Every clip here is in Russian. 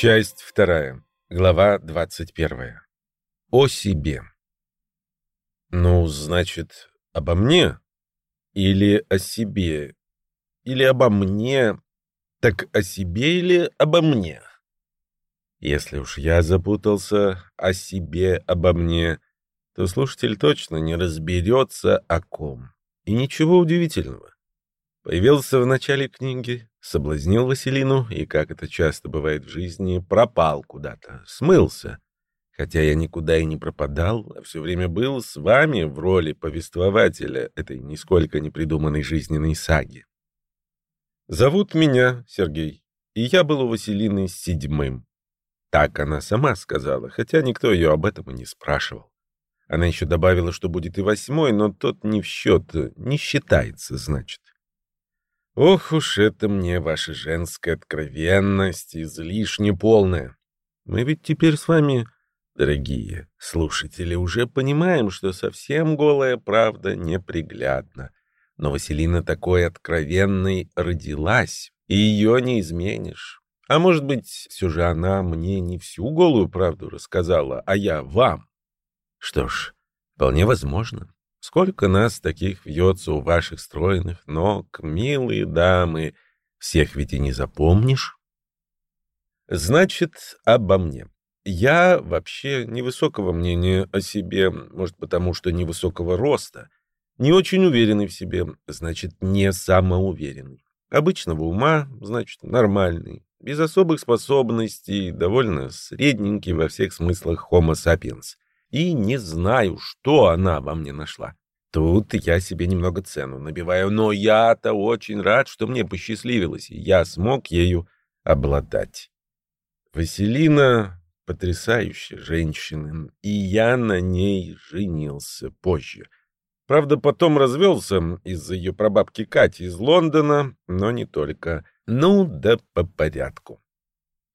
Часть вторая. Глава двадцать первая. О себе. Ну, значит, обо мне? Или о себе? Или обо мне? Так о себе или обо мне? Если уж я запутался о себе, обо мне, то слушатель точно не разберется о ком. И ничего удивительного. Появился в начале книги, соблазнил Василину и, как это часто бывает в жизни, пропал куда-то, смылся. Хотя я никуда и не пропадал, а все время был с вами в роли повествователя этой нисколько не придуманной жизненной саги. Зовут меня Сергей, и я был у Василины седьмым. Так она сама сказала, хотя никто ее об этом и не спрашивал. Она еще добавила, что будет и восьмой, но тот не в счет, не считается, значит. Ох уж это мне ваша женская откровенность, излишне полная. Мы ведь теперь с вами, дорогие слушатели, уже понимаем, что совсем голая правда неприглядна. Но Василина такой откровенной родилась, и ее не изменишь. А может быть, все же она мне не всю голую правду рассказала, а я вам. Что ж, вполне возможно. Сколько нас таких вьется у ваших стройных ног, милые дамы, всех ведь и не запомнишь. Значит, обо мне. Я вообще невысокого мнения о себе, может, потому что невысокого роста, не очень уверенный в себе, значит, не самоуверенный. Обычного ума, значит, нормальный, без особых способностей, довольно средненький во всех смыслах homo sapiens — и не знаю, что она во мне нашла. Тут я себе немного цену набиваю, но я-то очень рад, что мне посчастливилось, и я смог ею обладать. Василина — потрясающая женщина, и я на ней женился позже. Правда, потом развелся из-за ее прабабки Кати из Лондона, но не только. Ну да по порядку.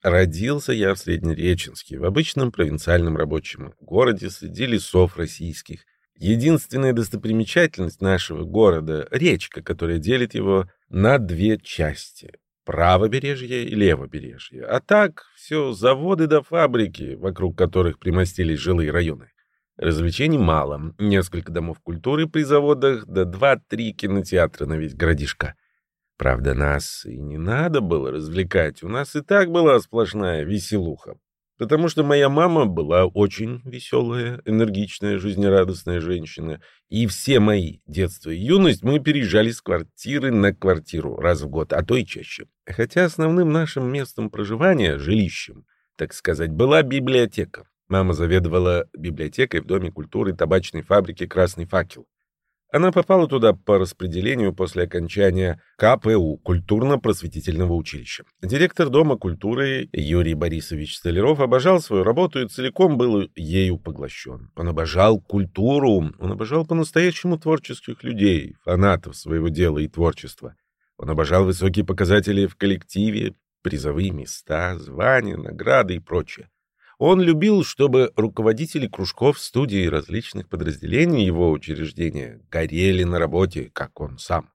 Родился я в Среднереченске, в обычном провинциальном рабочем городе среди лесов российских. Единственная достопримечательность нашего города — речка, которая делит его на две части — правобережье и левобережье. А так все заводы до фабрики, вокруг которых примостились жилые районы. Развлечений мало, несколько домов культуры при заводах, да два-три кинотеатра на весь городишко. Правда, нас и не надо было развлекать, у нас и так была сплошная веселуха. Потому что моя мама была очень веселая, энергичная, жизнерадостная женщина, и все мои детство и юность мы переезжали с квартиры на квартиру раз в год, а то и чаще. Хотя основным нашим местом проживания, жилищем, так сказать, была библиотека. Мама заведовала библиотекой в Доме культуры табачной фабрики «Красный факел». Она попала туда по распределению после окончания КПУ культурно-просветительного училища. Директор Дома культуры Юрий Борисович Столяров обожал свою работу и целиком был ею поглощен. Он обожал культуру, он обожал по-настоящему творческих людей, фанатов своего дела и творчества. Он обожал высокие показатели в коллективе, призовые места, звания, награды и прочее. Он любил, чтобы руководители кружков, студий и различных подразделений его учреждения горели на работе, как он сам.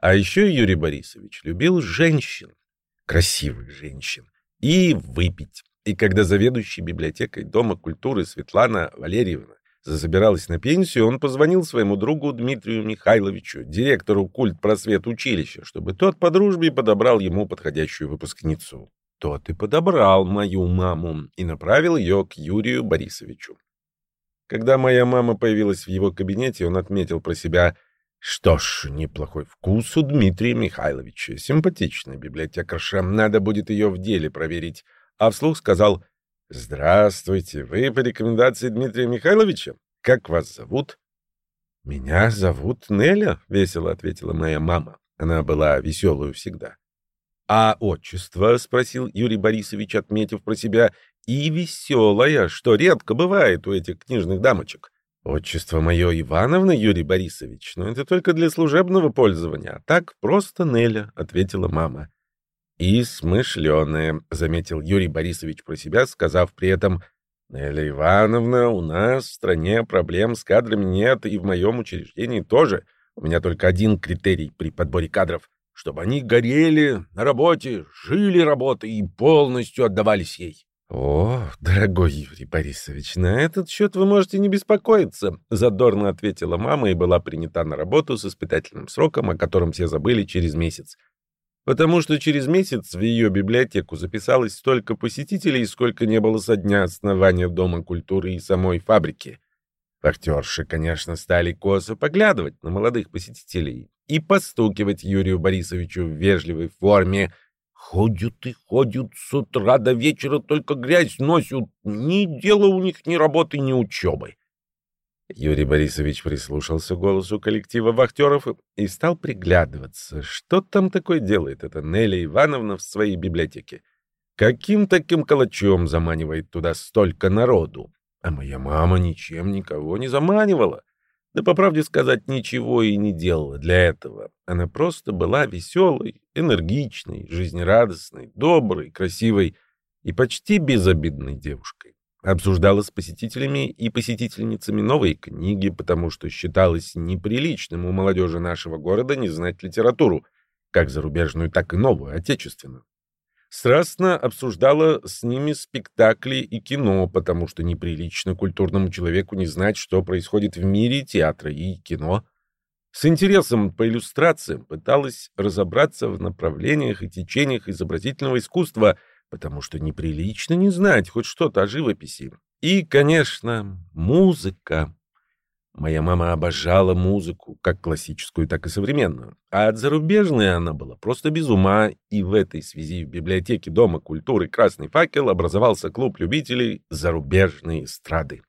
А еще Юрий Борисович любил женщин, красивых женщин, и выпить. И когда заведующий библиотекой Дома культуры Светлана Валерьевна забиралась на пенсию, он позвонил своему другу Дмитрию Михайловичу, директору культ просвет училища, чтобы тот по дружбе подобрал ему подходящую выпускницу. Тот и подобрал мою маму и направил ее к Юрию Борисовичу. Когда моя мама появилась в его кабинете, он отметил про себя «Что ж, неплохой вкус у Дмитрия Михайловича, симпатичная библиотекарша, надо будет ее в деле проверить». А вслух сказал «Здравствуйте, вы по рекомендации Дмитрия Михайловича? Как вас зовут?» «Меня зовут Неля», — весело ответила моя мама. Она была веселую всегда. «А отчество?» — спросил Юрий Борисович, отметив про себя. «И веселая, что редко бывает у этих книжных дамочек». «Отчество мое Ивановна, Юрий Борисович, но это только для служебного пользования, а так просто Неля», — ответила мама. «И смышленая», — заметил Юрий Борисович про себя, сказав при этом, «Неля Ивановна, у нас в стране проблем с кадрами нет, и в моем учреждении тоже. У меня только один критерий при подборе кадров чтобы они горели на работе, жили работой и полностью отдавались ей. «О, дорогой Юрий Борисович, на этот счет вы можете не беспокоиться», — задорно ответила мама и была принята на работу с испытательным сроком, о котором все забыли через месяц. Потому что через месяц в ее библиотеку записалось столько посетителей, сколько не было со дня основания Дома культуры и самой фабрики. Вахтерши, конечно, стали косо поглядывать на молодых посетителей и постукивать Юрию Борисовичу в вежливой форме — Ходят и ходят с утра до вечера, только грязь носят. Ни дела у них, ни работы, ни учебы. Юрий Борисович прислушался голосу коллектива вахтеров и стал приглядываться, что там такое делает эта Нелли Ивановна в своей библиотеке. Каким таким калачом заманивает туда столько народу? А моя мама ничем никого не заманивала. Да, по правде сказать, ничего и не делала для этого. Она просто была веселой, энергичной, жизнерадостной, доброй, красивой и почти безобидной девушкой. Обсуждала с посетителями и посетительницами новые книги, потому что считалось неприличным у молодежи нашего города не знать литературу, как зарубежную, так и новую, отечественную страстно обсуждала с ними спектакли и кино, потому что неприлично культурному человеку не знать, что происходит в мире театра и кино. С интересом по иллюстрациям пыталась разобраться в направлениях и течениях изобразительного искусства, потому что неприлично не знать хоть что-то о живописи. И, конечно, музыка. Моя мама обожала музыку, как классическую, так и современную. А от зарубежной она была просто без ума, и в этой связи в библиотеке Дома культуры «Красный факел» образовался клуб любителей зарубежной эстрады.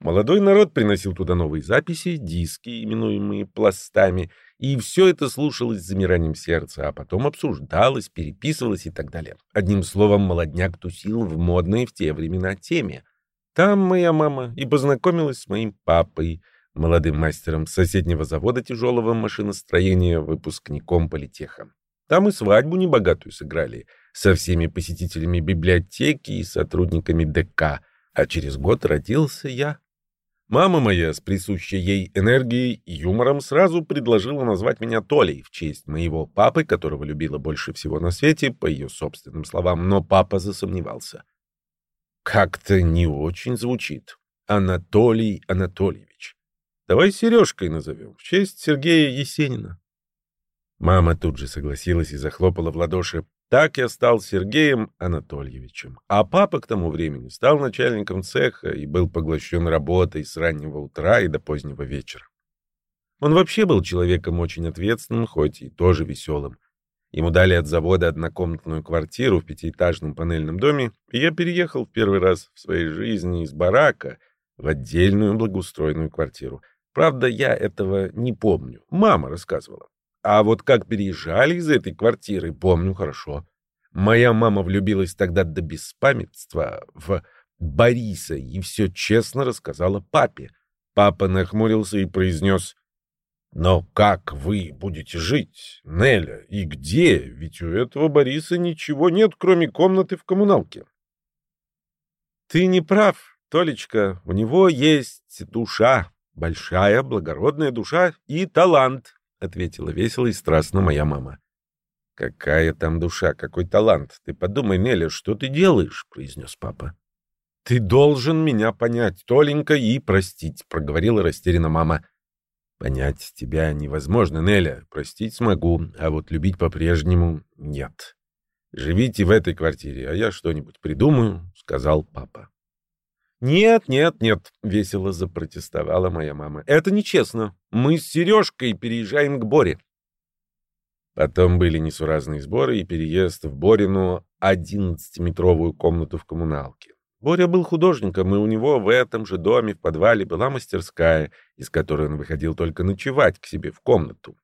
Молодой народ приносил туда новые записи, диски, именуемые пластами, и все это слушалось с замиранием сердца, а потом обсуждалось, переписывалось и так далее. Одним словом, молодняк тусил в модной в те времена теме — там моя мама и познакомилась с моим папой, молодым мастером соседнего завода тяжелого машиностроения, выпускником политеха. Там и свадьбу небогатую сыграли со всеми посетителями библиотеки и сотрудниками ДК, а через год родился я. Мама моя с присущей ей энергией и юмором сразу предложила назвать меня Толей в честь моего папы, которого любила больше всего на свете, по ее собственным словам, но папа засомневался — как-то не очень звучит. Анатолий Анатольевич. Давай Сережкой назовем, в честь Сергея Есенина. Мама тут же согласилась и захлопала в ладоши. Так я стал Сергеем Анатольевичем. А папа к тому времени стал начальником цеха и был поглощен работой с раннего утра и до позднего вечера. Он вообще был человеком очень ответственным, хоть и тоже веселым. Ему дали от завода однокомнатную квартиру в пятиэтажном панельном доме, и я переехал в первый раз в своей жизни из барака в отдельную благоустроенную квартиру. Правда, я этого не помню. Мама рассказывала. А вот как переезжали из этой квартиры, помню хорошо. Моя мама влюбилась тогда до беспамятства в Бориса и все честно рассказала папе. Папа нахмурился и произнес но как вы будете жить, Неля, и где? Ведь у этого Бориса ничего нет, кроме комнаты в коммуналке. Ты не прав, Толечка. У него есть душа, большая, благородная душа и талант, ответила весело и страстно моя мама. Какая там душа, какой талант? Ты подумай, Неля, что ты делаешь, произнес папа. Ты должен меня понять, Толенька, и простить, проговорила растерянно мама. Понять тебя невозможно, Неля. Простить смогу, а вот любить по-прежнему нет. Живите в этой квартире, а я что-нибудь придумаю, сказал папа. Нет, нет, нет, весело запротестовала моя мама. Это нечестно. Мы с Сережкой переезжаем к Боре. Потом были несуразные сборы и переезд в Борину одиннадцатиметровую комнату в коммуналке. Боря был художником, и у него в этом же доме в подвале была мастерская, из которой он выходил только ночевать к себе в комнату.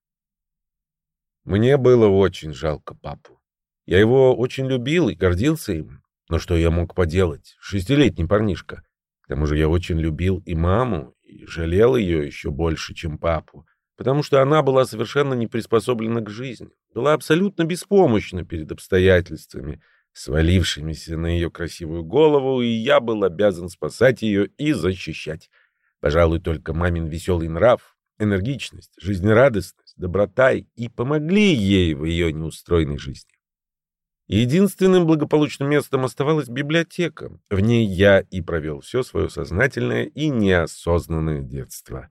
Мне было очень жалко папу. Я его очень любил и гордился им. Но что я мог поделать? Шестилетний парнишка. К тому же я очень любил и маму, и жалел ее еще больше, чем папу, потому что она была совершенно не приспособлена к жизни, была абсолютно беспомощна перед обстоятельствами, свалившимися на ее красивую голову, и я был обязан спасать ее и защищать. Пожалуй, только мамин веселый нрав, энергичность, жизнерадостность, доброта и помогли ей в ее неустроенной жизни. Единственным благополучным местом оставалась библиотека. В ней я и провел все свое сознательное и неосознанное детство.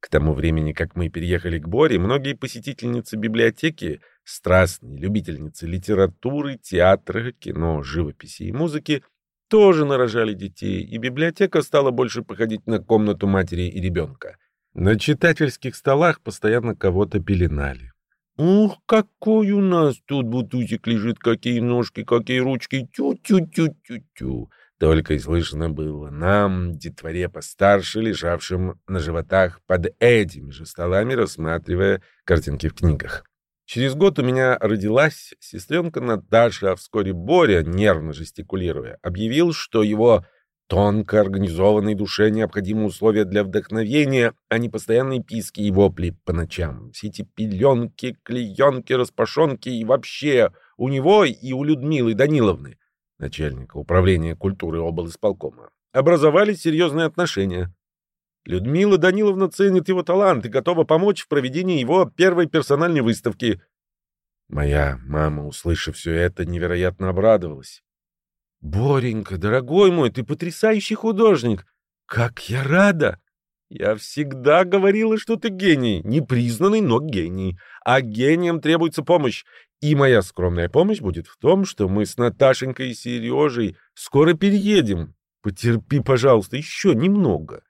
К тому времени, как мы переехали к Боре, многие посетительницы библиотеки, страстные любительницы литературы, театра, кино, живописи и музыки, тоже нарожали детей, и библиотека стала больше походить на комнату матери и ребенка. На читательских столах постоянно кого-то пеленали. «Ух, какой у нас тут бутузик лежит, какие ножки, какие ручки, тю-тю-тю-тю-тю!» Только и слышно было нам, детворе постарше, лежавшим на животах под этими же столами, рассматривая картинки в книгах. Через год у меня родилась сестренка Наташа, а вскоре Боря, нервно жестикулируя, объявил, что его тонко организованной душе необходимы условия для вдохновения, а не постоянные писки и вопли по ночам. Все эти пеленки, клеенки, распашонки и вообще у него и у Людмилы Даниловны, начальника управления культуры облисполкома, образовались серьезные отношения. Людмила Даниловна ценит его талант и готова помочь в проведении его первой персональной выставки. Моя мама, услышав все это, невероятно обрадовалась. Боренька, дорогой мой, ты потрясающий художник. Как я рада! Я всегда говорила, что ты гений, непризнанный, но гений. А гениям требуется помощь. И моя скромная помощь будет в том, что мы с Наташенькой и Сережей скоро переедем. Потерпи, пожалуйста, еще немного.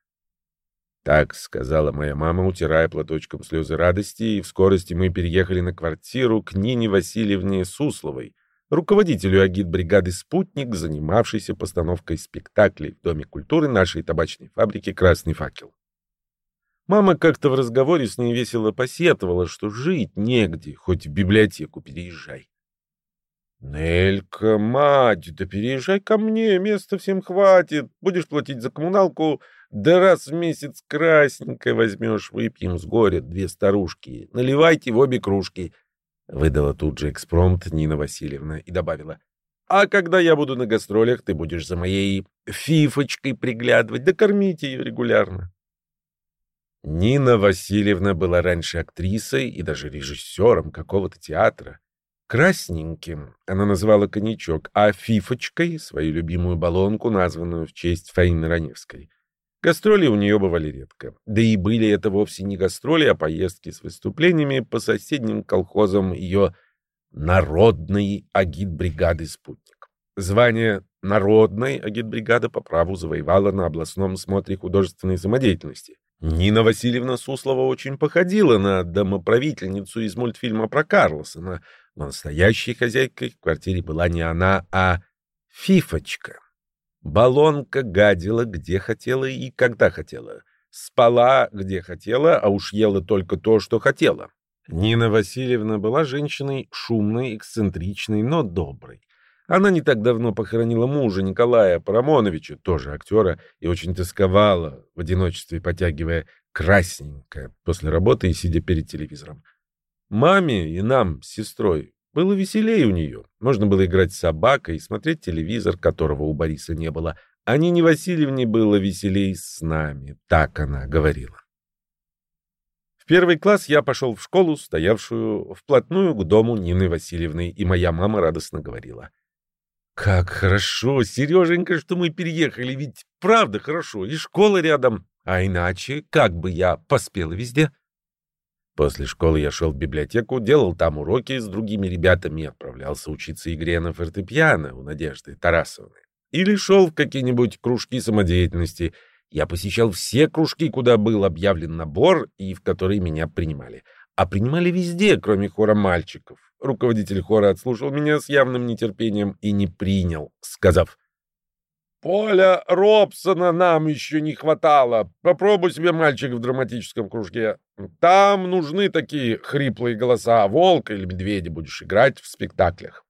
Так сказала моя мама, утирая платочком слезы радости, и в скорости мы переехали на квартиру к Нине Васильевне Сусловой, руководителю агитбригады «Спутник», занимавшейся постановкой спектаклей в Доме культуры нашей табачной фабрики «Красный факел». Мама как-то в разговоре с ней весело посетовала, что жить негде, хоть в библиотеку переезжай. «Нелька, мать, да переезжай ко мне, места всем хватит, будешь платить за коммуналку, да раз в месяц красненькое возьмешь, выпьем с горя две старушки, наливайте в обе кружки, Выдала тут же экспромт Нина Васильевна и добавила. «А когда я буду на гастролях, ты будешь за моей фифочкой приглядывать, да кормить ее регулярно». Нина Васильевна была раньше актрисой и даже режиссером какого-то театра. Красненьким она называла коньячок, а фифочкой — свою любимую баллонку, названную в честь Фаины Раневской — Гастроли у нее бывали редко. Да и были это вовсе не гастроли, а поездки с выступлениями по соседним колхозам ее народной агитбригады «Спутник». Звание народной агитбригада по праву завоевала на областном смотре художественной самодеятельности. Нина Васильевна Суслова очень походила на домоправительницу из мультфильма про Карлсона, но настоящей хозяйкой в квартире была не она, а Фифочка. Балонка гадила где хотела и когда хотела. Спала где хотела, а уж ела только то, что хотела. Нина Васильевна была женщиной шумной, эксцентричной, но доброй. Она не так давно похоронила мужа Николая Парамоновича, тоже актера, и очень тосковала, в одиночестве потягивая красненькое после работы и сидя перед телевизором. Маме и нам с сестрой было веселее у нее. Можно было играть с собакой и смотреть телевизор, которого у Бориса не было. А Нине Васильевне было веселей с нами, так она говорила. В первый класс я пошел в школу, стоявшую вплотную к дому Нины Васильевны, и моя мама радостно говорила. «Как хорошо, Сереженька, что мы переехали, ведь правда хорошо, и школа рядом. А иначе, как бы я поспела везде?» После школы я шел в библиотеку, делал там уроки с другими ребятами и отправлялся учиться игре на фортепиано у Надежды Тарасовны. Или шел в какие-нибудь кружки самодеятельности. Я посещал все кружки, куда был объявлен набор и в которые меня принимали. А принимали везде, кроме хора мальчиков. Руководитель хора отслушал меня с явным нетерпением и не принял, сказав, Поля Робсона нам еще не хватало. Попробуй себе, мальчик, в драматическом кружке. Там нужны такие хриплые голоса. Волка или медведя будешь играть в спектаклях.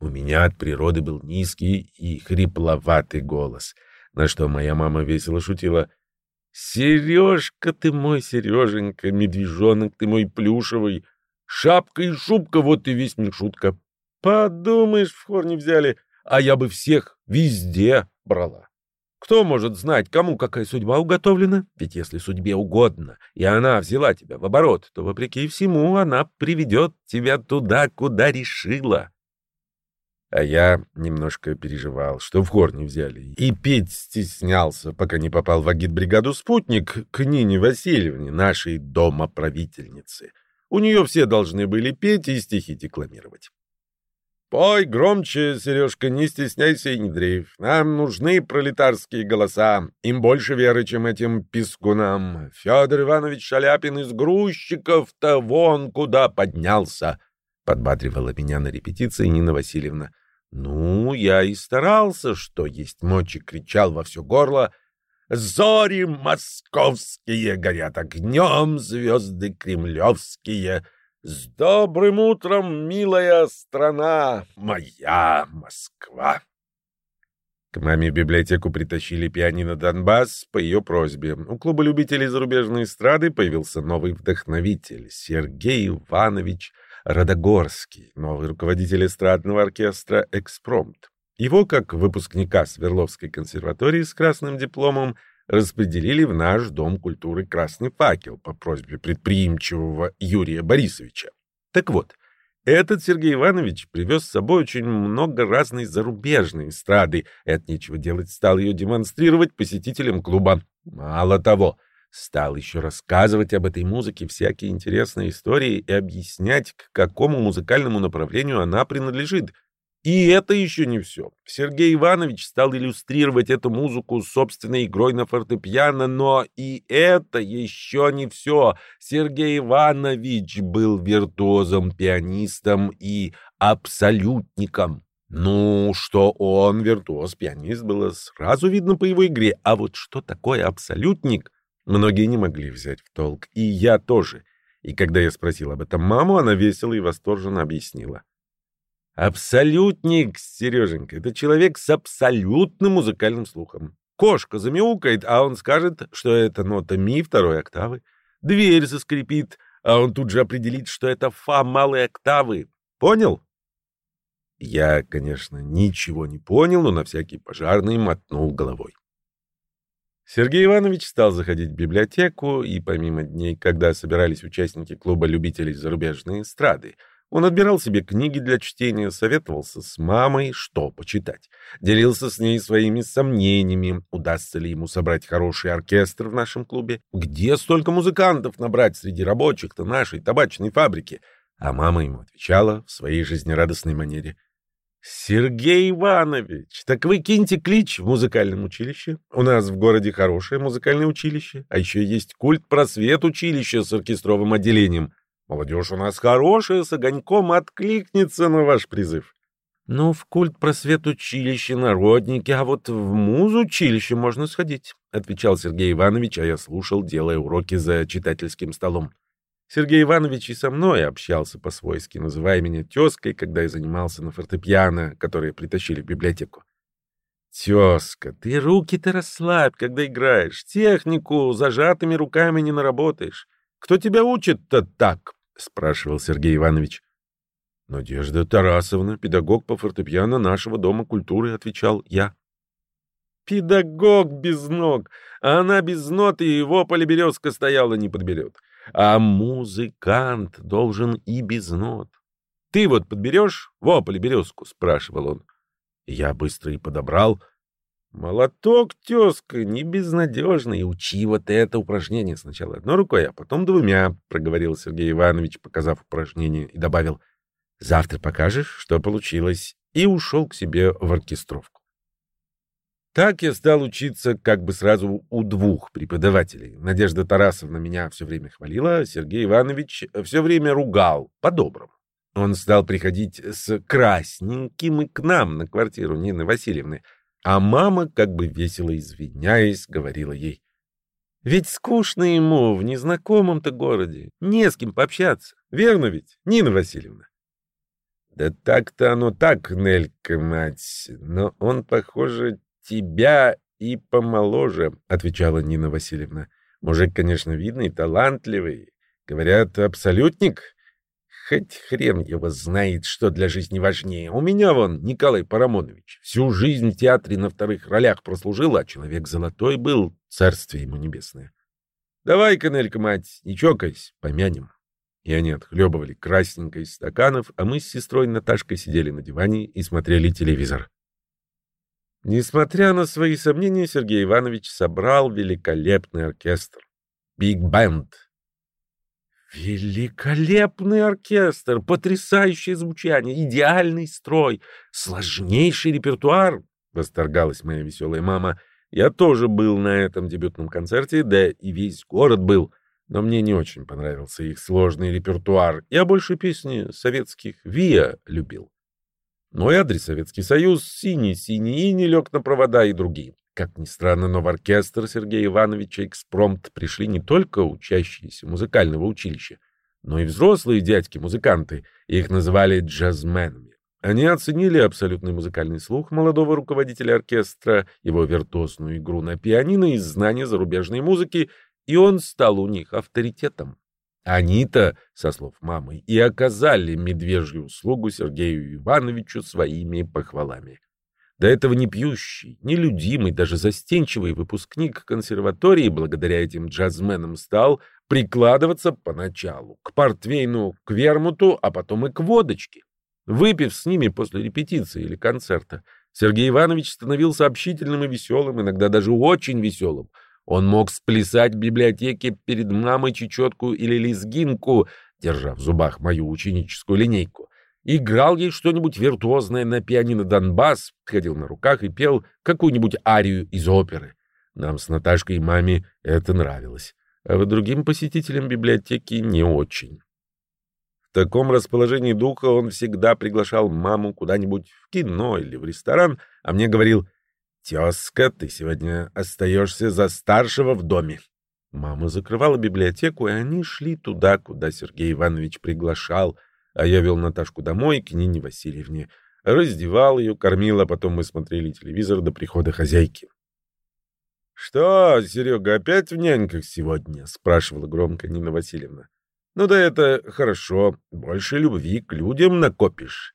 У меня от природы был низкий и хрипловатый голос, на что моя мама весело шутила. «Сережка ты мой, Сереженька, медвежонок ты мой плюшевый, шапка и шубка, вот и весь Мишутка. Подумаешь, в хор не взяли, а я бы всех везде брала. Кто может знать, кому какая судьба уготовлена? Ведь если судьбе угодно, и она взяла тебя в оборот, то, вопреки всему, она приведет тебя туда, куда решила. А я немножко переживал, что в хор не взяли. И петь стеснялся, пока не попал в агитбригаду «Спутник» к Нине Васильевне, нашей домоправительнице. У нее все должны были петь и стихи декламировать. «Пой громче, Сережка, не стесняйся и не дрейф. Нам нужны пролетарские голоса. Им больше веры, чем этим пискунам. Федор Иванович Шаляпин из грузчиков-то вон куда поднялся подбадривала меня на репетиции Нина Васильевна. Ну, я и старался, что есть мочи, кричал во все горло. Зори московские горят огнем, звезды кремлевские. С добрым утром, милая страна, моя Москва. К маме в библиотеку притащили пианино «Донбасс» по ее просьбе. У клуба любителей зарубежной эстрады появился новый вдохновитель — Сергей Иванович — Родогорский, новый руководитель эстрадного оркестра «Экспромт». Его, как выпускника Свердловской консерватории с красным дипломом, распределили в наш Дом культуры «Красный факел» по просьбе предприимчивого Юрия Борисовича. Так вот, этот Сергей Иванович привез с собой очень много разной зарубежной эстрады, и от нечего делать стал ее демонстрировать посетителям клуба. Мало того, стал еще рассказывать об этой музыке всякие интересные истории и объяснять, к какому музыкальному направлению она принадлежит. И это еще не все. Сергей Иванович стал иллюстрировать эту музыку собственной игрой на фортепиано, но и это еще не все. Сергей Иванович был виртуозом, пианистом и абсолютником. Ну, что он виртуоз-пианист, было сразу видно по его игре, а вот что такое абсолютник, Многие не могли взять в толк, и я тоже. И когда я спросил об этом маму, она весело и восторженно объяснила. Абсолютник, Сереженька, это человек с абсолютным музыкальным слухом. Кошка замяукает, а он скажет, что это нота ми второй октавы. Дверь заскрипит, а он тут же определит, что это фа малой октавы. Понял? Я, конечно, ничего не понял, но на всякий пожарный мотнул головой. Сергей Иванович стал заходить в библиотеку, и помимо дней, когда собирались участники клуба любителей зарубежной эстрады, он отбирал себе книги для чтения, советовался с мамой, что почитать. Делился с ней своими сомнениями, удастся ли ему собрать хороший оркестр в нашем клубе, где столько музыкантов набрать среди рабочих-то нашей табачной фабрики. А мама ему отвечала в своей жизнерадостной манере. «Сергей Иванович, так вы киньте клич в музыкальном училище. У нас в городе хорошее музыкальное училище, а еще есть культ-просвет училище с оркестровым отделением. Молодежь у нас хорошая, с огоньком откликнется на ваш призыв». «Ну, в культ-просвет училище народники, а вот в муз-училище можно сходить», — отвечал Сергей Иванович, а я слушал, делая уроки за читательским столом. Сергей Иванович и со мной общался по-свойски, называя меня тезкой, когда я занимался на фортепиано, которые притащили в библиотеку. «Тезка, ты руки-то расслабь, когда играешь. Технику зажатыми руками не наработаешь. Кто тебя учит-то так?» — спрашивал Сергей Иванович. «Надежда Тарасовна, педагог по фортепиано нашего Дома культуры», — отвечал я. «Педагог без ног, а она без нот, и его полеберезка стояла не подберет а музыкант должен и без нот. «Ты вот подберешь вопль березку?» — спрашивал он. Я быстро и подобрал. «Молоток, тезка, не безнадежный. Учи вот это упражнение сначала одной рукой, а потом двумя», — проговорил Сергей Иванович, показав упражнение, и добавил. «Завтра покажешь, что получилось», и ушел к себе в оркестровку. Так я стал учиться как бы сразу у двух преподавателей. Надежда Тарасовна меня все время хвалила, а Сергей Иванович все время ругал, по-доброму. Он стал приходить с красненьким и к нам на квартиру Нины Васильевны, а мама, как бы весело извиняясь, говорила ей, «Ведь скучно ему в незнакомом-то городе, не с кем пообщаться, верно ведь, Нина Васильевна?» «Да так-то оно так, Нелька, мать, но он, похоже, тебя и помоложе, — отвечала Нина Васильевна. Мужик, конечно, видный, талантливый. Говорят, абсолютник. Хоть хрен его знает, что для жизни важнее. У меня вон Николай Парамонович. Всю жизнь в театре на вторых ролях прослужил, а человек золотой был, царствие ему небесное. Давай-ка, Нелька, мать, не чокайся, помянем. И они отхлебывали красненько из стаканов, а мы с сестрой Наташкой сидели на диване и смотрели телевизор. Несмотря на свои сомнения, Сергей Иванович собрал великолепный оркестр. Биг-бенд. Великолепный оркестр, потрясающее звучание, идеальный строй, сложнейший репертуар, восторгалась моя веселая мама. Я тоже был на этом дебютном концерте, да и весь город был, но мне не очень понравился их сложный репертуар. Я больше песни советских ВИА любил. Мой адрес Советский Союз, синий, синий и не лег на провода и другие. Как ни странно, но в оркестр Сергея Ивановича экспромт пришли не только учащиеся музыкального училища, но и взрослые дядьки-музыканты, их называли джазменами. Они оценили абсолютный музыкальный слух молодого руководителя оркестра, его виртуозную игру на пианино и знание зарубежной музыки, и он стал у них авторитетом. Они-то, со слов мамы, и оказали медвежью услугу Сергею Ивановичу своими похвалами. До этого не пьющий, нелюдимый, даже застенчивый выпускник консерватории благодаря этим джазменам стал прикладываться поначалу к портвейну, к вермуту, а потом и к водочке. Выпив с ними после репетиции или концерта, Сергей Иванович становился общительным и веселым, иногда даже очень веселым — он мог сплясать в библиотеке перед мамой чечетку или лезгинку, держа в зубах мою ученическую линейку. Играл ей что-нибудь виртуозное на пианино «Донбасс», ходил на руках и пел какую-нибудь арию из оперы. Нам с Наташкой и маме это нравилось, а вот другим посетителям библиотеки не очень. В таком расположении духа он всегда приглашал маму куда-нибудь в кино или в ресторан, а мне говорил «Тезка, ты сегодня остаешься за старшего в доме». Мама закрывала библиотеку, и они шли туда, куда Сергей Иванович приглашал, а я вел Наташку домой к Нине Васильевне. Раздевал ее, кормил, а потом мы смотрели телевизор до прихода хозяйки. — Что, Серега, опять в няньках сегодня? — спрашивала громко Нина Васильевна. — Ну да это хорошо, больше любви к людям накопишь.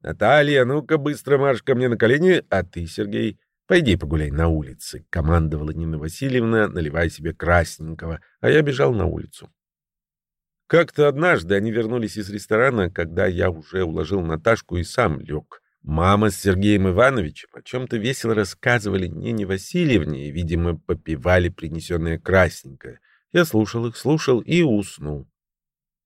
Наталья, ну-ка быстро марш ко мне на колени, а ты, Сергей, «Пойди погуляй на улице», — командовала Нина Васильевна, наливая себе красненького, а я бежал на улицу. Как-то однажды они вернулись из ресторана, когда я уже уложил Наташку и сам лег. Мама с Сергеем Ивановичем о чем-то весело рассказывали Нине Васильевне и, видимо, попивали принесенное красненькое. Я слушал их, слушал и уснул.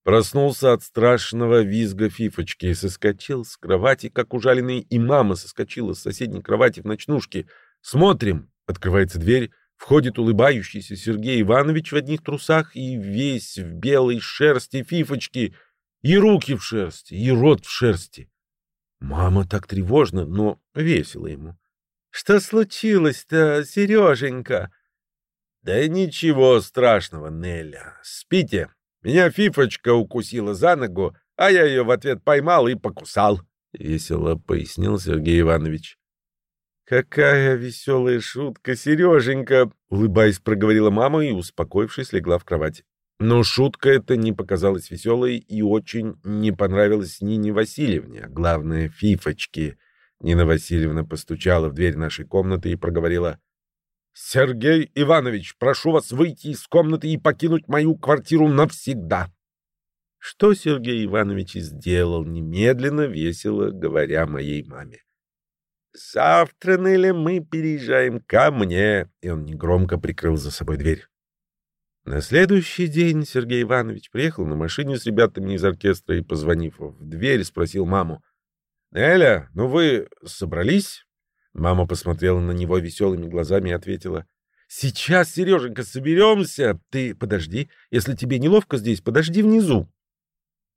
Проснулся от страшного визга Фифочки и соскочил с кровати, как ужаленный, и мама соскочила с соседней кровати в ночнушке. Смотрим, открывается дверь, входит улыбающийся Сергей Иванович в одних трусах и весь в белой шерсти Фифочки, и руки в шерсти, и рот в шерсти. Мама так тревожно, но весело ему. — Что случилось-то, Сереженька? — Да ничего страшного, Неля. Спите, меня Фифочка укусила за ногу, а я ее в ответ поймал и покусал, — весело пояснил Сергей Иванович. — Какая веселая шутка, Сереженька! — улыбаясь, проговорила мама и, успокоившись, легла в кровать. Но шутка эта не показалась веселой и очень не понравилась Нине Васильевне, а главное, Фифочке. Нина Васильевна постучала в дверь нашей комнаты и проговорила. «Сергей Иванович, прошу вас выйти из комнаты и покинуть мою квартиру навсегда». Что Сергей Иванович сделал немедленно, весело говоря моей маме. «Завтра, Неля, мы переезжаем ко мне», и он негромко прикрыл за собой дверь. На следующий день Сергей Иванович приехал на машине с ребятами из оркестра и, позвонив в дверь, спросил маму. «Неля, ну вы собрались?» Мама посмотрела на него веселыми глазами и ответила. «Сейчас, Сереженька, соберемся. Ты подожди. Если тебе неловко здесь, подожди внизу».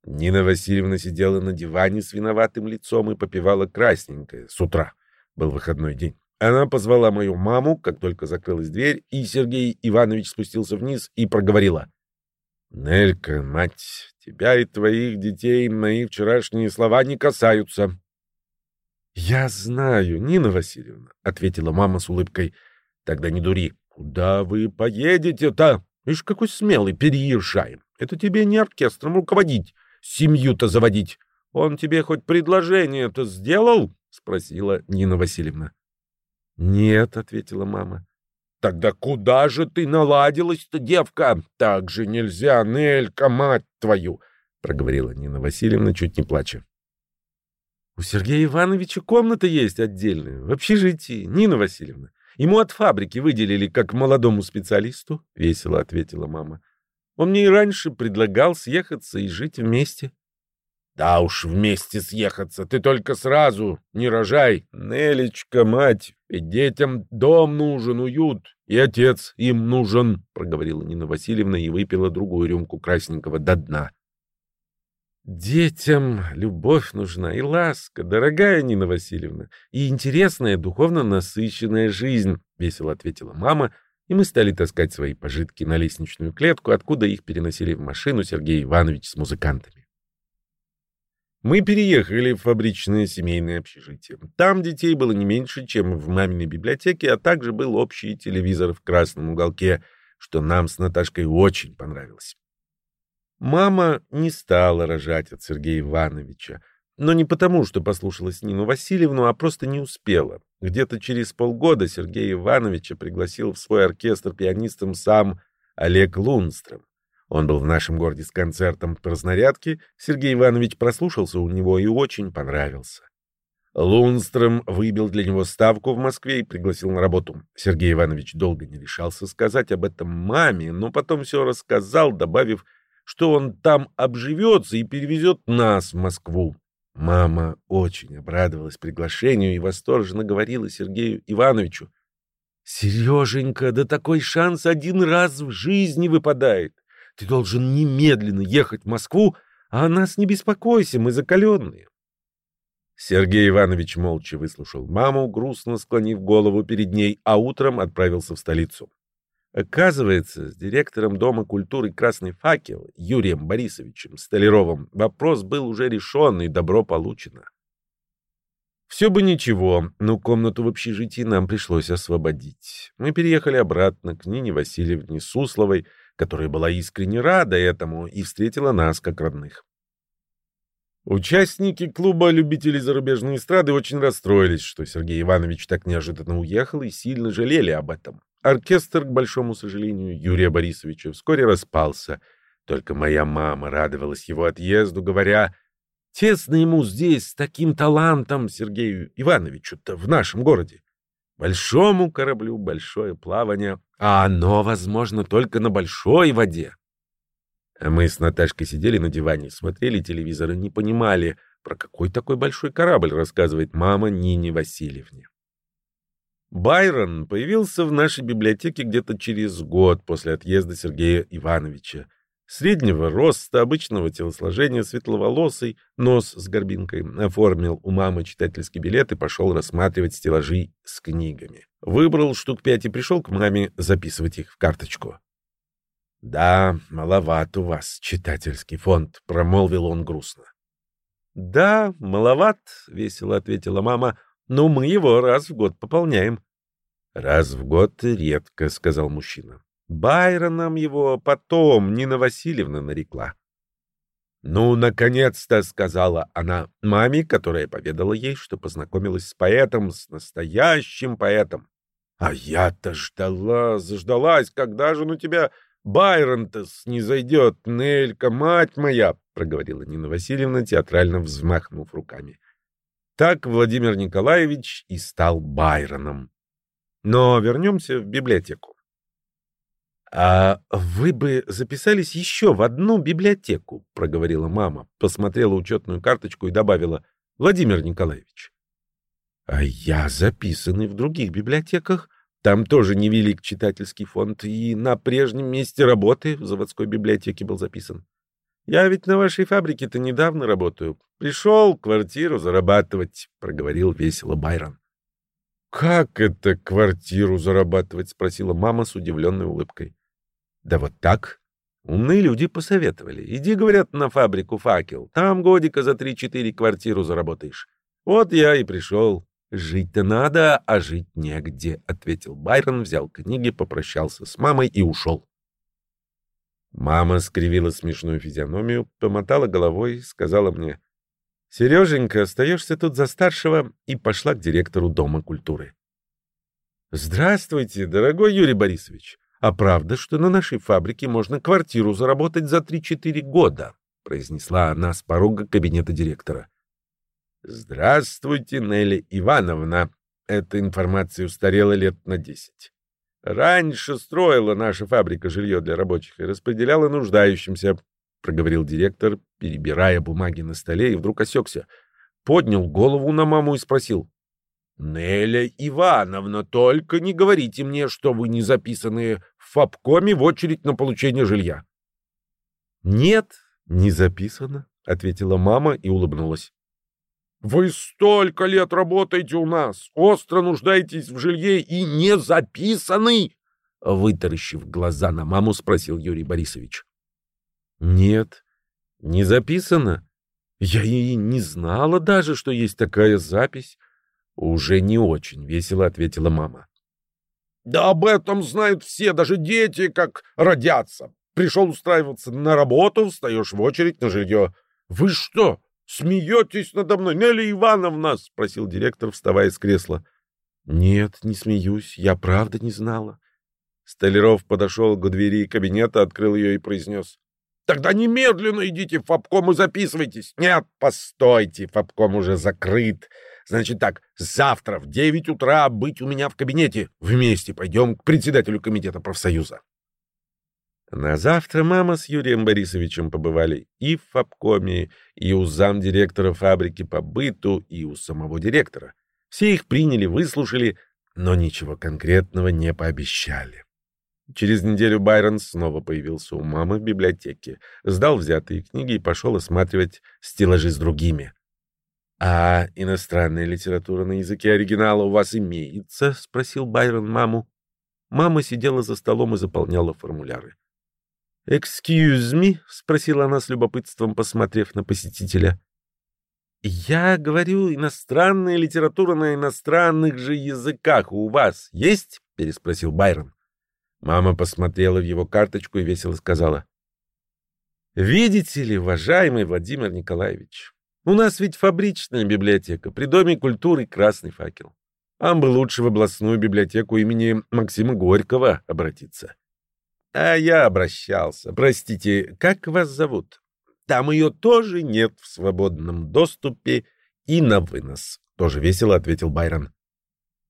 Нина Васильевна сидела на диване с виноватым лицом и попивала красненькое с утра. Был выходной день. Она позвала мою маму, как только закрылась дверь, и Сергей Иванович спустился вниз и проговорила. «Нелька, мать, тебя и твоих детей мои вчерашние слова не касаются. «Я знаю, Нина Васильевна», — ответила мама с улыбкой. «Тогда не дури. Куда вы поедете-то? Ишь, какой смелый, переезжаем. Это тебе не оркестром руководить. семью-то заводить. Он тебе хоть предложение-то сделал? — спросила Нина Васильевна. — Нет, — ответила мама. — Тогда куда же ты наладилась-то, девка? Так же нельзя, Нелька, мать твою! — проговорила Нина Васильевна, чуть не плача. — У Сергея Ивановича комната есть отдельная, в общежитии, Нина Васильевна. Ему от фабрики выделили как молодому специалисту, — весело ответила мама. Он мне и раньше предлагал съехаться и жить вместе. Да уж, вместе съехаться, ты только сразу не рожай. Нелечка, мать, ведь детям дом нужен, уют, и отец им нужен, — проговорила Нина Васильевна и выпила другую рюмку красненького до дна. Детям любовь нужна и ласка, дорогая Нина Васильевна, и интересная, духовно насыщенная жизнь, — весело ответила мама, — и мы стали таскать свои пожитки на лестничную клетку, откуда их переносили в машину Сергей Иванович с музыкантами. Мы переехали в фабричное семейное общежитие. Там детей было не меньше, чем в маминой библиотеке, а также был общий телевизор в красном уголке, что нам с Наташкой очень понравилось. Мама не стала рожать от Сергея Ивановича, но не потому, что послушалась Нину Васильевну, а просто не успела. Где-то через полгода Сергея Ивановича пригласил в свой оркестр пианистом сам Олег Лунстром. Он был в нашем городе с концертом по разнарядке, Сергей Иванович прослушался у него и очень понравился. Лунстром выбил для него ставку в Москве и пригласил на работу. Сергей Иванович долго не решался сказать об этом маме, но потом все рассказал, добавив, что он там обживется и перевезет нас в Москву. Мама очень обрадовалась приглашению и восторженно говорила Сергею Ивановичу. «Сереженька, да такой шанс один раз в жизни выпадает. Ты должен немедленно ехать в Москву, а о нас не беспокойся, мы закаленные». Сергей Иванович молча выслушал маму, грустно склонив голову перед ней, а утром отправился в столицу. Оказывается, с директором Дома культуры «Красный факел» Юрием Борисовичем Столяровым вопрос был уже решен и добро получено. Все бы ничего, но комнату в общежитии нам пришлось освободить. Мы переехали обратно к Нине Васильевне Сусловой, которая была искренне рада этому и встретила нас как родных. Участники клуба любителей зарубежной эстрады очень расстроились, что Сергей Иванович так неожиданно уехал и сильно жалели об этом. Оркестр, к большому сожалению, Юрия Борисовича вскоре распался. Только моя мама радовалась его отъезду, говоря, «Тесно ему здесь, с таким талантом, Сергею Ивановичу-то, в нашем городе. Большому кораблю большое плавание, а оно возможно только на большой воде». А мы с Наташкой сидели на диване, смотрели телевизор и не понимали, про какой такой большой корабль рассказывает мама Нине Васильевне. Байрон появился в нашей библиотеке где-то через год после отъезда Сергея Ивановича. Среднего роста, обычного телосложения, светловолосый, нос с горбинкой, оформил у мамы читательский билет и пошел рассматривать стеллажи с книгами. Выбрал штук пять и пришел к маме записывать их в карточку. — Да, маловат у вас читательский фонд, — промолвил он грустно. — Да, маловат, — весело ответила мама, — но мы его раз в год пополняем. — Раз в год редко, — сказал мужчина. Байроном его потом Нина Васильевна нарекла. «Ну, наконец-то!» — сказала она маме, которая поведала ей, что познакомилась с поэтом, с настоящим поэтом. «А я-то ждала, заждалась, когда же на тебя Байрон-то не зайдет, Нелька, мать моя!» — проговорила Нина Васильевна, театрально взмахнув руками. Так Владимир Николаевич и стал Байроном. Но вернемся в библиотеку. «А вы бы записались еще в одну библиотеку», — проговорила мама, посмотрела учетную карточку и добавила «Владимир Николаевич». «А я записанный в других библиотеках. Там тоже невелик читательский фонд, и на прежнем месте работы в заводской библиотеке был записан. Я ведь на вашей фабрике-то недавно работаю. Пришел квартиру зарабатывать, — проговорил весело Байрон. — Как это квартиру зарабатывать? — спросила мама с удивленной улыбкой. — Да вот так. Умные люди посоветовали. Иди, говорят, на фабрику «Факел». Там годика за три-четыре квартиру заработаешь. Вот я и пришел. Жить-то надо, а жить негде, — ответил Байрон, взял книги, попрощался с мамой и ушел. Мама скривила смешную физиономию, помотала головой, сказала мне, «Сереженька, остаешься тут за старшего», и пошла к директору Дома культуры. «Здравствуйте, дорогой Юрий Борисович. А правда, что на нашей фабрике можно квартиру заработать за 3-4 года?» произнесла она с порога кабинета директора. «Здравствуйте, Нелли Ивановна. Эта информация устарела лет на десять. Раньше строила наша фабрика жилье для рабочих и распределяла нуждающимся, — проговорил директор, перебирая бумаги на столе, и вдруг осекся. Поднял голову на маму и спросил. — Неля Ивановна, только не говорите мне, что вы не записаны в ФАПКОМе в очередь на получение жилья. — Нет, не записано, — ответила мама и улыбнулась. Вы столько лет работаете у нас, остро нуждаетесь в жилье и не записаны? Вытаращив глаза на маму, спросил Юрий Борисович. Нет, не записано. Я и не знала даже, что есть такая запись. Уже не очень весело ответила мама. Да об этом знают все, даже дети, как родятся. Пришел устраиваться на работу, встаешь в очередь на жилье. Вы что, смеетесь надо мной, Нелли Ивановна? — спросил директор, вставая с кресла. — Нет, не смеюсь, я правда не знала. Столяров подошел к двери кабинета, открыл ее и произнес. — Тогда немедленно идите в Фабком и записывайтесь. — Нет, постойте, Фабком уже закрыт. Значит так, завтра в девять утра быть у меня в кабинете. Вместе пойдем к председателю комитета профсоюза. На завтра мама с Юрием Борисовичем побывали и в Фабкоме, и у замдиректора фабрики по быту, и у самого директора. Все их приняли, выслушали, но ничего конкретного не пообещали. Через неделю Байрон снова появился у мамы в библиотеке, сдал взятые книги и пошел осматривать стеллажи с другими. «А иностранная литература на языке оригинала у вас имеется?» — спросил Байрон маму. Мама сидела за столом и заполняла формуляры. «Excuse me?» — спросила она с любопытством, посмотрев на посетителя. «Я говорю, иностранная литература на иностранных же языках у вас есть?» — переспросил Байрон. Мама посмотрела в его карточку и весело сказала. «Видите ли, уважаемый Владимир Николаевич, у нас ведь фабричная библиотека при Доме культуры «Красный факел». Вам бы лучше в областную библиотеку имени Максима Горького обратиться. А я обращался. Простите, как вас зовут? Там ее тоже нет в свободном доступе и на вынос. Тоже весело ответил Байрон.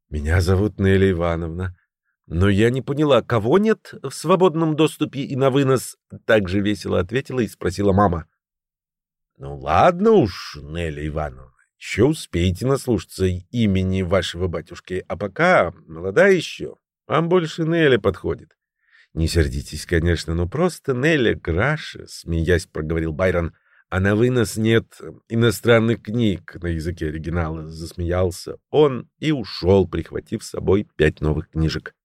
Меня зовут Нелли Ивановна. Но я не поняла, кого нет в свободном доступе и на вынос? Так же весело ответила и спросила мама. Ну ладно уж, Нелли Ивановна, еще успеете наслушаться имени вашего батюшки, а пока молодая еще. Вам больше Нелли подходит. Не сердитесь, конечно, но просто Нелли Граша, смеясь, проговорил Байрон. А на вынос нет иностранных книг на языке оригинала, засмеялся он и ушел, прихватив с собой пять новых книжек.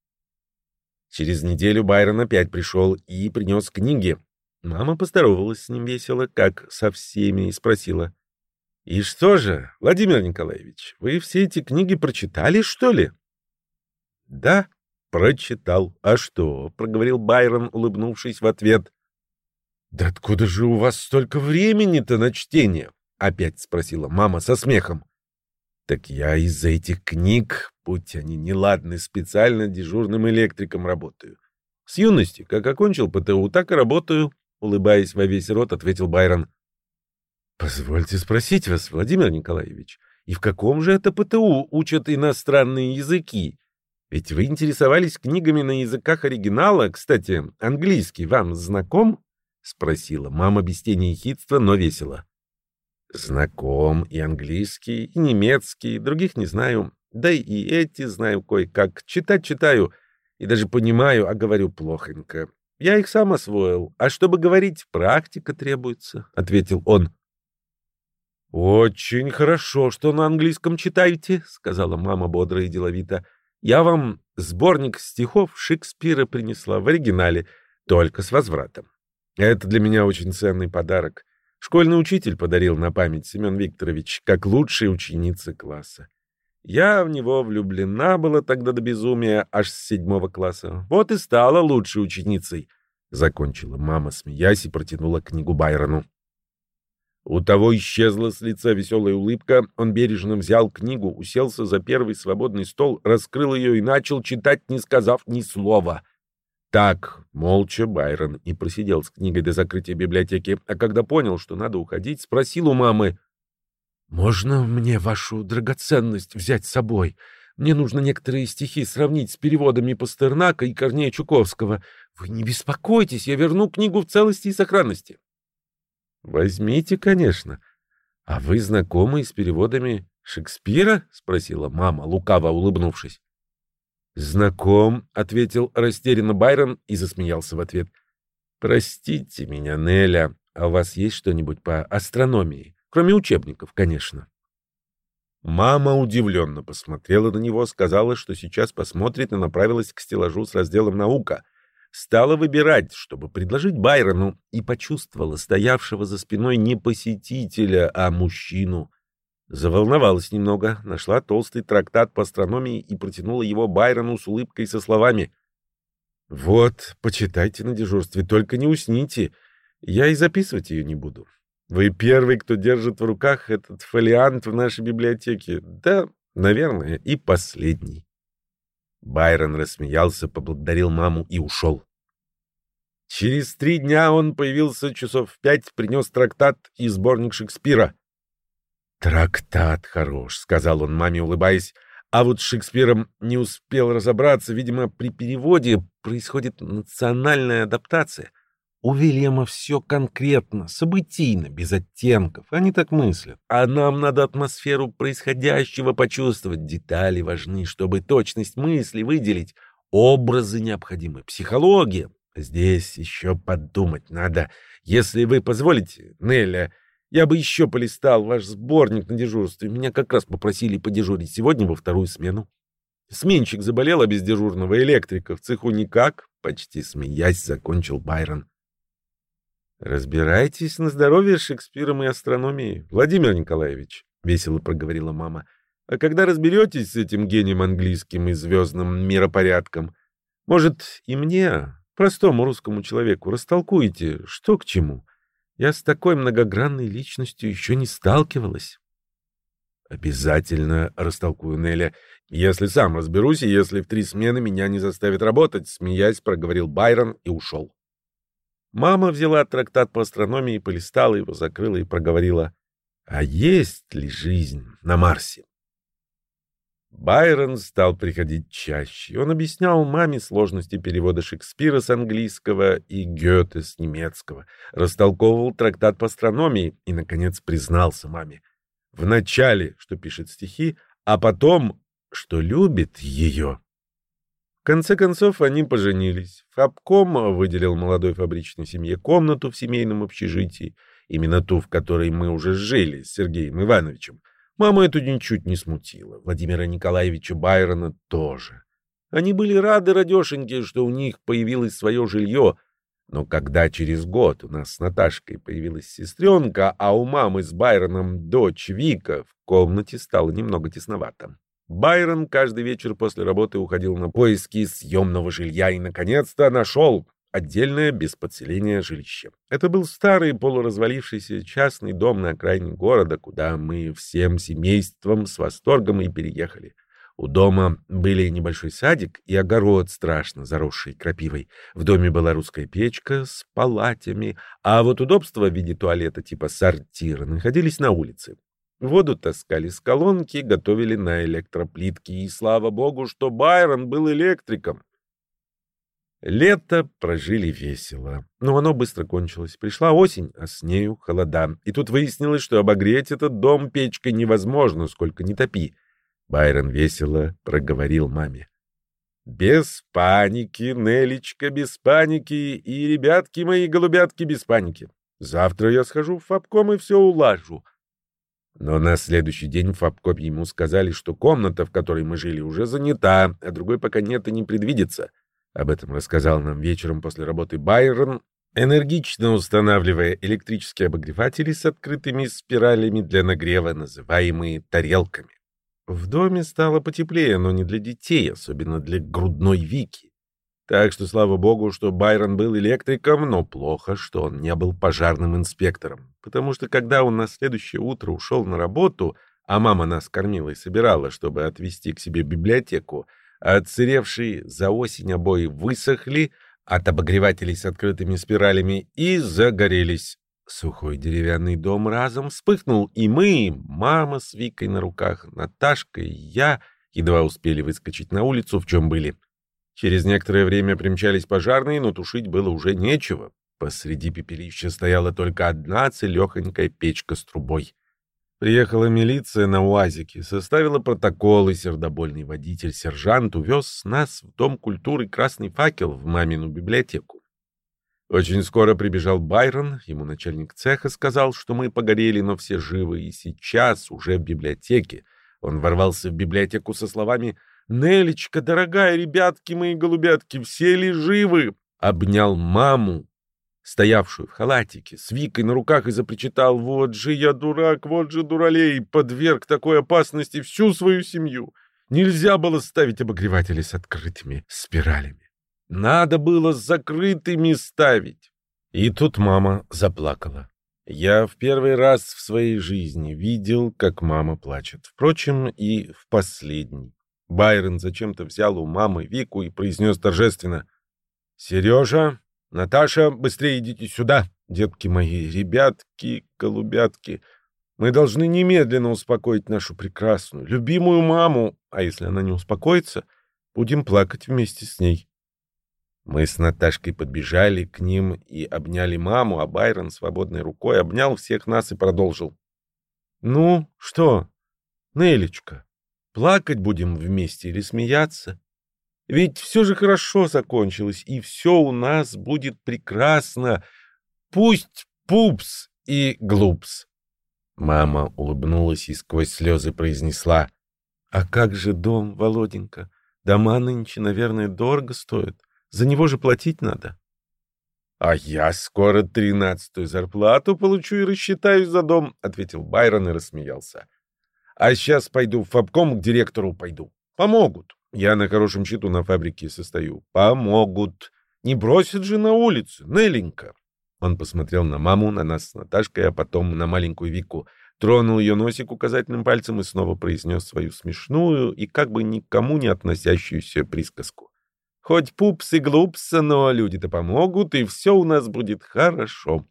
Через неделю Байрон опять пришел и принес книги. Мама поздоровалась с ним весело, как со всеми, и спросила. — И что же, Владимир Николаевич, вы все эти книги прочитали, что ли? — Да, Прочитал. А что? проговорил Байрон, улыбнувшись в ответ. Да откуда же у вас столько времени-то на чтение? опять спросила мама со смехом. Так я из-за этих книг, будь они неладны, специально дежурным электриком работаю. С юности, как окончил ПТУ, так и работаю, улыбаясь во весь рот, ответил Байрон. Позвольте спросить вас, Владимир Николаевич, и в каком же это ПТУ учат иностранные языки? Ведь вы интересовались книгами на языках оригинала. Кстати, английский вам знаком? Спросила мама без тени ехидства, но весело. Знаком и английский, и немецкий, других не знаю. Да и эти знаю кое-как. Читать читаю и даже понимаю, а говорю плохонько. Я их сам освоил, а чтобы говорить, практика требуется, — ответил он. «Очень хорошо, что на английском читаете», — сказала мама бодро и деловито. Я вам сборник стихов Шекспира принесла в оригинале, только с возвратом. Это для меня очень ценный подарок. Школьный учитель подарил на память Семен Викторович, как лучшая ученица класса. Я в него влюблена была тогда до безумия аж с седьмого класса. Вот и стала лучшей ученицей. Закончила мама, смеясь, и протянула книгу Байрону. У того исчезла с лица веселая улыбка. Он бережно взял книгу, уселся за первый свободный стол, раскрыл ее и начал читать, не сказав ни слова. Так, молча, Байрон и просидел с книгой до закрытия библиотеки, а когда понял, что надо уходить, спросил у мамы, «Можно мне вашу драгоценность взять с собой? Мне нужно некоторые стихи сравнить с переводами Пастернака и Корнея Чуковского. Вы не беспокойтесь, я верну книгу в целости и сохранности». Возьмите, конечно. А вы знакомы с переводами Шекспира? спросила мама, лукаво улыбнувшись. Знаком, ответил растерянно Байрон и засмеялся в ответ. Простите меня, Неля, а у вас есть что-нибудь по астрономии, кроме учебников, конечно? Мама удивленно посмотрела на него, сказала, что сейчас посмотрит и направилась к стеллажу с разделом «Наука», стала выбирать, чтобы предложить Байрону, и почувствовала стоявшего за спиной не посетителя, а мужчину. Заволновалась немного, нашла толстый трактат по астрономии и протянула его Байрону с улыбкой со словами «Вот, почитайте на дежурстве, только не усните, я и записывать ее не буду. Вы первый, кто держит в руках этот фолиант в нашей библиотеке, да, наверное, и последний». Байрон рассмеялся, поблагодарил маму и ушел. Через три дня он появился часов в пять, принес трактат и сборник Шекспира. «Трактат хорош», — сказал он маме, улыбаясь. А вот с Шекспиром не успел разобраться. Видимо, при переводе происходит национальная адаптация — у Вильяма все конкретно, событийно, без оттенков. Они так мыслят. А нам надо атмосферу происходящего почувствовать. Детали важны, чтобы точность мысли выделить. Образы необходимы. Психология. Здесь еще подумать надо. Если вы позволите, Неля, я бы еще полистал ваш сборник на дежурстве. Меня как раз попросили подежурить сегодня во вторую смену. Сменщик заболел, а без дежурного электрика в цеху никак. Почти смеясь, закончил Байрон. «Разбирайтесь на здоровье с Шекспиром и астрономией, Владимир Николаевич», — весело проговорила мама. «А когда разберетесь с этим гением английским и звездным миропорядком, может, и мне, простому русскому человеку, растолкуете, что к чему? Я с такой многогранной личностью еще не сталкивалась». «Обязательно растолкую Неля. Если сам разберусь, и если в три смены меня не заставят работать», — смеясь, проговорил Байрон и ушел. Мама взяла трактат по астрономии, полистала его, закрыла и проговорила, «А есть ли жизнь на Марсе?» Байрон стал приходить чаще. Он объяснял маме сложности перевода Шекспира с английского и Гёте с немецкого, растолковывал трактат по астрономии и, наконец, признался маме. Вначале, что пишет стихи, а потом, что любит ее. Конце концов, они поженились. Фабком выделил молодой фабричной семье комнату в семейном общежитии, именно ту, в которой мы уже жили с Сергеем Ивановичем. Маму это ничуть не смутило. Владимира Николаевича Байрона тоже. Они были рады, радешеньки, что у них появилось свое жилье. Но когда через год у нас с Наташкой появилась сестренка, а у мамы с Байроном дочь Вика, в комнате стало немного тесновато. Байрон каждый вечер после работы уходил на поиски съемного жилья и, наконец-то, нашел отдельное без подселения жилище. Это был старый полуразвалившийся частный дом на окраине города, куда мы всем семейством с восторгом и переехали. У дома были небольшой садик и огород, страшно заросший крапивой. В доме была русская печка с палатями, а вот удобства в виде туалета типа сортира находились на улице. Воду таскали с колонки, готовили на электроплитке, и слава богу, что Байрон был электриком. Лето прожили весело, но оно быстро кончилось. Пришла осень, а с нею холода. И тут выяснилось, что обогреть этот дом печкой невозможно, сколько ни топи. Байрон весело проговорил маме. «Без паники, Нелечка, без паники, и ребятки мои голубятки без паники. Завтра я схожу в Фабком и все улажу. Но на следующий день в Фабкопе ему сказали, что комната, в которой мы жили, уже занята, а другой пока нет и не предвидится. Об этом рассказал нам вечером после работы Байрон, энергично устанавливая электрические обогреватели с открытыми спиралями для нагрева, называемые тарелками. В доме стало потеплее, но не для детей, особенно для грудной Вики. Так что слава богу, что Байрон был электриком, но плохо, что он не был пожарным инспектором. Потому что когда он на следующее утро ушел на работу, а мама нас кормила и собирала, чтобы отвезти к себе библиотеку, отсыревшие за осень обои высохли от обогревателей с открытыми спиралями и загорелись. Сухой деревянный дом разом вспыхнул, и мы, мама с Викой на руках, Наташка и я, едва успели выскочить на улицу, в чем были. Через некоторое время примчались пожарные, но тушить было уже нечего. Посреди пепелища стояла только одна целехонькая печка с трубой. Приехала милиция на УАЗике, составила протокол, и сердобольный водитель-сержант увез нас в Дом культуры «Красный факел» в мамину библиотеку. Очень скоро прибежал Байрон, ему начальник цеха сказал, что мы погорели, но все живы, и сейчас уже в библиотеке. Он ворвался в библиотеку со словами «Нелечка, дорогая, ребятки мои голубятки, все ли живы?» Обнял маму, стоявшую в халатике, с Викой на руках, и запричитал «Вот же я дурак, вот же дуралей, подверг такой опасности всю свою семью. Нельзя было ставить обогреватели с открытыми спиралями. Надо было с закрытыми ставить». И тут мама заплакала. Я в первый раз в своей жизни видел, как мама плачет. Впрочем, и в последний. Байрон зачем-то взял у мамы Вику и произнес торжественно. «Сережа, Наташа, быстрее идите сюда, детки мои, ребятки, голубятки. Мы должны немедленно успокоить нашу прекрасную, любимую маму, а если она не успокоится, будем плакать вместе с ней». Мы с Наташкой подбежали к ним и обняли маму, а Байрон свободной рукой обнял всех нас и продолжил. «Ну, что, Нелечка, плакать будем вместе или смеяться? Ведь все же хорошо закончилось, и все у нас будет прекрасно. Пусть пупс и глупс». Мама улыбнулась и сквозь слезы произнесла. «А как же дом, Володенька? Дома нынче, наверное, дорого стоят. За него же платить надо. — А я скоро тринадцатую зарплату получу и рассчитаюсь за дом, — ответил Байрон и рассмеялся. — А сейчас пойду в фабком к директору пойду. Помогут. Я на хорошем счету на фабрике состою. Помогут. Не бросят же на улицу, Неленька. Он посмотрел на маму, на нас с Наташкой, а потом на маленькую Вику, тронул ее носик указательным пальцем и снова произнес свою смешную и как бы никому не относящуюся присказку. Хоть пупс и глупса, но люди-то помогут, и все у нас будет хорошо.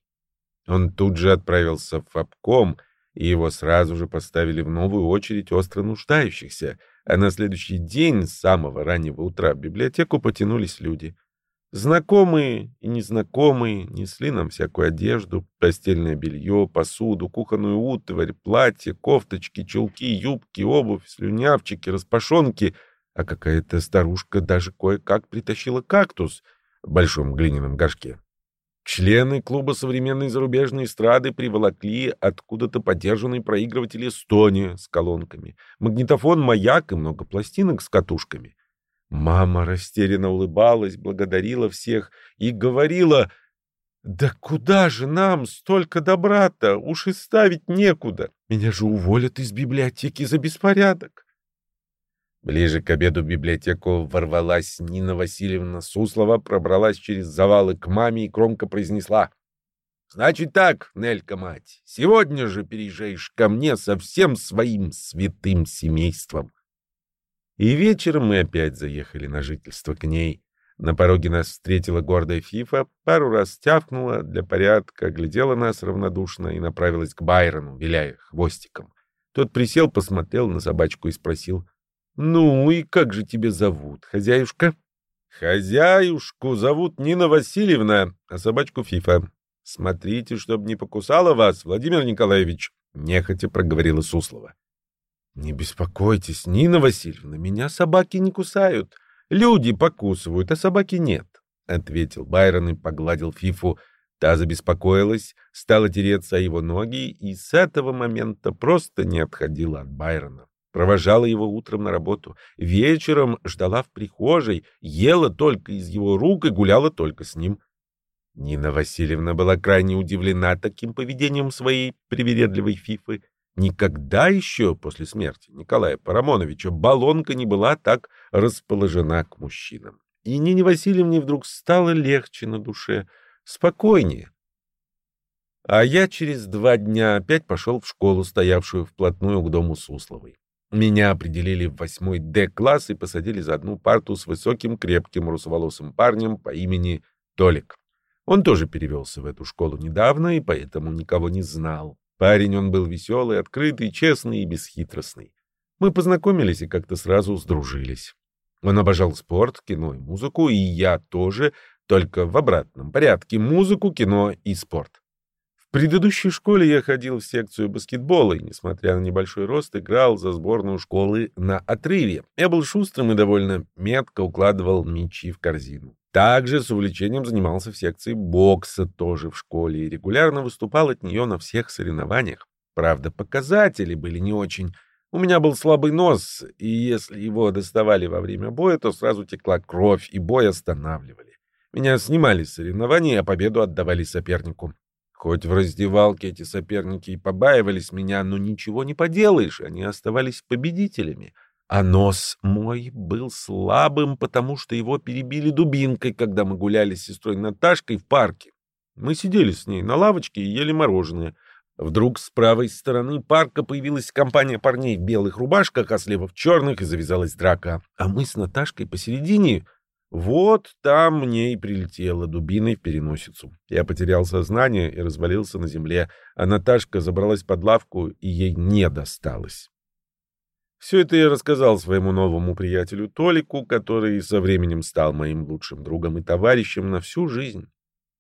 Он тут же отправился в обком, и его сразу же поставили в новую очередь остро нуждающихся, а на следующий день с самого раннего утра в библиотеку потянулись люди. Знакомые и незнакомые несли нам всякую одежду, постельное белье, посуду, кухонную утварь, платья, кофточки, чулки, юбки, обувь, слюнявчики, распашонки — а какая-то старушка даже кое-как притащила кактус в большом глиняном горшке. Члены клуба современной зарубежной эстрады приволокли откуда-то подержанный проигрыватель Эстония с колонками, магнитофон «Маяк» и много пластинок с катушками. Мама растерянно улыбалась, благодарила всех и говорила, «Да куда же нам столько добра-то? Уж и ставить некуда. Меня же уволят из библиотеки за беспорядок». Ближе к обеду библиотеку ворвалась Нина Васильевна Суслова, пробралась через завалы к маме и громко произнесла. «Значит так, Нелька-мать, сегодня же переезжаешь ко мне со всем своим святым семейством». И вечером мы опять заехали на жительство к ней. На пороге нас встретила гордая Фифа, пару раз тявкнула, для порядка, глядела нас равнодушно и направилась к Байрону, виляя хвостиком. Тот присел, посмотрел на собачку и спросил — «Ну и как же тебя зовут, хозяюшка?» «Хозяюшку зовут Нина Васильевна, а собачку Фифа. Смотрите, чтобы не покусала вас, Владимир Николаевич», — нехотя проговорила Суслова. «Не беспокойтесь, Нина Васильевна, меня собаки не кусают. Люди покусывают, а собаки нет», — ответил Байрон и погладил Фифу. Та забеспокоилась, стала тереться о его ноги и с этого момента просто не отходила от Байрона. Провожала его утром на работу, вечером ждала в прихожей, ела только из его рук и гуляла только с ним. Нина Васильевна была крайне удивлена таким поведением своей привередливой фифы. Никогда еще после смерти Николая Парамоновича баллонка не была так расположена к мужчинам. и Нине Васильевне вдруг стало легче на душе, спокойнее. А я через два дня опять пошел в школу, стоявшую вплотную к дому Сусловой. Меня определили в восьмой Д-класс и посадили за одну парту с высоким, крепким, русоволосым парнем по имени Толик. Он тоже перевелся в эту школу недавно и поэтому никого не знал. Парень он был веселый, открытый, честный и бесхитростный. Мы познакомились и как-то сразу сдружились. Он обожал спорт, кино и музыку, и я тоже, только в обратном порядке — музыку, кино и спорт. Предыдущей школе я ходил в секцию баскетбола и, несмотря на небольшой рост, играл за сборную школы на отрыве. Я был шустрым и довольно метко укладывал мячи в корзину. Также с увлечением занимался в секции бокса тоже в школе и регулярно выступал от нее на всех соревнованиях. Правда, показатели были не очень. У меня был слабый нос, и если его доставали во время боя, то сразу текла кровь, и бой останавливали. Меня снимали с соревнований, а победу отдавали сопернику. Хоть в раздевалке эти соперники и побаивались меня, но ничего не поделаешь, они оставались победителями. А нос мой был слабым, потому что его перебили дубинкой, когда мы гуляли с сестрой Наташкой в парке. Мы сидели с ней на лавочке и ели мороженое. Вдруг с правой стороны парка появилась компания парней в белых рубашках, а слева в черных, и завязалась драка. А мы с Наташкой посередине. Вот там мне и прилетела дубиной в переносицу. Я потерял сознание и развалился на земле, а Наташка забралась под лавку, и ей не досталось. Все это я рассказал своему новому приятелю Толику, который со временем стал моим лучшим другом и товарищем на всю жизнь.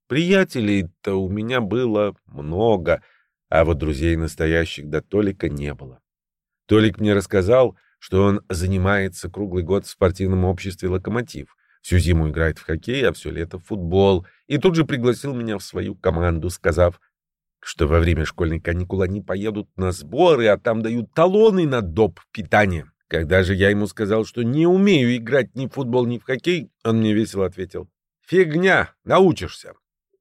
Приятелей-то у меня было много, а вот друзей настоящих до Толика не было. Толик мне рассказал, что он занимается круглый год в спортивном обществе «Локомотив», всю зиму играет в хоккей, а все лето в футбол, и тут же пригласил меня в свою команду, сказав — что во время школьной каникулы они поедут на сборы, а там дают талоны на доп. питание. Когда же я ему сказал, что не умею играть ни в футбол, ни в хоккей, он мне весело ответил, «Фигня, научишься».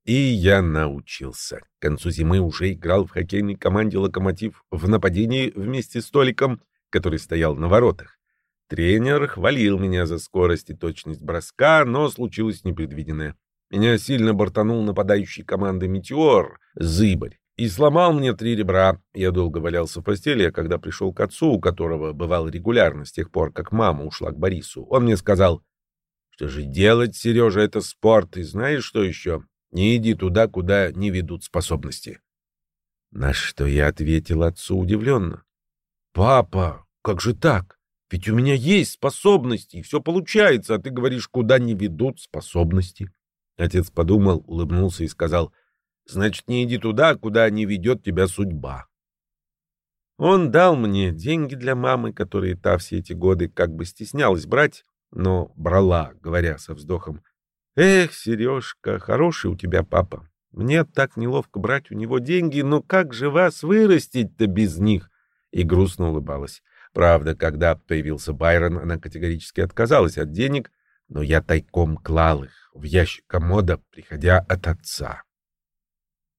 И я научился. К концу зимы уже играл в хоккейной команде «Локомотив» в нападении вместе с Толиком, который стоял на воротах. Тренер хвалил меня за скорость и точность броска, но случилось непредвиденное. Меня сильно бортанул нападающий команды «Метеор» Зыбарь и сломал мне три ребра. Я долго валялся в постели, а когда пришел к отцу, у которого бывал регулярно с тех пор, как мама ушла к Борису, он мне сказал, что же делать, Сережа, это спорт, и знаешь что еще? Не иди туда, куда не ведут способности. На что я ответил отцу удивленно. «Папа, как же так? Ведь у меня есть способности, и все получается, а ты говоришь, куда не ведут способности». Отец подумал, улыбнулся и сказал, «Значит, не иди туда, куда не ведет тебя судьба». Он дал мне деньги для мамы, которые та все эти годы как бы стеснялась брать, но брала, говоря со вздохом, «Эх, Сережка, хороший у тебя папа. Мне так неловко брать у него деньги, но как же вас вырастить-то без них?» И грустно улыбалась. Правда, когда появился Байрон, она категорически отказалась от денег, но я тайком клал их в ящик комода, приходя от отца.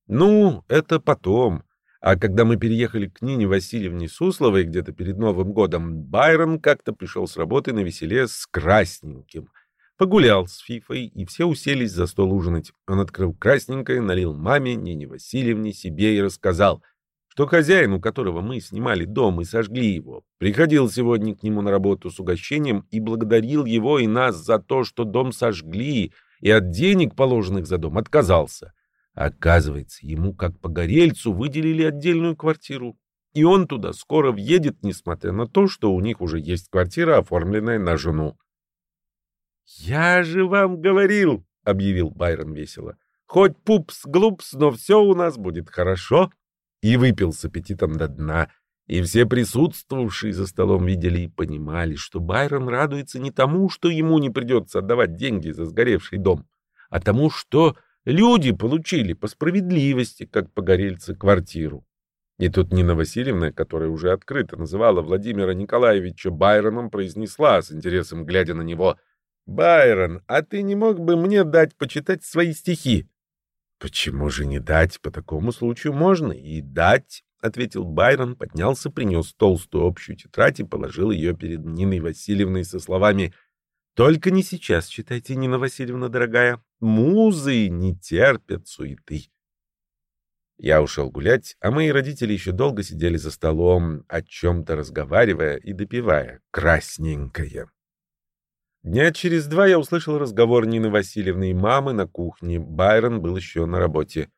Ну, это потом. А когда мы переехали к Нине Васильевне Сусловой где-то перед Новым годом, Байрон как-то пришел с работы на веселе с красненьким. Погулял с Фифой, и все уселись за стол ужинать. Он открыл красненькое, налил маме, Нине Васильевне, себе и рассказал — что хозяин, у которого мы снимали дом и сожгли его, приходил сегодня к нему на работу с угощением и благодарил его и нас за то, что дом сожгли, и от денег, положенных за дом, отказался. Оказывается, ему, как погорельцу, выделили отдельную квартиру. И он туда скоро въедет, несмотря на то, что у них уже есть квартира, оформленная на жену. «Я же вам говорил», — объявил Байрон весело, — «хоть пупс-глупс, но все у нас будет хорошо» и выпил с аппетитом до дна, и все присутствовавшие за столом видели и понимали, что Байрон радуется не тому, что ему не придется отдавать деньги за сгоревший дом, а тому, что люди получили по справедливости, как погорельцы, квартиру. И тут Нина Васильевна, которая уже открыто называла Владимира Николаевича Байроном, произнесла с интересом, глядя на него, «Байрон, а ты не мог бы мне дать почитать свои стихи?» «Почему же не дать? По такому случаю можно и дать», — ответил Байрон, поднялся, принес толстую общую тетрадь и положил ее перед Ниной Васильевной со словами Только не сейчас читайте, Нина Васильевна, дорогая. Музы не терпят суеты. Я ушел гулять, а мои родители еще долго сидели за столом, о чем-то разговаривая и допивая красненькое. Дня через два я услышал разговор Нины Васильевны и мамы на кухне. Байрон был еще на работе.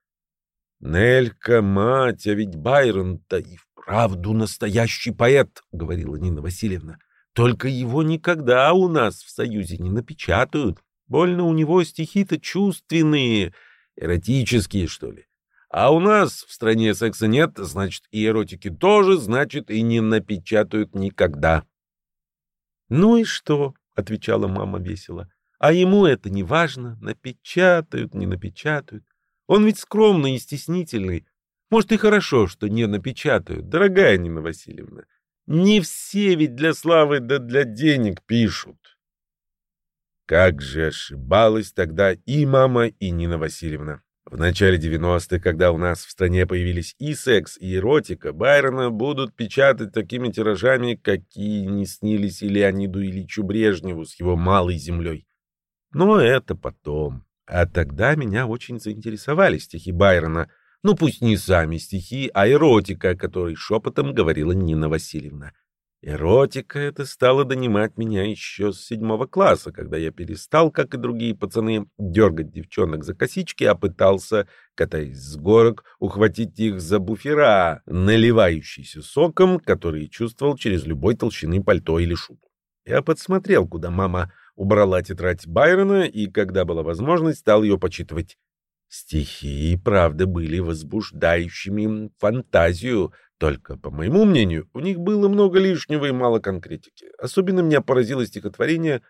«Нелька, мать, а ведь Байрон-то и вправду настоящий поэт», — говорила Нина Васильевна. «Только его никогда у нас в Союзе не напечатают. Больно у него стихи-то чувственные, эротические, что ли. А у нас в стране секса нет, значит, и эротики тоже, значит, и не напечатают никогда». «Ну и что?» — отвечала мама весело. А ему это не важно, напечатают, не напечатают. Он ведь скромный и стеснительный. Может, и хорошо, что не напечатают, дорогая Нина Васильевна. Не все ведь для славы да для денег пишут. Как же ошибалась тогда и мама, и Нина Васильевна. В начале 90-х, когда у нас в стране появились и секс, и эротика, Байрона будут печатать такими тиражами, какие не снились Леониду Ильичу Брежневу с его малой землей. Но это потом. А тогда меня очень заинтересовали стихи Байрона. Ну, пусть не сами стихи, а эротика, о которой шепотом говорила Нина Васильевна. Эротика это стала донимать меня еще с седьмого класса, когда я перестал, как и другие пацаны, дергать девчонок за косички, а пытался, катаясь с горок, ухватить их за буфера, наливающийся соком, который чувствовал через любой толщины пальто или шубу. Я подсмотрел, куда мама убрала тетрадь Байрона, и, когда была возможность, стал ее почитывать. Стихи, правда, были возбуждающими фантазию, только, по моему мнению, у них было много лишнего и мало конкретики. Особенно меня поразило стихотворение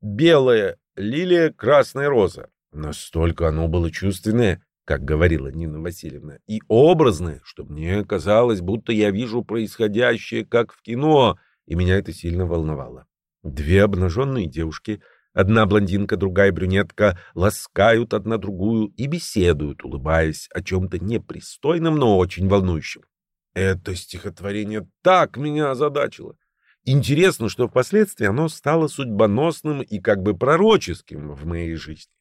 «Белая лилия, красная роза». Настолько оно было чувственное, как говорила Нина Васильевна, и образное, что мне казалось, будто я вижу происходящее, как в кино, и меня это сильно волновало. Две обнаженные девушки — Одна блондинка, другая брюнетка ласкают одна другую и беседуют, улыбаясь о чем-то непристойном, но очень волнующем. Это стихотворение так меня озадачило. Интересно, что впоследствии оно стало судьбоносным и как бы пророческим в моей жизни.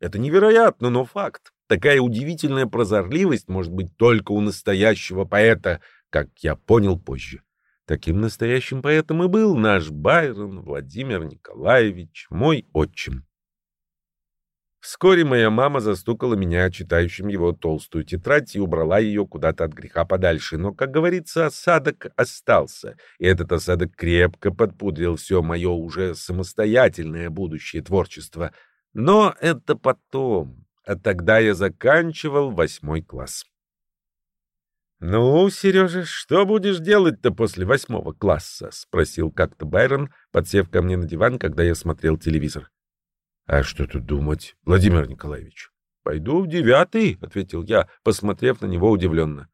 Это невероятно, но факт. Такая удивительная прозорливость может быть только у настоящего поэта, как я понял позже. Таким настоящим поэтом и был наш Байрон Владимир Николаевич, мой отчим. Вскоре моя мама застукала меня читающим его толстую тетрадь и убрала ее куда-то от греха подальше. Но, как говорится, осадок остался, и этот осадок крепко подпудрил все мое уже самостоятельное будущее творчество. Но это потом, а тогда я заканчивал восьмой класс. «Ну, Сережа, что будешь делать-то после восьмого класса?» — спросил как-то Байрон, подсев ко мне на диван, когда я смотрел телевизор. А что тут думать, Владимир Николаевич? Пойду в девятый, ответил я, посмотрев на него удивленно.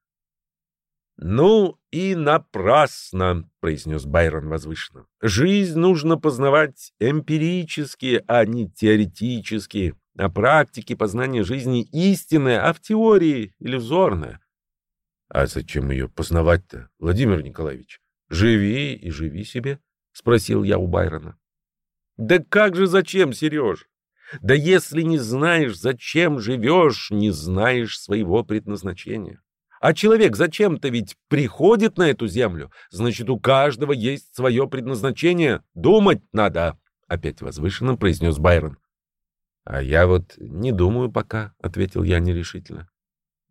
Ну и напрасно, произнес Байрон возвышенно. Жизнь нужно познавать эмпирически, а не теоретически. На практике познание жизни истинное, а в теории иллюзорное. А зачем ее познавать-то, Владимир Николаевич? Живи и живи себе, спросил я у Байрона. Да как же зачем, Сереж? Да если не знаешь, зачем живешь, не знаешь своего предназначения. А человек зачем-то ведь приходит на эту землю. Значит, у каждого есть свое предназначение. Думать надо, — опять возвышенно произнес Байрон. — А я вот не думаю пока, — ответил я нерешительно. —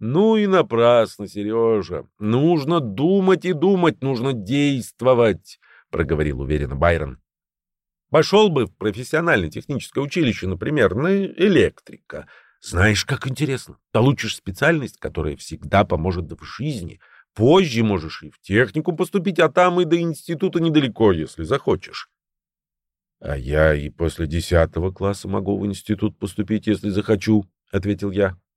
Ну и напрасно, Сережа. Нужно думать и думать, нужно действовать, — проговорил уверенно Байрон. Пошел бы в профессиональное техническое училище, например, на электрика. Знаешь, как интересно. Получишь специальность, которая всегда поможет в жизни. Позже можешь и в технику поступить, а там и до института недалеко, если захочешь. — А я и после десятого класса могу в институт поступить, если захочу, — ответил я. —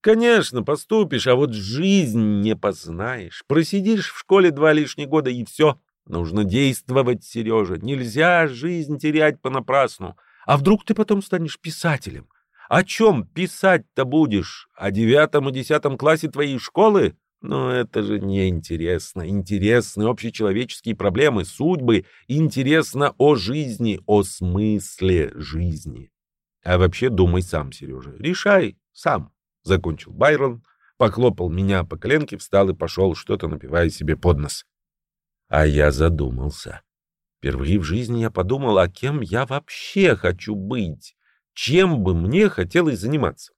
Конечно, поступишь, а вот жизнь не познаешь. Просидишь в школе два лишних года и все, Нужно действовать, Сережа. Нельзя жизнь терять понапрасну. А вдруг ты потом станешь писателем? О чем писать-то будешь? О девятом и десятом классе твоей школы? Но это же не интересно. Интересны общечеловеческие проблемы, судьбы. Интересно о жизни, о смысле жизни. А вообще думай сам, Сережа. Решай сам. Закончил Байрон, похлопал меня по коленке, встал и пошел, что-то напивая себе под нос. А я задумался. Впервые в жизни я подумал, а кем я вообще хочу быть? Чем бы мне хотелось заниматься?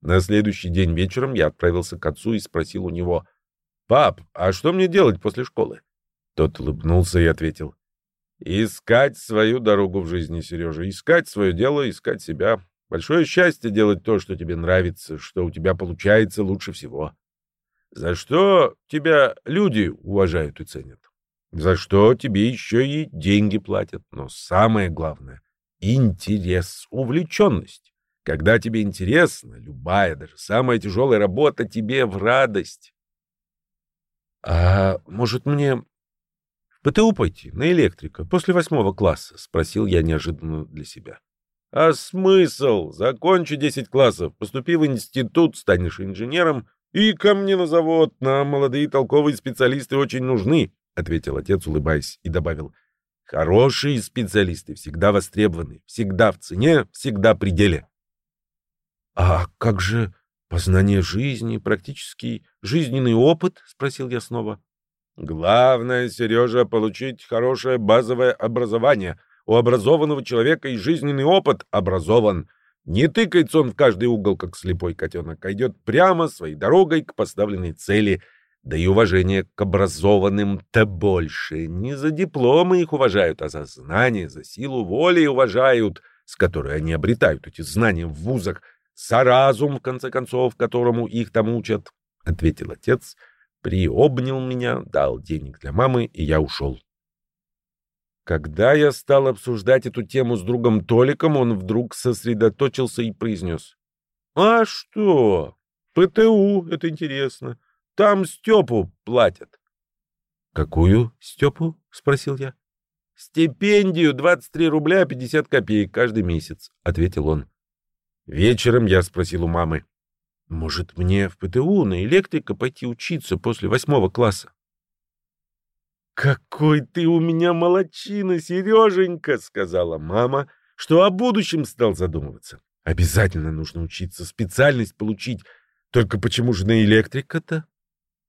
На следующий день вечером я отправился к отцу и спросил у него, «Пап, а что мне делать после школы?» Тот улыбнулся и ответил, «Искать свою дорогу в жизни, Сережа, искать свое дело, искать себя. Большое счастье делать то, что тебе нравится, что у тебя получается лучше всего. За что тебя люди уважают и ценят. За что тебе еще и деньги платят. Но самое главное — интерес, увлеченность. Когда тебе интересно, любая, даже самая тяжелая работа тебе в радость. А может мне в ПТУ пойти, на электрика, после восьмого класса? Спросил я неожиданно для себя. А смысл? Закончи десять классов, поступи в институт, станешь инженером и ко мне на завод. Нам молодые толковые специалисты очень нужны, ответил отец, улыбаясь, и добавил. Хорошие специалисты всегда востребованы, всегда в цене, всегда при деле. «А как же познание жизни, практический жизненный опыт?» — спросил я снова. «Главное, Сережа, получить хорошее базовое образование. У образованного человека и жизненный опыт образован. Не тыкается он в каждый угол, как слепой котенок, а идет прямо своей дорогой к поставленной цели. Да и уважение к образованным-то больше. Не за дипломы их уважают, а за знания, за силу воли уважают, с которой они обретают эти знания в вузах, Саразум, в конце концов, которому их там учат, — ответил отец, приобнял меня, дал денег для мамы, и я ушел. Когда я стал обсуждать эту тему с другом Толиком, он вдруг сосредоточился и произнес. — А что? ПТУ, это интересно. Там Степу платят. — Какую Степу? — спросил я. — Стипендию 23 рубля 50 копеек каждый месяц, — ответил он. Вечером я спросил у мамы, может, мне в ПТУ на электрика пойти учиться после восьмого класса? «Какой ты у меня молочина, Сереженька!» — сказала мама, что о будущем стал задумываться. «Обязательно нужно учиться, специальность получить. Только почему же на электрика-то?»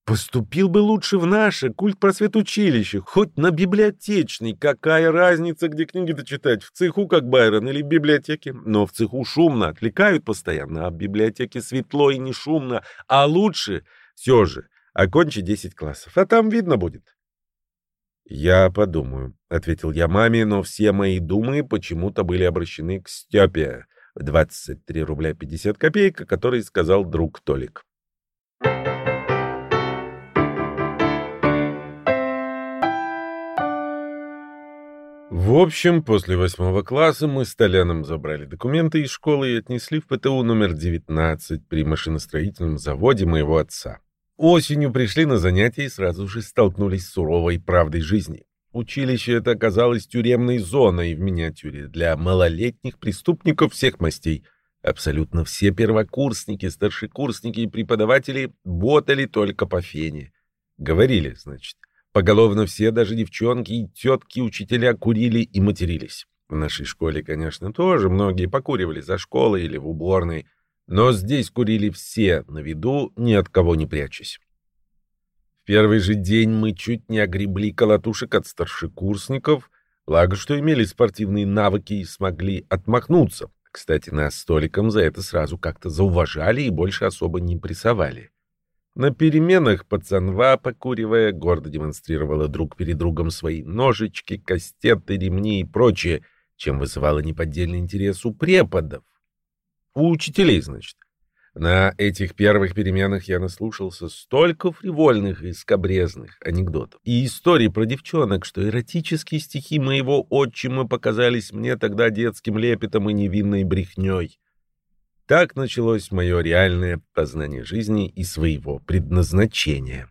Поступил бы лучше в наше культ-просвет-училище, хоть на библиотечный. Какая разница, где книги-то читать, в цеху, как Байрон, или в библиотеке? Но в цеху шумно, отвлекают постоянно, а в библиотеке светло и не шумно. А лучше все же окончи 10 классов, а там видно будет. «Я подумаю», — ответил я маме, но все мои думы почему-то были обращены к Степе в 23 рубля 50 копеек, о которой сказал друг Толик. В общем, после восьмого класса мы с Толяном забрали документы из школы и отнесли в ПТУ номер 19 при машиностроительном заводе моего отца. Осенью пришли на занятия и сразу же столкнулись с суровой правдой жизни. Училище это оказалось тюремной зоной в миниатюре для малолетних преступников всех мастей. Абсолютно все первокурсники, старшекурсники и преподаватели ботали только по фене. Говорили, значит, Поголовно все, даже девчонки и тетки, учителя курили и матерились. В нашей школе, конечно, тоже многие покуривали за школой или в уборной, но здесь курили все, на виду, ни от кого не прячась. В первый же день мы чуть не огребли колотушек от старшекурсников, благо, что имели спортивные навыки и смогли отмахнуться. Кстати, нас столиком за это сразу как-то зауважали и больше особо не прессовали. На переменах пацанва, покуривая, гордо демонстрировала друг перед другом свои ножички, кастеты, ремни и прочее, чем вызывало неподдельный интерес у преподов. У учителей, значит. На этих первых переменах я наслушался столько фривольных и скобрезных анекдотов и историй про девчонок, что эротические стихи моего отчима показались мне тогда детским лепетом и невинной брехней. Так началось мое реальное познание жизни и своего предназначения.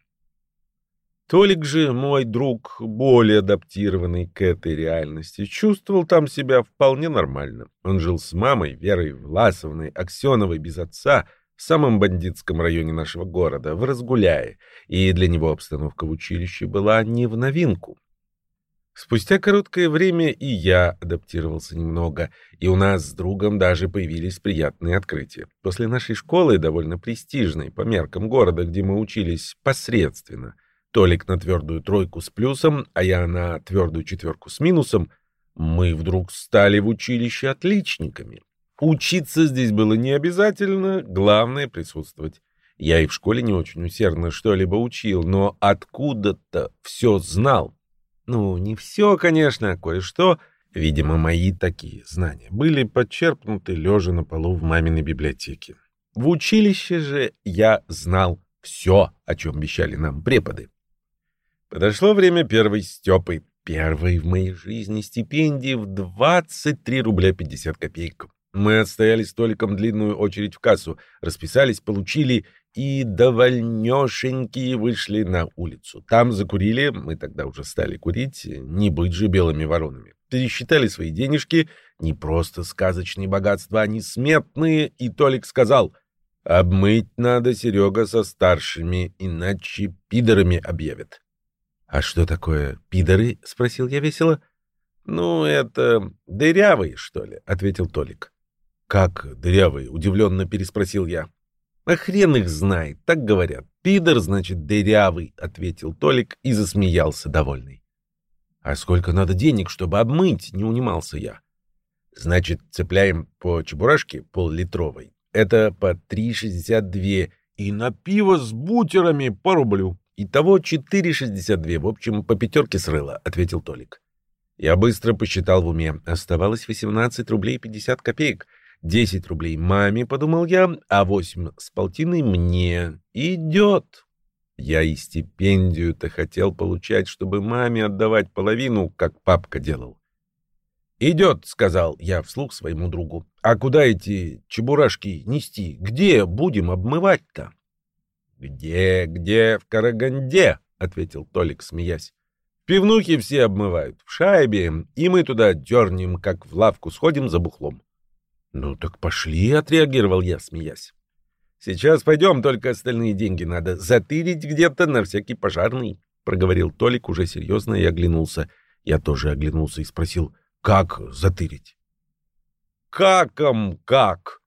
Толик же, мой друг, более адаптированный к этой реальности, чувствовал там себя вполне нормально. Он жил с мамой, Верой Власовной, Аксеновой без отца, в самом бандитском районе нашего города, в Разгуляе, и для него обстановка в училище была не в новинку. Спустя короткое время и я адаптировался немного, и у нас с другом даже появились приятные открытия. После нашей школы, довольно престижной по меркам города, где мы учились посредственно, Толик на твердую тройку с плюсом, а я на твердую четверку с минусом, мы вдруг стали в училище отличниками. Учиться здесь было не обязательно, главное — присутствовать. Я и в школе не очень усердно что-либо учил, но откуда-то все знал. Ну, не все, конечно, а кое-что. Видимо, мои такие знания были подчерпнуты лежа на полу в маминой библиотеке. В училище же я знал все, о чем вещали нам преподы. Подошло время первой Степы, первой в моей жизни стипендии в 23 рубля 50 копеек. Мы отстояли столиком длинную очередь в кассу, расписались, получили и довольнёшенькие вышли на улицу. Там закурили, мы тогда уже стали курить, не быть же белыми воронами. Пересчитали свои денежки, не просто сказочные богатства, а несметные, и Толик сказал, «Обмыть надо, Серега, со старшими, иначе пидорами объявят». «А что такое пидоры?» — спросил я весело. «Ну, это дырявые, что ли?» — ответил Толик. «Как дырявый?» — удивленно переспросил я. «А хрен их знает, так говорят. Пидор, значит, дырявый», — ответил Толик и засмеялся, довольный. «А сколько надо денег, чтобы обмыть?» — не унимался я. «Значит, цепляем по чебурашке пол-литровой. Это по 3,62 и на пиво с бутерами по рублю. Итого 4,62. В общем, по пятерке срыла», — ответил Толик. Я быстро посчитал в уме. Оставалось 18 рублей 50 копеек — Десять рублей маме, подумал я, а восемь с полтиной мне. Идет. Я и стипендию-то хотел получать, чтобы маме отдавать половину, как папка делал. «Идет», — сказал я вслух своему другу. «А куда эти чебурашки нести? Где будем обмывать-то?» «Где, где? В Караганде», — ответил Толик, смеясь. «Пивнухи все обмывают, в шайбе, и мы туда дернем, как в лавку сходим за бухлом». «Ну так пошли», — отреагировал я, смеясь. «Сейчас пойдем, только остальные деньги надо затырить где-то на всякий пожарный», — проговорил Толик уже серьезно и оглянулся. Я тоже оглянулся и спросил, «Как затырить?» «Каком как?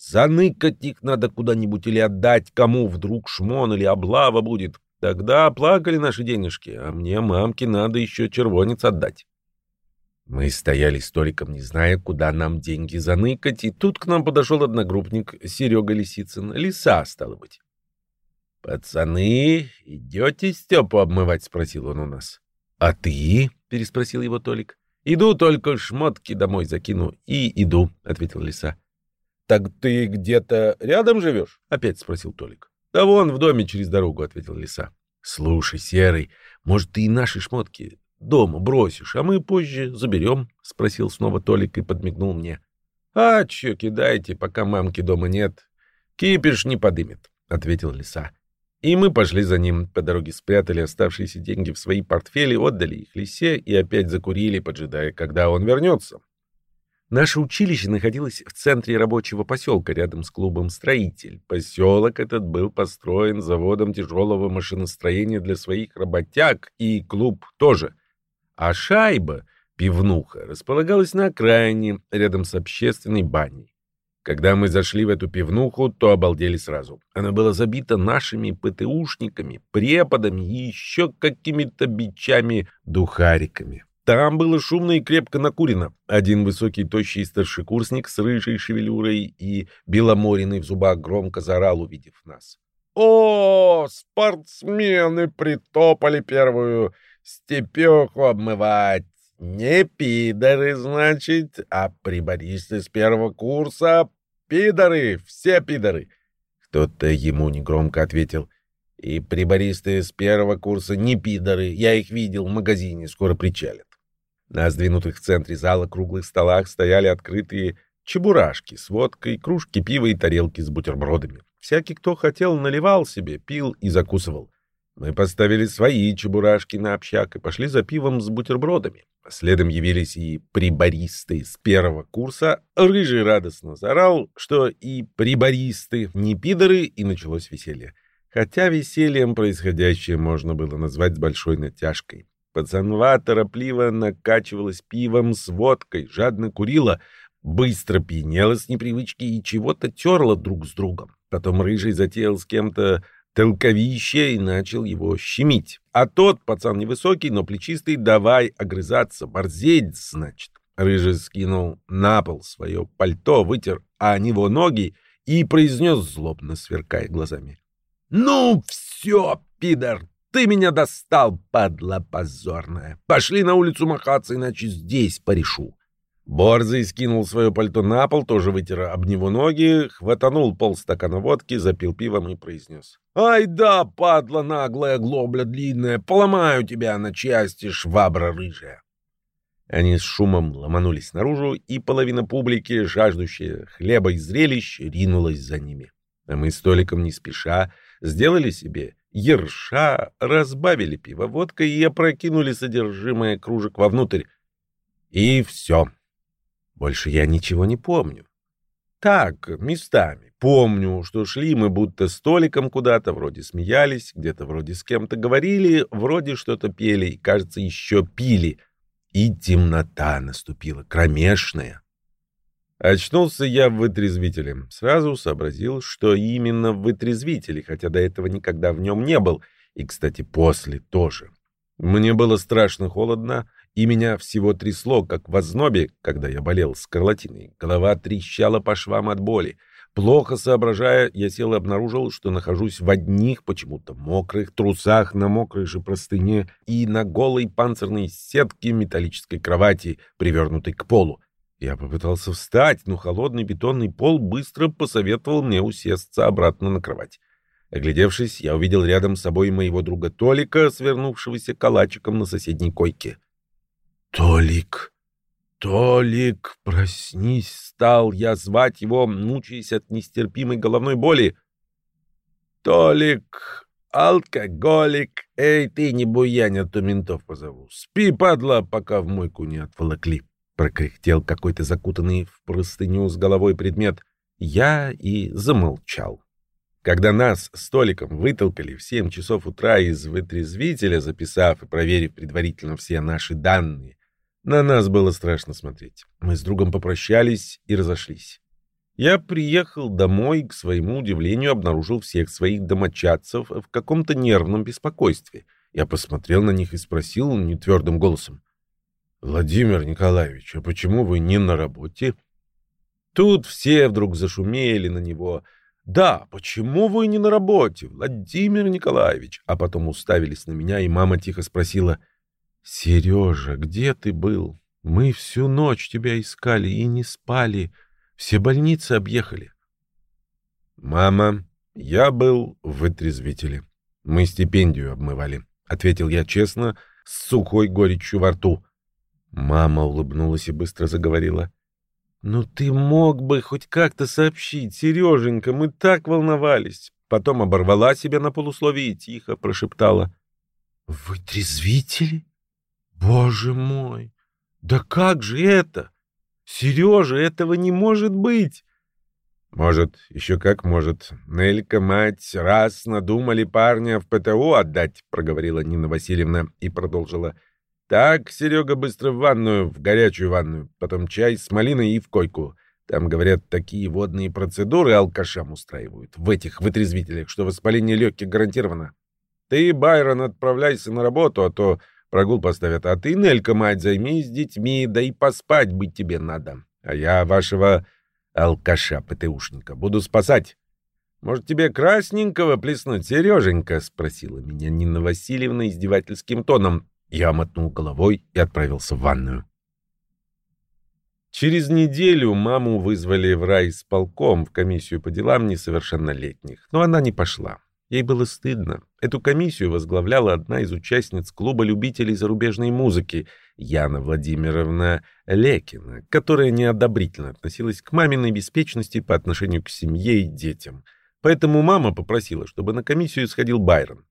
Заныкать их надо куда-нибудь или отдать кому, вдруг шмон или облава будет. Тогда плакали наши денежки, а мне, мамке, надо еще червонец отдать». Мы стояли столиком, не зная, куда нам деньги заныкать, и тут к нам подошел одногруппник Серега Лисицын. Лиса, стало быть. — Пацаны, идете Степу обмывать? — спросил он у нас. — А ты? — переспросил его Толик. — Иду, только шмотки домой закину. — И иду, — ответил Лиса. — Так ты где-то рядом живешь? — опять спросил Толик. — Да вон в доме через дорогу, — ответил Лиса. — Слушай, Серый, может, ты и наши шмотки дома бросишь, а мы позже заберем? — спросил снова Толик и подмигнул мне. — А, чё, кидайте, пока мамки дома нет. Кипиш не подымет, — ответил лиса. И мы пошли за ним, по дороге спрятали оставшиеся деньги в свои портфели, отдали их лисе и опять закурили, поджидая, когда он вернется. Наше училище находилось в центре рабочего поселка, рядом с клубом «Строитель». Поселок этот был построен заводом тяжелого машиностроения для своих работяг, и клуб тоже а шайба, пивнуха, располагалась на окраине, рядом с общественной баней. Когда мы зашли в эту пивнуху, то обалдели сразу. Она была забита нашими ПТУшниками, преподами и еще какими-то бичами-духариками. Там было шумно и крепко накурено. Один высокий тощий старшекурсник с рыжей шевелюрой и беломориной в зубах громко заорал, увидев нас. «О, спортсмены притопали первую степеху обмывать. Не пидоры, значит, а прибористы с первого курса пидоры, все пидоры. Кто-то ему негромко ответил. И прибористы с первого курса не пидоры, я их видел в магазине, скоро причалят. На сдвинутых в центре зала круглых столах стояли открытые чебурашки с водкой, кружки пива и тарелки с бутербродами. Всякий, кто хотел, наливал себе, пил и закусывал. Мы поставили свои чебурашки на общак и пошли за пивом с бутербродами. Следом явились и прибористы с первого курса. Рыжий радостно заорал, что и прибористы не пидоры, и началось веселье. Хотя весельем происходящее можно было назвать с большой натяжкой. Пацанва торопливо накачивалась пивом с водкой, жадно курила, быстро пьянела с непривычки и чего-то терла друг с другом. Потом Рыжий затеял с кем-то толковище и начал его щемить. А тот, пацан невысокий, но плечистый, давай огрызаться, борзеть, значит. Рыжий скинул на пол свое пальто, вытер о него ноги и произнес, злобно сверкая глазами. «Ну все, пидор, ты меня достал, падла позорная. Пошли на улицу махаться, иначе здесь порешу». Борзый скинул свое пальто на пол, тоже вытер об него ноги, хватанул полстакана водки, запил пивом и произнес. «Ай да, падла наглая, глобля длинная, поломаю тебя на части, швабра рыжая!» Они с шумом ломанулись наружу, и половина публики, жаждущая хлеба и зрелищ, ринулась за ними. А мы с Толиком не спеша сделали себе ерша, разбавили пиво водкой и опрокинули содержимое кружек вовнутрь. И все. Больше я ничего не помню. Так, местами. Помню, что шли мы будто столиком куда-то, вроде смеялись, где-то вроде с кем-то говорили, вроде что-то пели и, кажется, еще пили. И темнота наступила, кромешная. Очнулся я в вытрезвителе. Сразу сообразил, что именно в вытрезвителе, хотя до этого никогда в нем не был. И, кстати, после тоже. Мне было страшно холодно, и меня всего трясло, как в ознобе, когда я болел скарлатиной. Голова трещала по швам от боли. Плохо соображая, я сел и обнаружил, что нахожусь в одних почему-то мокрых трусах на мокрой же простыне и на голой панцирной сетке металлической кровати, привернутой к полу. Я попытался встать, но холодный бетонный пол быстро посоветовал мне усесться обратно на кровать. Оглядевшись, я увидел рядом с собой моего друга Толика, свернувшегося калачиком на соседней койке. «Толик! Толик! Проснись!» Стал я звать его, мучаясь от нестерпимой головной боли. «Толик! Алкоголик! Эй, ты не буянь, а то ментов позову! Спи, падла, пока в мойку не отволокли!» Прокряхтел какой-то закутанный в простыню с головой предмет. Я и замолчал. Когда нас с Толиком вытолкали в семь часов утра из вытрезвителя, записав и проверив предварительно все наши данные, на нас было страшно смотреть. Мы с другом попрощались и разошлись. Я приехал домой и, к своему удивлению, обнаружил всех своих домочадцев в каком-то нервном беспокойстве. Я посмотрел на них и спросил нетвердым голосом. «Владимир Николаевич, а почему вы не на работе?» Тут все вдруг зашумели на него. «Да, почему вы не на работе, Владимир Николаевич?» А потом уставились на меня, и мама тихо спросила — Сережа, где ты был? Мы всю ночь тебя искали и не спали. Все больницы объехали. Мама, я был в вытрезвителе. Мы стипендию обмывали, ответил я честно, с сухой горечью во рту. Мама улыбнулась и быстро заговорила. «Ну ты мог бы хоть как-то сообщить, Сереженька, мы так волновались!» Потом оборвала себя на полусловие и тихо прошептала. «Вы трезвители?» Боже мой! Да как же это? Сережа, этого не может быть! Может, еще как может. Нелька, мать, раз надумали парня в ПТУ отдать, проговорила Нина Васильевна и продолжила. Так, Серега, быстро в ванную, в горячую ванную, потом чай с малиной и в койку. Там, говорят, такие водные процедуры алкашам устраивают в этих вытрезвителях, что воспаление легких гарантировано. Ты, Байрон, отправляйся на работу, а то Прогул поставят, а ты, Нелька, мать, займись детьми, да и поспать быть тебе надо. А я вашего алкаша ПТУшника буду спасать. Может, тебе красненького плеснуть, Сереженька? — спросила меня Нина Васильевна издевательским тоном. Я мотнул головой и отправился в ванную. Через неделю маму вызвали в райисполком в комиссию по делам несовершеннолетних, но она не пошла. Ей было стыдно. Эту комиссию возглавляла одна из участниц клуба любителей зарубежной музыки, Яна Владимировна Лекина, которая неодобрительно относилась к маминой беспечности по отношению к семье и детям. Поэтому мама попросила, чтобы на комиссию сходил Байрон.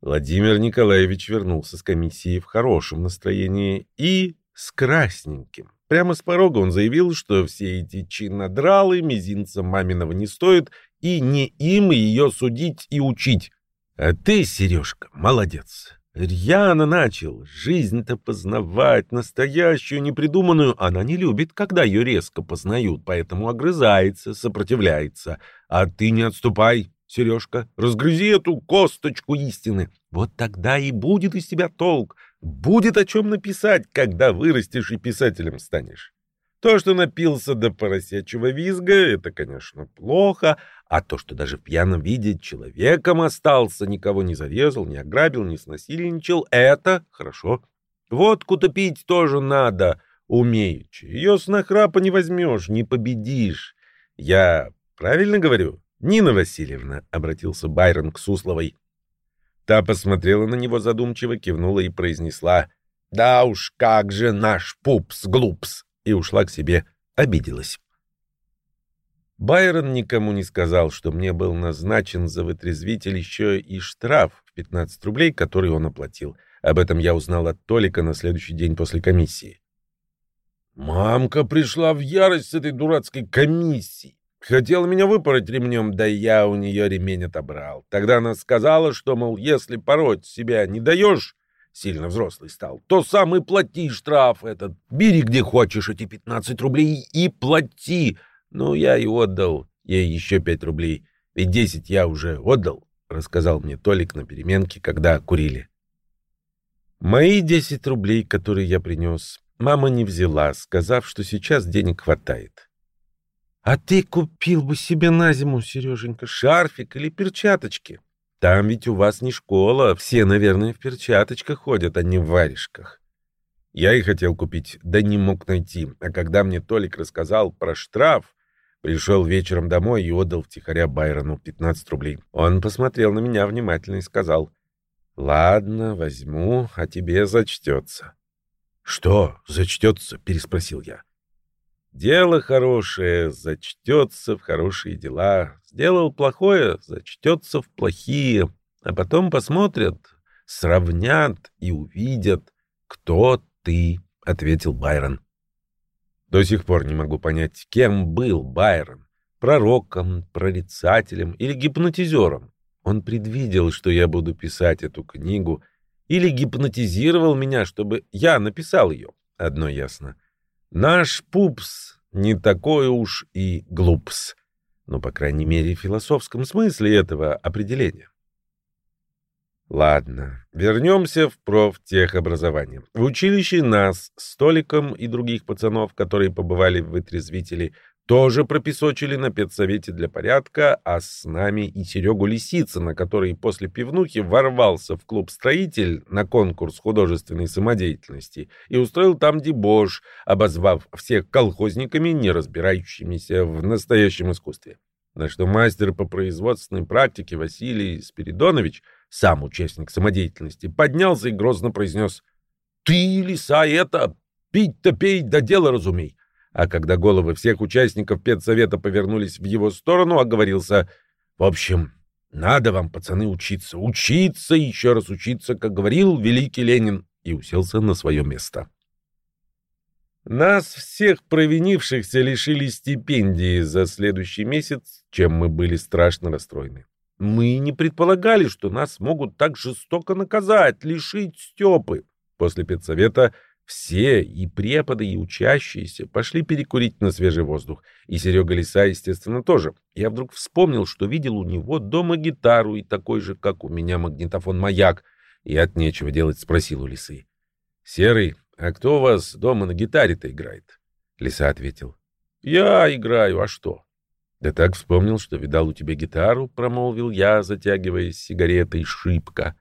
Владимир Николаевич вернулся с комиссии в хорошем настроении и с красненьким. Прямо с порога он заявил, что все эти чинодралы мизинца маминого не стоят, и не им ее судить и учить. А ты, Сережка, молодец. Рьяно начал. Жизнь-то познавать, настоящую, непридуманную, она не любит, когда ее резко познают, поэтому огрызается, сопротивляется. А ты не отступай, Сережка, разгрызи эту косточку истины. Вот тогда и будет из тебя толк. Будет о чем написать, когда вырастешь и писателем станешь. То, что напился до поросячьего визга, это, конечно, плохо, а то, что даже в пьяном виде человеком остался, никого не зарезал, не ограбил, не снасильничал, это хорошо. Водку-то пить тоже надо, умеючи. Ее с нахрапа не возьмешь, не победишь. Я правильно говорю? Нина Васильевна, — обратился Байрон к Сусловой. Та посмотрела на него задумчиво, кивнула и произнесла «Да уж, как же наш пупс-глупс!» и ушла к себе, обиделась. Байрон никому не сказал, что мне был назначен за вытрезвитель еще и штраф в 15 рублей, который он оплатил. Об этом я узнал от Толика на следующий день после комиссии. «Мамка пришла в ярость с этой дурацкой комиссией. Хотела меня выпороть ремнем, да я у нее ремень отобрал. Тогда она сказала, что, мол, если пороть себя не даешь, сильно взрослый стал, то сам и плати штраф этот. Бери где хочешь эти 15 рублей и плати. Ну, я и отдал ей еще 5 рублей. Ведь 10 я уже отдал, рассказал мне Толик на переменке, когда курили. Мои 10 рублей, которые я принес, мама не взяла, сказав, что сейчас денег хватает. А ты купил бы себе на зиму, Сереженька, шарфик или перчаточки. Там ведь у вас не школа, все, наверное, в перчаточках ходят, а не в варежках. Я и хотел купить, да не мог найти. А когда мне Толик рассказал про штраф, пришел вечером домой и отдал втихаря Байрону 15 рублей. Он посмотрел на меня внимательно и сказал, «Ладно, возьму, а тебе зачтется». «Что зачтется?» — переспросил я. Дело хорошее зачтется в хорошие дела. Сделал плохое зачтется в плохие. А потом посмотрят, сравнят и увидят, кто ты, — ответил Байрон. До сих пор не могу понять, кем был Байрон. Пророком, прорицателем или гипнотизером. Он предвидел, что я буду писать эту книгу, или гипнотизировал меня, чтобы я написал ее. Одно ясно — Наш пупс не такой уж и глупс. Ну, по крайней мере, в философском смысле этого определения. Ладно, вернемся в профтехобразование. В училище нас, Столиком и других пацанов, которые побывали в вытрезвителе, тоже пропесочили на педсовете для порядка, а с нами и Серегу Лисицына, который после пивнухи ворвался в клуб «Строитель» на конкурс художественной самодеятельности и устроил там дебош, обозвав всех колхозниками, не разбирающимися в настоящем искусстве. На что мастер по производственной практике Василий Спиридонович, сам участник самодеятельности, поднялся и грозно произнес «Ты, лиса, это, пить-то пей, да дело разумей. А когда головы всех участников педсовета повернулись в его сторону, оговорился «В общем, надо вам, пацаны, учиться, учиться и еще раз учиться, как говорил великий Ленин», и уселся на свое место. Нас всех провинившихся лишили стипендии за следующий месяц, чем мы были страшно расстроены. Мы не предполагали, что нас могут так жестоко наказать, лишить Степы. После педсовета все, и преподы, и учащиеся, пошли перекурить на свежий воздух. И Серега Лиса, естественно, тоже. Я вдруг вспомнил, что видел у него дома гитару и такой же, как у меня, магнитофон-маяк. И от нечего делать спросил у Лисы. «Серый, а кто у вас дома на гитаре-то играет?» Лиса ответил. «Я играю, а что?» «Да так вспомнил, что видал у тебя гитару», — промолвил я, затягиваясь сигаретой шибко.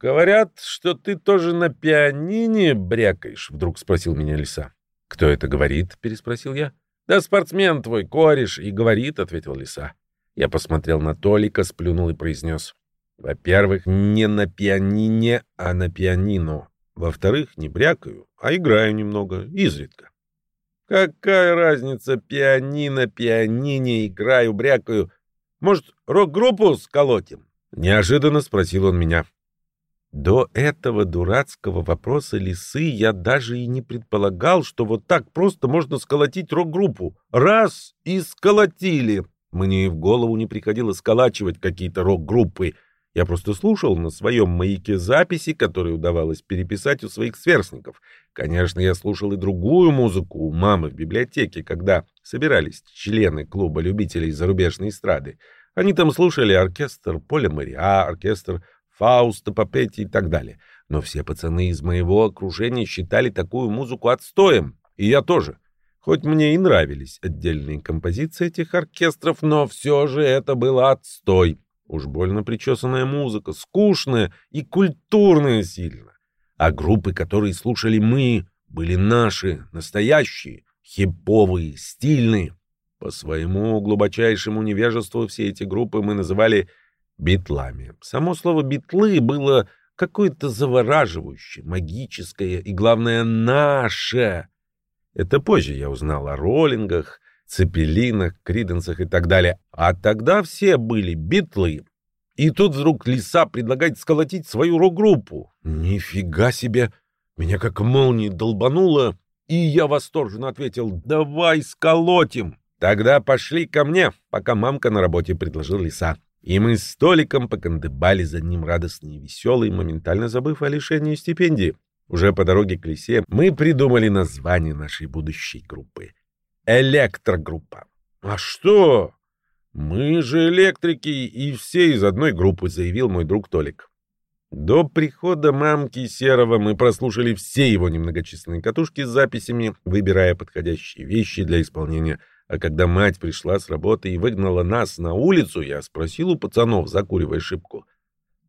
«Говорят, что ты тоже на пианине брякаешь?» — вдруг спросил меня лиса. «Кто это говорит?» — переспросил я. «Да спортсмен твой, кореш, и говорит», — ответил лиса. Я посмотрел на Толика, сплюнул и произнес. «Во-первых, не на пианине, а на пианино. Во-вторых, не брякаю, а играю немного, изредка». «Какая разница, пианино, пианине, играю, брякаю? Может, рок-группу сколотим?» Неожиданно спросил он меня. До этого дурацкого вопроса лисы я даже и не предполагал, что вот так просто можно сколотить рок-группу. Раз — и сколотили. Мне в голову не приходило сколачивать какие-то рок-группы. Я просто слушал на своем маяке записи, которые удавалось переписать у своих сверстников. Конечно, я слушал и другую музыку у мамы в библиотеке, когда собирались члены клуба любителей зарубежной эстрады. Они там слушали оркестр Поля Мариа, оркестр Фауста Папетти и так далее. Но все пацаны из моего окружения считали такую музыку отстоем, и я тоже. Хоть мне и нравились отдельные композиции этих оркестров, но все же это было отстой. Уж больно причесанная музыка, скучная и культурная сильно. А группы, которые слушали мы, были наши, настоящие, хиповые, стильные. По своему глубочайшему невежеству все эти группы мы называли битлами. Само слово «битлы» было какое-то завораживающее, магическое и, главное, наше. Это позже я узнал о роллингах, цепелинах, криденсах и так далее. А тогда все были битлы. И тут вдруг Лиса предлагает сколотить свою рок-группу. Нифига себе! Меня как молнией долбануло, и я восторженно ответил «Давай сколотим!» Тогда пошли ко мне, пока мамка на работе предложил Лиса. И мы с Толиком покандыбали за ним радостные и веселые, моментально забыв о лишении стипендии. Уже по дороге к лесе мы придумали название нашей будущей группы. Электрогруппа. А что? Мы же электрики и все из одной группы, заявил мой друг Толик. До прихода мамки Серого мы прослушали все его немногочисленные катушки с записями, выбирая подходящие вещи для исполнения а когда мать пришла с работы и выгнала нас на улицу, я спросил у пацанов, закуривая шибку.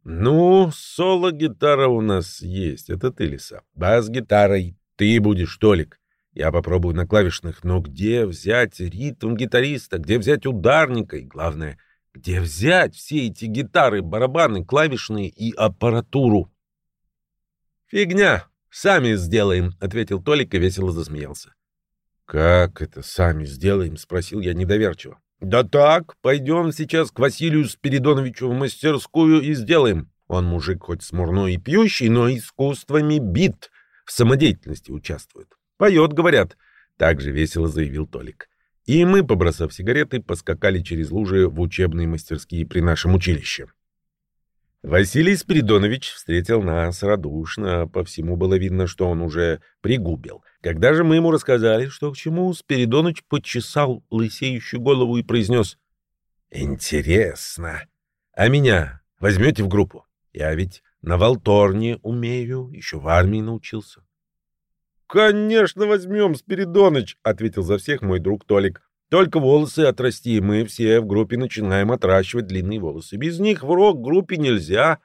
«Ну, соло-гитара у нас есть, это ты, Лиса. Бас-гитарой ты будешь, Толик. Я попробую на клавишных, но где взять ритм гитариста, где взять ударника и, главное, где взять все эти гитары, барабаны, клавишные и аппаратуру?» «Фигня, сами сделаем», — ответил Толик и весело засмеялся. «Как это сами сделаем?» — спросил я недоверчиво. «Да так, пойдем сейчас к Василию Спиридоновичу в мастерскую и сделаем. Он мужик хоть смурной и пьющий, но искусствами бит, в самодеятельности участвует. Поет, говорят». Так же весело заявил Толик. И мы, побросав сигареты, поскакали через лужи в учебные мастерские при нашем училище. Василий Спиридонович встретил нас радушно, по всему было видно, что он уже пригубил. Когда же мы ему рассказали, что к чему, Спиридоныч почесал лысеющую голову и произнес «Интересно. А меня возьмете в группу? Я ведь на Волторне умею, еще в армии научился». «Конечно возьмем, Спиридоныч», — ответил за всех мой друг Толик. Только волосы отрасти, мы все в группе начинаем отращивать длинные волосы. Без них в рок-группе нельзя.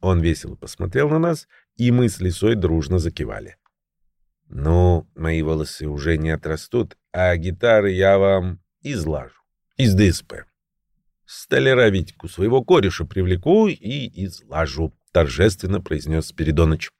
Он весело посмотрел на нас, и мы с Лисой дружно закивали. Ну, мои волосы уже не отрастут, а гитары я вам излажу. Из ДСП. Столяра своего кореша привлеку и излажу, торжественно произнес Спиридоныч.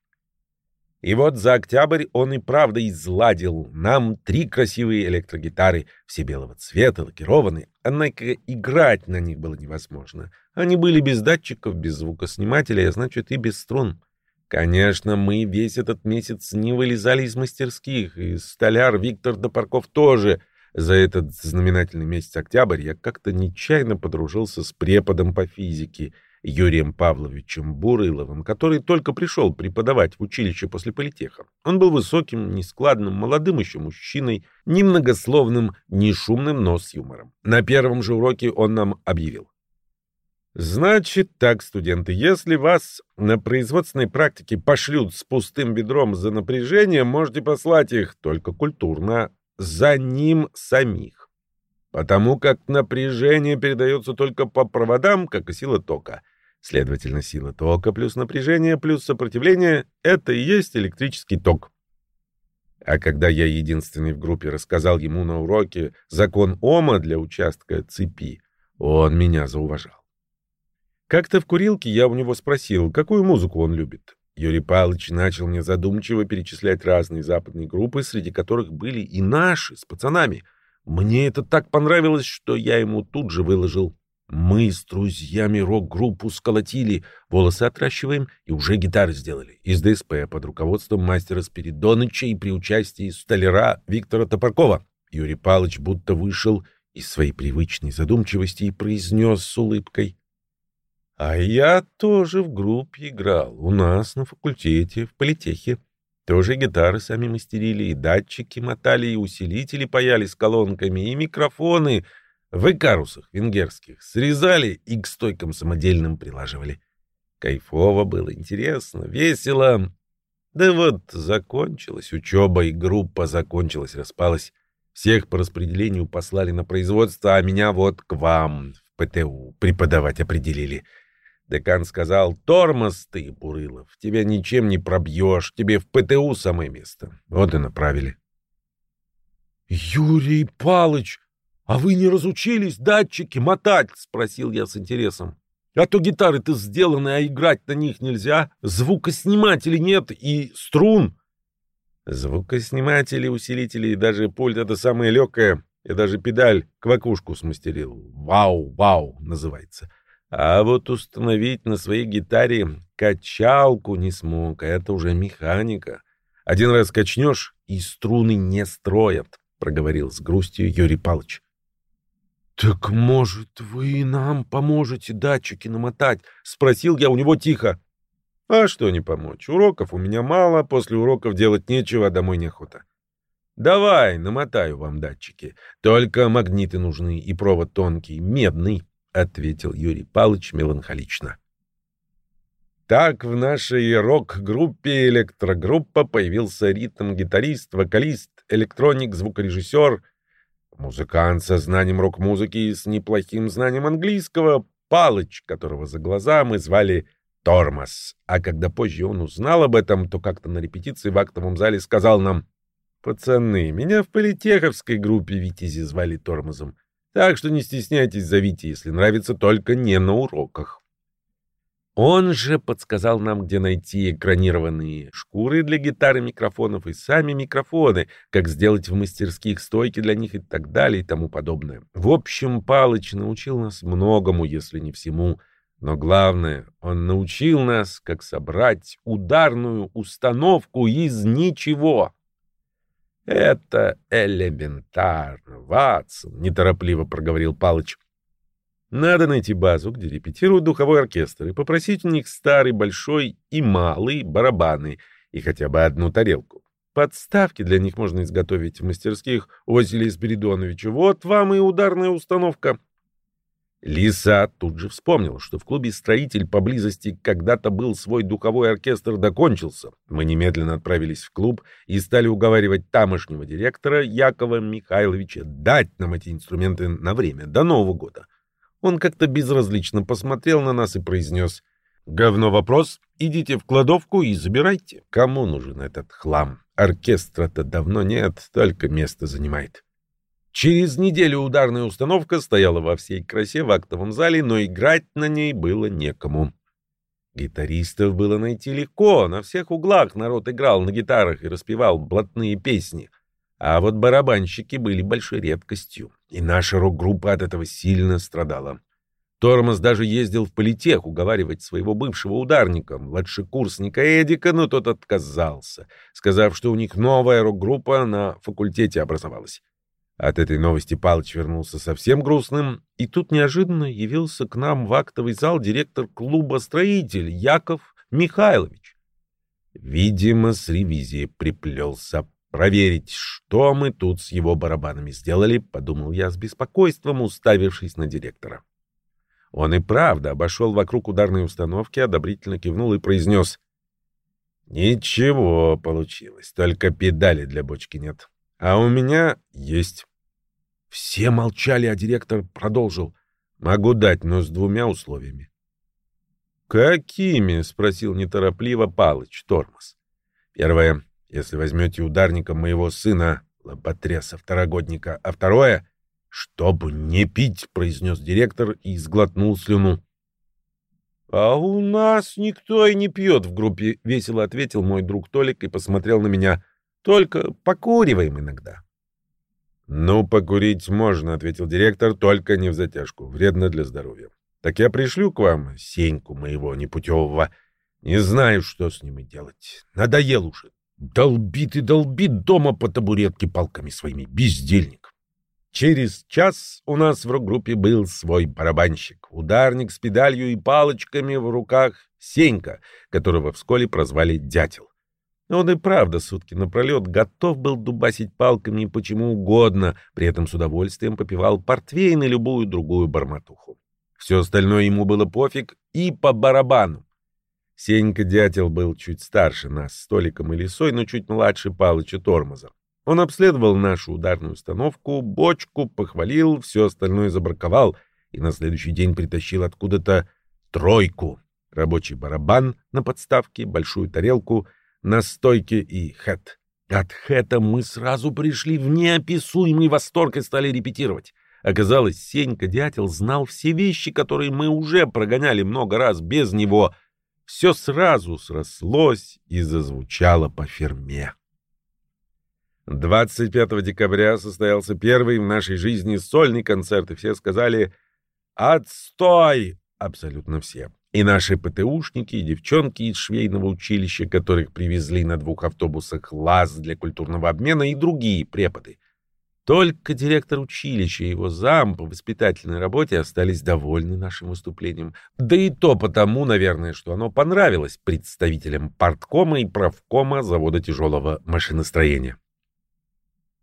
И вот за октябрь он и правда изладил нам три красивые электрогитары, все белого цвета, лакированные, однако играть на них было невозможно. Они были без датчиков, без звукоснимателя, а значит и без струн. Конечно, мы весь этот месяц не вылезали из мастерских, и столяр Виктор Допарков тоже. За этот знаменательный месяц октябрь я как-то нечаянно подружился с преподом по физике — Юрием Павловичем Бурыловым, который только пришел преподавать в училище после политеха. Он был высоким, нескладным, молодым еще мужчиной, немногословным, не шумным, но с юмором. На первом же уроке он нам объявил. Значит так, студенты, если вас на производственной практике пошлют с пустым бедром за напряжение, можете послать их только культурно за ним самих. Потому как напряжение передается только по проводам, как и сила тока — Следовательно, сила тока плюс напряжение плюс сопротивление — это и есть электрический ток. А когда я единственный в группе рассказал ему на уроке закон Ома для участка цепи, он меня зауважал. Как-то в курилке я у него спросил, какую музыку он любит. Юрий Павлович начал мне задумчиво перечислять разные западные группы, среди которых были и наши, с пацанами. Мне это так понравилось, что я ему тут же выложил Мы с друзьями рок-группу сколотили, волосы отращиваем и уже гитары сделали. Из ДСП под руководством мастера Спиридоныча и при участии столяра Виктора Топоркова. Юрий Палыч будто вышел из своей привычной задумчивости и произнес с улыбкой. А я тоже в группе играл. У нас на факультете, в политехе. Тоже гитары сами мастерили, и датчики мотали, и усилители паяли с колонками, и микрофоны — в икарусах венгерских срезали и к стойкам самодельным прилаживали. Кайфово было, интересно, весело. Да вот закончилась учеба, и группа закончилась, распалась. Всех по распределению послали на производство, а меня вот к вам в ПТУ преподавать определили. Декан сказал, тормоз ты, Бурылов, тебя ничем не пробьешь, тебе в ПТУ самое место. Вот и направили. — Юрий Палыч, «А вы не разучились датчики мотать?» — спросил я с интересом. «А то гитары-то сделаны, а играть на них нельзя. Звукоснимателей нет и струн». Звукосниматели, усилители и даже пульт — это самое легкое. Я даже педаль квакушку смастерил. «Вау-вау» называется. А вот установить на своей гитаре качалку не смог, а это уже механика. Один раз качнешь, и струны не строят, — проговорил с грустью Юрий Павлович. «Так, может, вы нам поможете датчики намотать?» — спросил я у него тихо. «А что не помочь? Уроков у меня мало, после уроков делать нечего, а домой неохота». «Давай, намотаю вам датчики. Только магниты нужны и провод тонкий, медный», — ответил Юрий Павлович меланхолично. Так в нашей рок-группе «Электрогруппа» появился ритм-гитарист, вокалист, электроник, звукорежиссер — Музыкант со знанием рок-музыки и с неплохим знанием английского, Палыч, которого за глаза мы звали Тормоз. А когда позже он узнал об этом, то как-то на репетиции в актовом зале сказал нам, «Пацаны, меня в политеховской группе Витязи звали Тормозом, так что не стесняйтесь, зовите, если нравится, только не на уроках». Он же подсказал нам, где найти экранированные шкуры для гитары микрофонов и сами микрофоны, как сделать в мастерских стойки для них и так далее и тому подобное. В общем, Палыч научил нас многому, если не всему. Но главное, он научил нас, как собрать ударную установку из ничего. «Это элементарно, Ватсон», — неторопливо проговорил Палыч. Надо найти базу, где репетируют духовой оркестр, и попросить у них старый, большой и малый барабаны и хотя бы одну тарелку. Подставки для них можно изготовить в мастерских у Василия Спиридоновича. Вот вам и ударная установка. Лиса тут же вспомнила, что в клубе «Строитель» поблизости когда-то был свой духовой оркестр, докончился. Мы немедленно отправились в клуб и стали уговаривать тамошнего директора Якова Михайловича дать нам эти инструменты на время, до Нового года. Он как-то безразлично посмотрел на нас и произнес «Говно вопрос, идите в кладовку и забирайте. Кому нужен этот хлам? Оркестра-то давно нет, только место занимает». Через неделю ударная установка стояла во всей красе в актовом зале, но играть на ней было некому. Гитаристов было найти легко, на всех углах народ играл на гитарах и распевал блатные песни. А вот барабанщики были большой редкостью, и наша рок-группа от этого сильно страдала. Тормоз даже ездил в политех уговаривать своего бывшего ударника, младшекурсника Эдика, но тот отказался, сказав, что у них новая рок-группа на факультете образовалась. От этой новости Палыч вернулся совсем грустным, и тут неожиданно явился к нам в актовый зал директор клуба «Строитель» Яков Михайлович. Видимо, с ревизией приплелся проверить, что мы тут с его барабанами сделали, подумал я с беспокойством, уставившись на директора. Он и правда обошел вокруг ударной установки, одобрительно кивнул и произнес. «Ничего получилось, только педали для бочки нет. А у меня есть». Все молчали, а директор продолжил. «Могу дать, но с двумя условиями». «Какими?» — спросил неторопливо Палыч Тормоз. «Первое. Если возьмете ударником моего сына, лоботряса второгодника, а второе — чтобы не пить, — произнес директор и сглотнул слюну. — А у нас никто и не пьет в группе, — весело ответил мой друг Толик и посмотрел на меня. — Только покуриваем иногда. «Ну, покурить можно», — ответил директор, — «только не в затяжку. Вредно для здоровья. Так я пришлю к вам Сеньку моего непутевого. Не знаю, что с ним и делать. Надоел уже. Долбит и долбит дома по табуретке палками своими. Бездельник». Через час у нас в рок-группе был свой барабанщик, ударник с педалью и палочками в руках Сенька, которого в школе прозвали Дятел. Он и правда сутки напролет готов был дубасить палками почему угодно, при этом с удовольствием попивал портвейн и любую другую барматуху. Все остальное ему было пофиг и по барабану. Сенька Дятел был чуть старше нас, столиком и лисой, но чуть младше Палыча Тормоза. Он обследовал нашу ударную установку, бочку, похвалил, все остальное забраковал и на следующий день притащил откуда-то тройку. Рабочий барабан на подставке, большую тарелку — на стойке и хэт. От хэта мы сразу пришли в неописуемый восторг и стали репетировать. Оказалось, Сенька Дятел знал все вещи, которые мы уже прогоняли много раз без него. Все сразу срослось и зазвучало по ферме. 25 декабря состоялся первый в нашей жизни сольный концерт, и все сказали «Отстой!» Абсолютно все. И наши ПТУшники, и девчонки из швейного училища, которых привезли на двух автобусах ЛАЗ для культурного обмена, и другие преподы. Только директор училища и его зам по воспитательной работе остались довольны нашим выступлением. Да и то потому, наверное, что оно понравилось представителям парткома и правкома завода тяжелого машиностроения.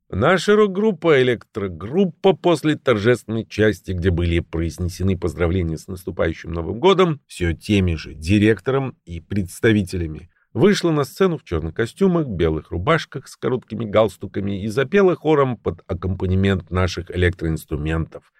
Наша рок-группа «Электрогруппа» после торжественной части, где были произнесены поздравления с наступающим Новым годом, все теми же директором и представителями, вышла на сцену в черных костюмах, белых рубашках с короткими галстуками и запела хором под аккомпанемент наших электроинструментов.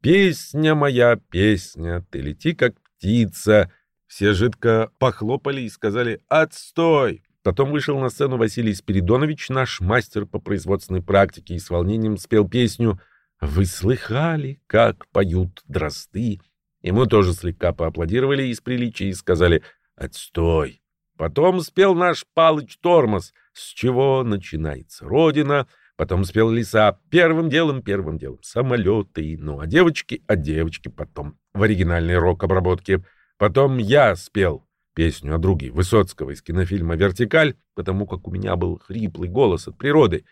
«Песня моя, песня, ты лети как птица». Все жидко похлопали и сказали «Отстой!» Потом вышел на сцену Василий Спиридонович, наш мастер по производственной практике, и с волнением спел песню «Вы слыхали, как поют дрозды?» Ему тоже слегка поаплодировали из приличия и сказали «Отстой!». Потом спел наш Палыч Тормоз «С чего начинается Родина?». Потом спел Лиса «Первым делом, первым делом самолеты». Ну, а девочки, а девочки потом в оригинальной рок-обработке. Потом я спел песню о друге Высоцкого из кинофильма «Вертикаль», потому как у меня был хриплый голос от природы.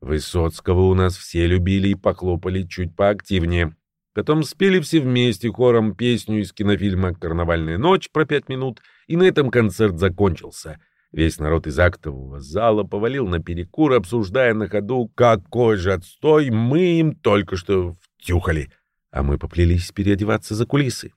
Высоцкого у нас все любили и похлопали чуть поактивнее. Потом спели все вместе хором песню из кинофильма «Карнавальная ночь» про пять минут, и на этом концерт закончился. Весь народ из актового зала повалил на перекур, обсуждая на ходу, какой же отстой мы им только что втюхали. А мы поплелись переодеваться за кулисы.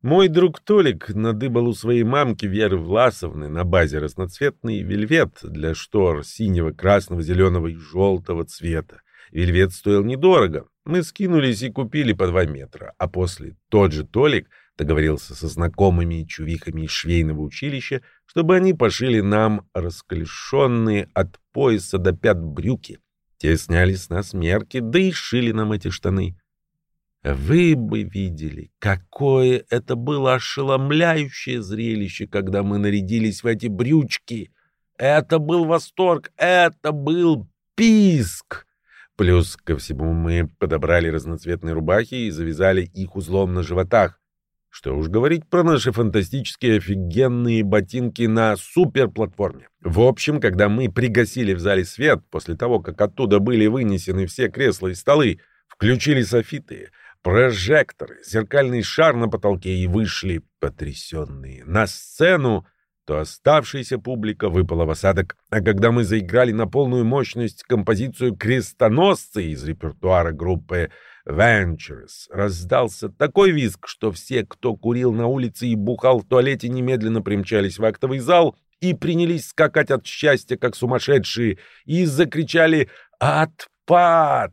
Мой друг Толик надыбал у своей мамки Веры Власовны на базе разноцветный вельвет для штор синего, красного, зеленого и желтого цвета. Вельвет стоил недорого. Мы скинулись и купили по два метра. А после тот же Толик договорился со знакомыми чувихами из швейного училища, чтобы они пошили нам расклешенные от пояса до пят брюки. Те сняли с нас мерки, да и шили нам эти штаны. Вы бы видели, какое это было ошеломляющее зрелище, когда мы нарядились в эти брючки. Это был восторг, это был писк. Плюс ко всему мы подобрали разноцветные рубахи и завязали их узлом на животах. Что уж говорить про наши фантастические офигенные ботинки на суперплатформе. В общем, когда мы пригасили в зале свет, после того, как оттуда были вынесены все кресла и столы, включили софиты, прожекторы, зеркальный шар на потолке и вышли, потрясенные, на сцену, то оставшаяся публика выпала в осадок, а когда мы заиграли на полную мощность композицию «Крестоносцы» из репертуара группы Ventures, раздался такой визг, что все, кто курил на улице и бухал в туалете, немедленно примчались в актовый зал и принялись скакать от счастья, как сумасшедшие, и закричали «Отпад!»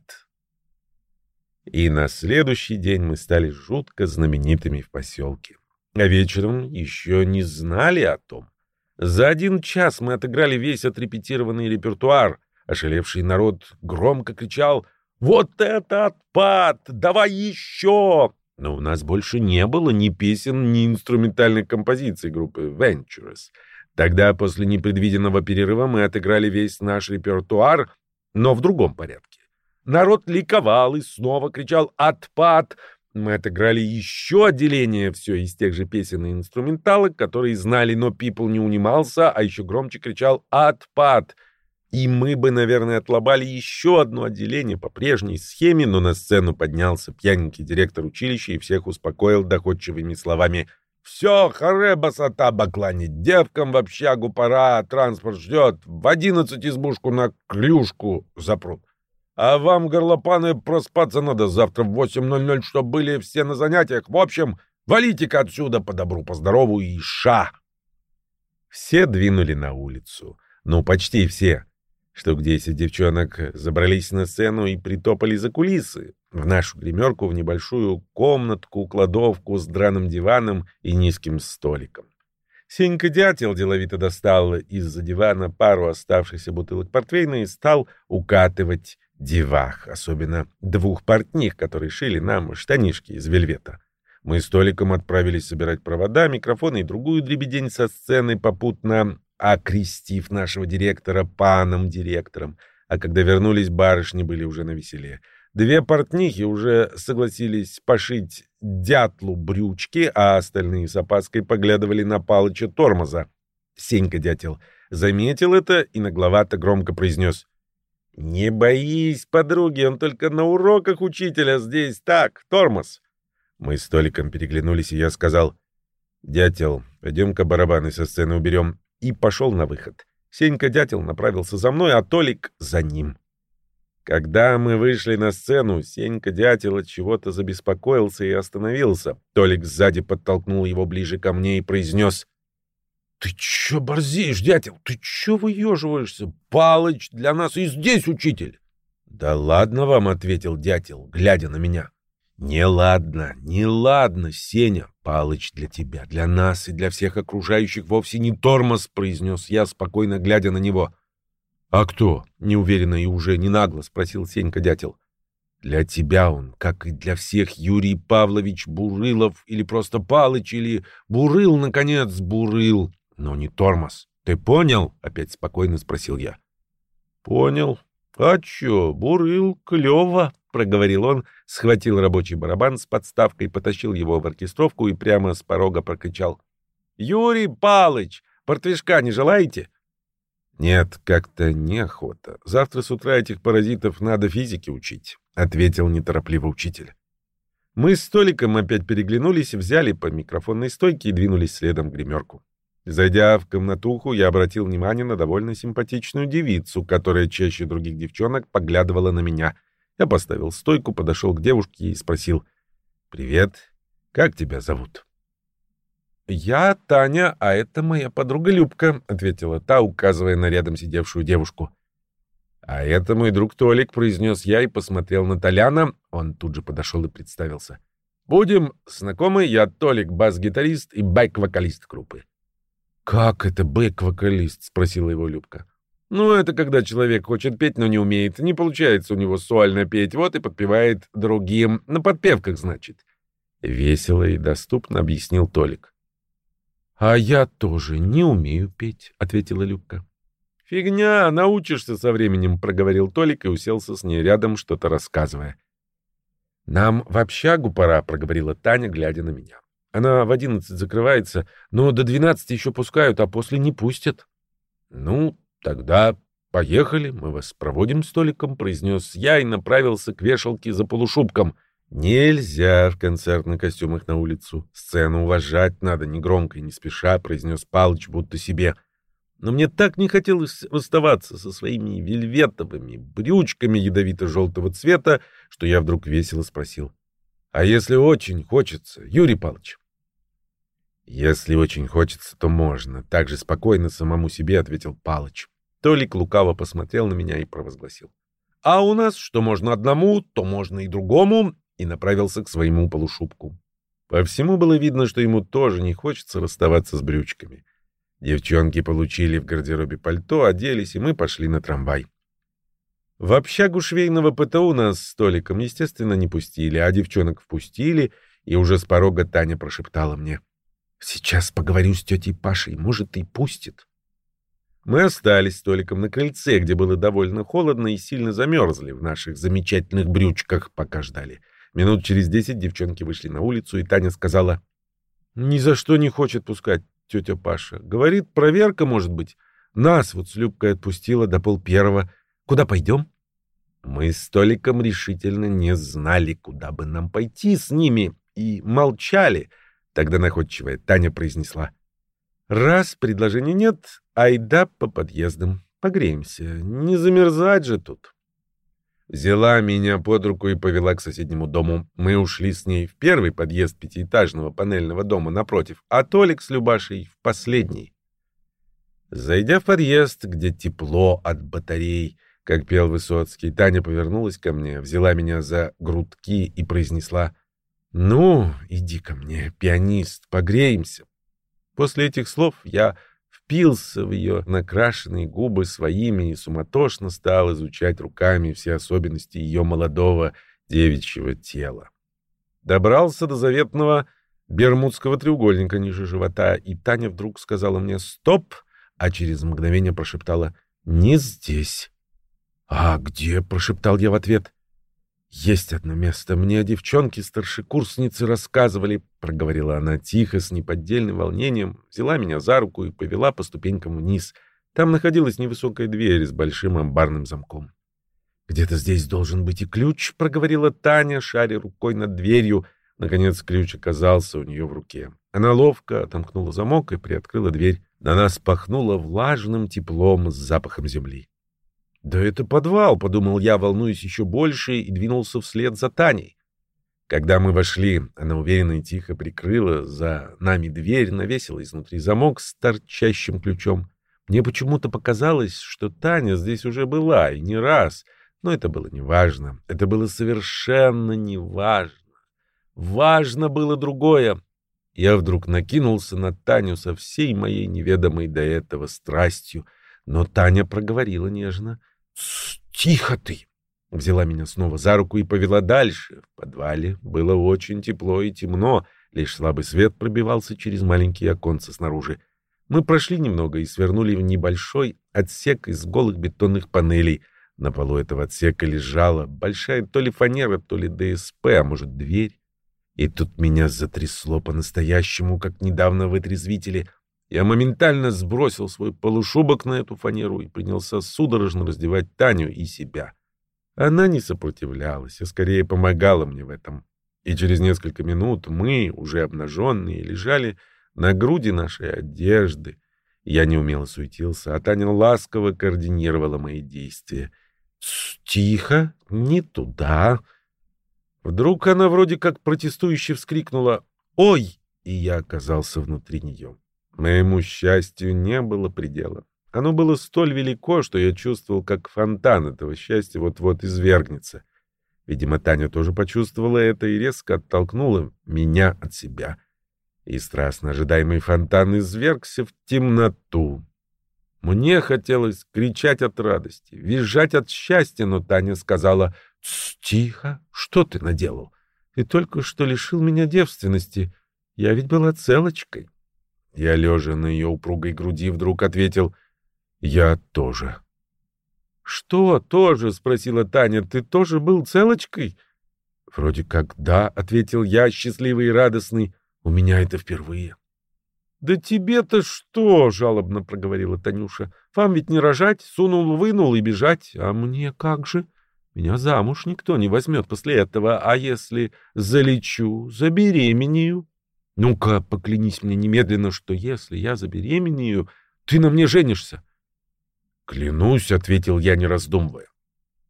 И на следующий день мы стали жутко знаменитыми в поселке. А вечером еще не знали о том. За один час мы отыграли весь отрепетированный репертуар. Ошалевший народ громко кричал «Вот это отпад! Давай еще!» Но у нас больше не было ни песен, ни инструментальных композиций группы Ventures. Тогда, после непредвиденного перерыва, мы отыграли весь наш репертуар но в другом порядке. Народ ликовал и снова кричал «Отпад!». Мы отыграли еще отделение, все из тех же песен и инструменталок, которые знали, но Пипл не унимался, а еще громче кричал «Отпад!». И мы бы, наверное, отлобали еще одно отделение по прежней схеме, но на сцену поднялся пьяненький директор училища и всех успокоил доходчивыми словами «Все, харе басата бакланить, девкам в общагу пора, транспорт ждет, в одиннадцать избушку на клюшку запрут. А вам, горлопаны, проспаться надо завтра в 8.00, чтобы были все на занятиях. В общем, валите-ка отсюда по добру, по здорову и ша!» Все двинули на улицу. Ну, почти все. Штук десять девчонок забрались на сцену и притопали за кулисы, в нашу гримерку, в небольшую комнатку, кладовку с драным диваном и низким столиком. Сенька Дятел деловито достал из-за дивана пару оставшихся бутылок портвейна и стал укатывать девах, особенно двух портних, которые шили нам штанишки из вельвета. Мы с Толиком отправились собирать провода, микрофоны и другую дребедень со сцены, попутно окрестив нашего директора паном директором. А когда вернулись, барышни были уже на веселе. Две портнихи уже согласились пошить дятлу брючки, а остальные с опаской поглядывали на Палыча тормоза. Сенька дятел заметил это и нагловато громко произнес «Не боись, подруги, он только на уроках учителя здесь так, тормоз». Мы с Толиком переглянулись, и я сказал, «Дятел, пойдем-ка барабаны со сцены уберем», и пошел на выход. Сенька-дятел направился за мной, а Толик за ним. Когда мы вышли на сцену, Сенька-дятел от чего-то забеспокоился и остановился. Толик сзади подтолкнул его ближе ко мне и произнес «Ты чё борзеешь, дятел? Ты чё выеживаешься? Палыч для нас и здесь учитель!» «Да ладно вам», — ответил дятел, глядя на меня. «Не ладно, не ладно, Сеня. Палыч для тебя, для нас и для всех окружающих вовсе не тормоз», — произнес я, спокойно глядя на него. «А кто?» — неуверенно и уже не нагло спросил Сенька дятел. «Для тебя он, как и для всех, Юрий Павлович Бурылов, или просто Палыч, или Бурыл, наконец, Бурыл но не тормоз. Ты понял? Опять спокойно спросил я. Понял. А чё, бурыл, клёво, проговорил он, схватил рабочий барабан с подставкой, потащил его в оркестровку и прямо с порога прокричал. Юрий Палыч, портвишка не желаете? Нет, как-то неохота. Завтра с утра этих паразитов надо физики учить, ответил неторопливо учитель. Мы с Толиком опять переглянулись, взяли по микрофонной стойке и двинулись следом в гримерку. Зайдя в комнатуху, я обратил внимание на довольно симпатичную девицу, которая чаще других девчонок поглядывала на меня. Я поставил стойку, подошел к девушке и спросил. «Привет. Как тебя зовут?» «Я Таня, а это моя подруга Любка», — ответила та, указывая на рядом сидевшую девушку. «А это мой друг Толик», — произнес я и посмотрел на Толяна. Он тут же подошел и представился. «Будем знакомы, я Толик, бас-гитарист и байк-вокалист группы». «Как это бэк-вокалист?» — спросила его Любка. «Ну, это когда человек хочет петь, но не умеет. Не получается у него сольно петь, вот и подпевает другим. На подпевках, значит». Весело и доступно объяснил Толик. «А я тоже не умею петь», — ответила Любка. «Фигня, научишься со временем», — проговорил Толик и уселся с ней рядом, что-то рассказывая. «Нам в общагу пора», — проговорила Таня, глядя на меня. Она в одиннадцать закрывается, но до двенадцати еще пускают, а после не пустят. — Ну, тогда поехали, мы вас проводим столиком, — произнес я и направился к вешалке за полушубком. Нельзя в концертных костюмах на улицу. Сцену уважать надо, не громко и не спеша, — произнес Палыч будто себе. Но мне так не хотелось оставаться со своими вельветовыми брючками ядовито-желтого цвета, что я вдруг весело спросил. — А если очень хочется, Юрий Павлович? «Если очень хочется, то можно», — так же спокойно самому себе ответил Палыч. Толик лукаво посмотрел на меня и провозгласил. «А у нас что можно одному, то можно и другому», и направился к своему полушубку. По всему было видно, что ему тоже не хочется расставаться с брючками. Девчонки получили в гардеробе пальто, оделись, и мы пошли на трамвай. В общагу швейного ПТУ нас с Толиком, естественно, не пустили, а девчонок впустили, и уже с порога Таня прошептала мне — Сейчас поговорю с тетей Пашей, может, и пустит. Мы остались столиком на крыльце, где было довольно холодно и сильно замерзли в наших замечательных брючках, пока ждали. Минут через десять девчонки вышли на улицу, и Таня сказала, «Ни за что не хочет пускать тетя Паша. Говорит, проверка может быть. Нас вот с Любкой отпустила до пол первого. Куда пойдем?» Мы с Толиком решительно не знали, куда бы нам пойти с ними, и молчали. Тогда находчивая Таня произнесла. «Раз предложения нет, айда по подъездам. Погреемся. Не замерзать же тут». Взяла меня под руку и повела к соседнему дому. Мы ушли с ней в первый подъезд пятиэтажного панельного дома напротив, а Толик с Любашей в последний. Зайдя в подъезд, где тепло от батарей, как пел Высоцкий, Таня повернулась ко мне, взяла меня за грудки и произнесла «Ну, иди ко мне, пианист, погреемся». После этих слов я впился в ее накрашенные губы своими и суматошно стал изучать руками все особенности ее молодого девичьего тела. Добрался до заветного бермудского треугольника ниже живота, и Таня вдруг сказала мне «стоп», а через мгновение прошептала «не здесь». «А где?» — прошептал я в ответ. «Есть одно место. Мне девчонки-старшекурсницы рассказывали», — проговорила она тихо, с неподдельным волнением, взяла меня за руку и повела по ступенькам вниз. Там находилась невысокая дверь с большим амбарным замком. «Где-то здесь должен быть и ключ», — проговорила Таня, шаря рукой над дверью. Наконец ключ оказался у нее в руке. Она ловко отомкнула замок и приоткрыла дверь. На нас пахнуло влажным теплом с запахом земли. «Да это подвал», — подумал я, волнуясь еще больше, и двинулся вслед за Таней. Когда мы вошли, она уверенно и тихо прикрыла за нами дверь, навесила изнутри замок с торчащим ключом. Мне почему-то показалось, что Таня здесь уже была, и не раз, но это было неважно. Это было совершенно неважно. Важно было другое. Я вдруг накинулся на Таню со всей моей неведомой до этого страстью, но Таня проговорила нежно — «Тихо ты!» Взяла меня снова за руку и повела дальше. В подвале было очень тепло и темно, лишь слабый свет пробивался через маленькие оконца снаружи. Мы прошли немного и свернули в небольшой отсек из голых бетонных панелей. На полу этого отсека лежала большая то ли фанера, то ли ДСП, а может, дверь. И тут меня затрясло по-настоящему, как недавно в отрезвителе. Я моментально сбросил свой полушубок на эту фанеру и принялся судорожно раздевать Таню и себя. Она не сопротивлялась, а скорее помогала мне в этом. И через несколько минут мы, уже обнаженные, лежали на груди нашей одежды. Я неумело суетился, а Таня ласково координировала мои действия. «Тихо, не туда!» Вдруг она вроде как протестующе вскрикнула «Ой!» и я оказался внутри нее. Моему счастью не было предела. Оно было столь велико, что я чувствовал, как фонтан этого счастья вот-вот извергнется. Видимо, Таня тоже почувствовала это и резко оттолкнула меня от себя. И страстно ожидаемый фонтан извергся в темноту. Мне хотелось кричать от радости, визжать от счастья, но Таня сказала «Тихо, что ты наделал? Ты только что лишил меня девственности. Я ведь была целочкой». Я, лежа на ее упругой груди, вдруг ответил «Я тоже». «Что тоже?» — спросила Таня. «Ты тоже был целочкой?» «Вроде как да», — ответил я, счастливый и радостный. «У меня это впервые». «Да тебе-то что?» — жалобно проговорила Танюша. «Вам ведь не рожать, сунул-вынул и бежать. А мне как же? Меня замуж никто не возьмет после этого. А если залечу, забеременею?» Ну-ка, поклянись мне немедленно, что если я забеременею, ты на мне женишься. Клянусь, ответил я, не раздумывая.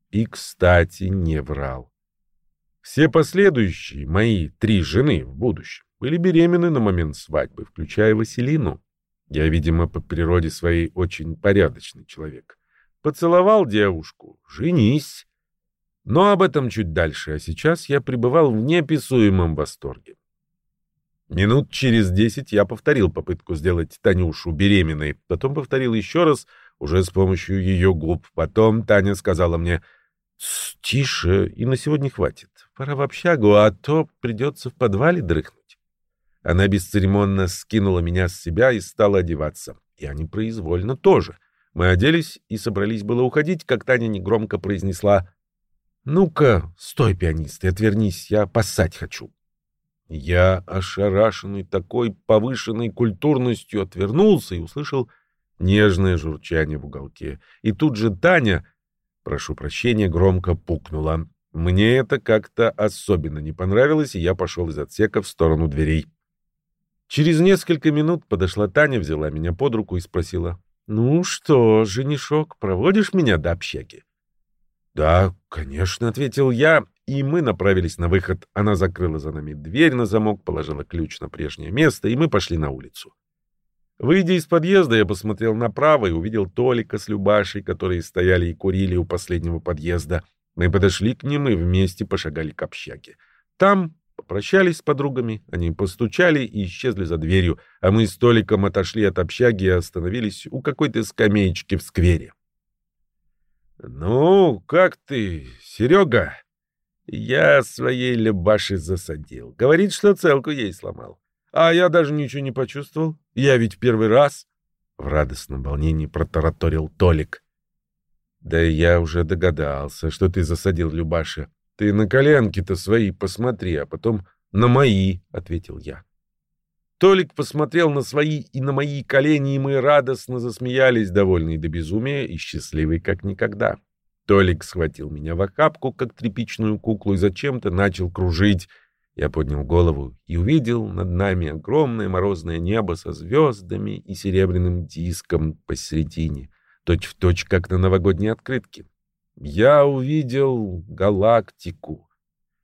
И, кстати, не врал. Все последующие мои три жены в будущем были беременны на момент свадьбы, включая Василину. Я, видимо, по природе своей очень порядочный человек. Поцеловал девушку, женись. Но об этом чуть дальше, а сейчас я пребывал в неописуемом восторге. Минут через десять я повторил попытку сделать Танюшу беременной, потом повторил еще раз, уже с помощью ее губ. Потом Таня сказала мне «Тише, и на сегодня хватит. Пора в общагу, а то придется в подвале дрыхнуть». Она бесцеремонно скинула меня с себя и стала одеваться. Я непроизвольно тоже. Мы оделись и собрались было уходить, как Таня негромко произнесла «Ну-ка, стой, пианист, и отвернись, я поссать хочу». Я, ошарашенный такой повышенной культурностью, отвернулся и услышал нежное журчание в уголке. И тут же Таня, прошу прощения, громко пукнула. Мне это как-то особенно не понравилось, и я пошел из отсека в сторону дверей. Через несколько минут подошла Таня, взяла меня под руку и спросила, «Ну что, женишок, проводишь меня до общаги?» «Да, конечно», — ответил я, и мы направились на выход. Она закрыла за нами дверь на замок, положила ключ на прежнее место, и мы пошли на улицу. Выйдя из подъезда, я посмотрел направо и увидел Толика с Любашей, которые стояли и курили у последнего подъезда. Мы подошли к ним и вместе пошагали к общаге. Там попрощались с подругами, они постучали и исчезли за дверью, а мы с Толиком отошли от общаги и остановились у какой-то скамеечки в сквере. «Ну, как ты, Серега?» «Я своей Любаши засадил. Говорит, что целку ей сломал. А я даже ничего не почувствовал. Я ведь первый раз...» В радостном волнении протараторил Толик. «Да я уже догадался, что ты засадил Любаши. Ты на коленки-то свои посмотри, а потом на мои», — ответил я. Толик посмотрел на свои и на мои колени, и мы радостно засмеялись, довольные до безумия и счастливые как никогда. Толик схватил меня в охапку, как тряпичную куклу, и зачем-то начал кружить. Я поднял голову и увидел над нами огромное морозное небо со звездами и серебряным диском посередине, точь-в-точь, точь, как на новогодней открытке. Я увидел галактику.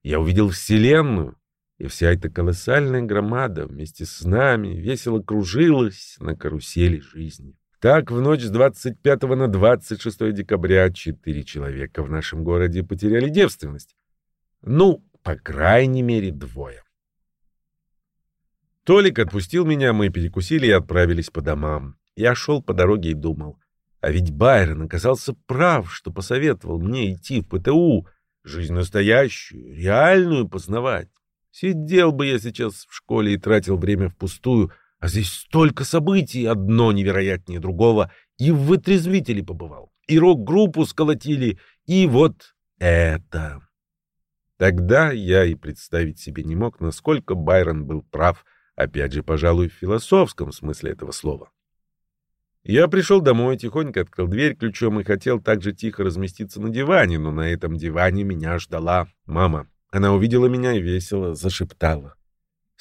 Я увидел Вселенную. И вся эта колоссальная громада вместе с нами весело кружилась на карусели жизни. Так, в ночь с 25 на 26 декабря четыре человека в нашем городе потеряли девственность. Ну, по крайней мере, двое. Толик отпустил меня, мы перекусили и отправились по домам. Я шел по дороге и думал, а ведь Байрон оказался прав, что посоветовал мне идти в ПТУ, жизнь настоящую, реальную познавать. Сидел бы я сейчас в школе и тратил время впустую, а здесь столько событий, одно невероятнее другого, и в вытрезвителе побывал, и рок-группу сколотили, и вот это. Тогда я и представить себе не мог, насколько Байрон был прав, опять же, пожалуй, в философском смысле этого слова. Я пришел домой, тихонько открыл дверь ключом и хотел также тихо разместиться на диване, но на этом диване меня ждала мама. Она увидела меня и весело зашептала.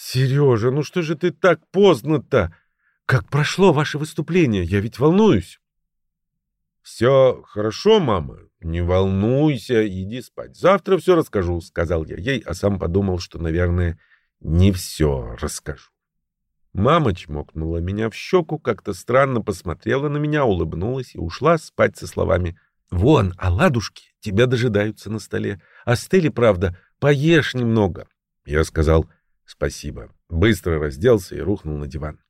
«Сережа, ну что же ты так поздно-то? Как прошло ваше выступление? Я ведь волнуюсь». «Все хорошо, мама. Не волнуйся, иди спать. Завтра все расскажу», — сказал я ей, а сам подумал, что, наверное, не все расскажу. Мама чмокнула меня в щеку, как-то странно посмотрела на меня, улыбнулась и ушла спать со словами «Вон, оладушки тебя дожидаются на столе. А Стелли, правда, Поешь немного. Я сказал спасибо. Быстро разделся и рухнул на диван.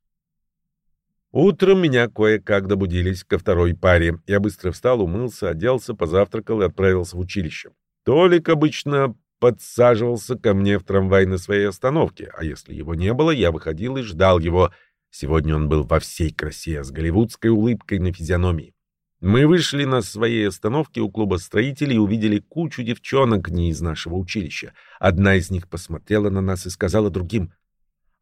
Утром меня кое-как добудились ко второй паре. Я быстро встал, умылся, оделся, позавтракал и отправился в училище. Толик обычно подсаживался ко мне в трамвай на своей остановке, а если его не было, я выходил и ждал его. Сегодня он был во всей красе, с голливудской улыбкой на физиономии. Мы вышли на своей остановке у клуба строителей и увидели кучу девчонок не из нашего училища. Одна из них посмотрела на нас и сказала другим,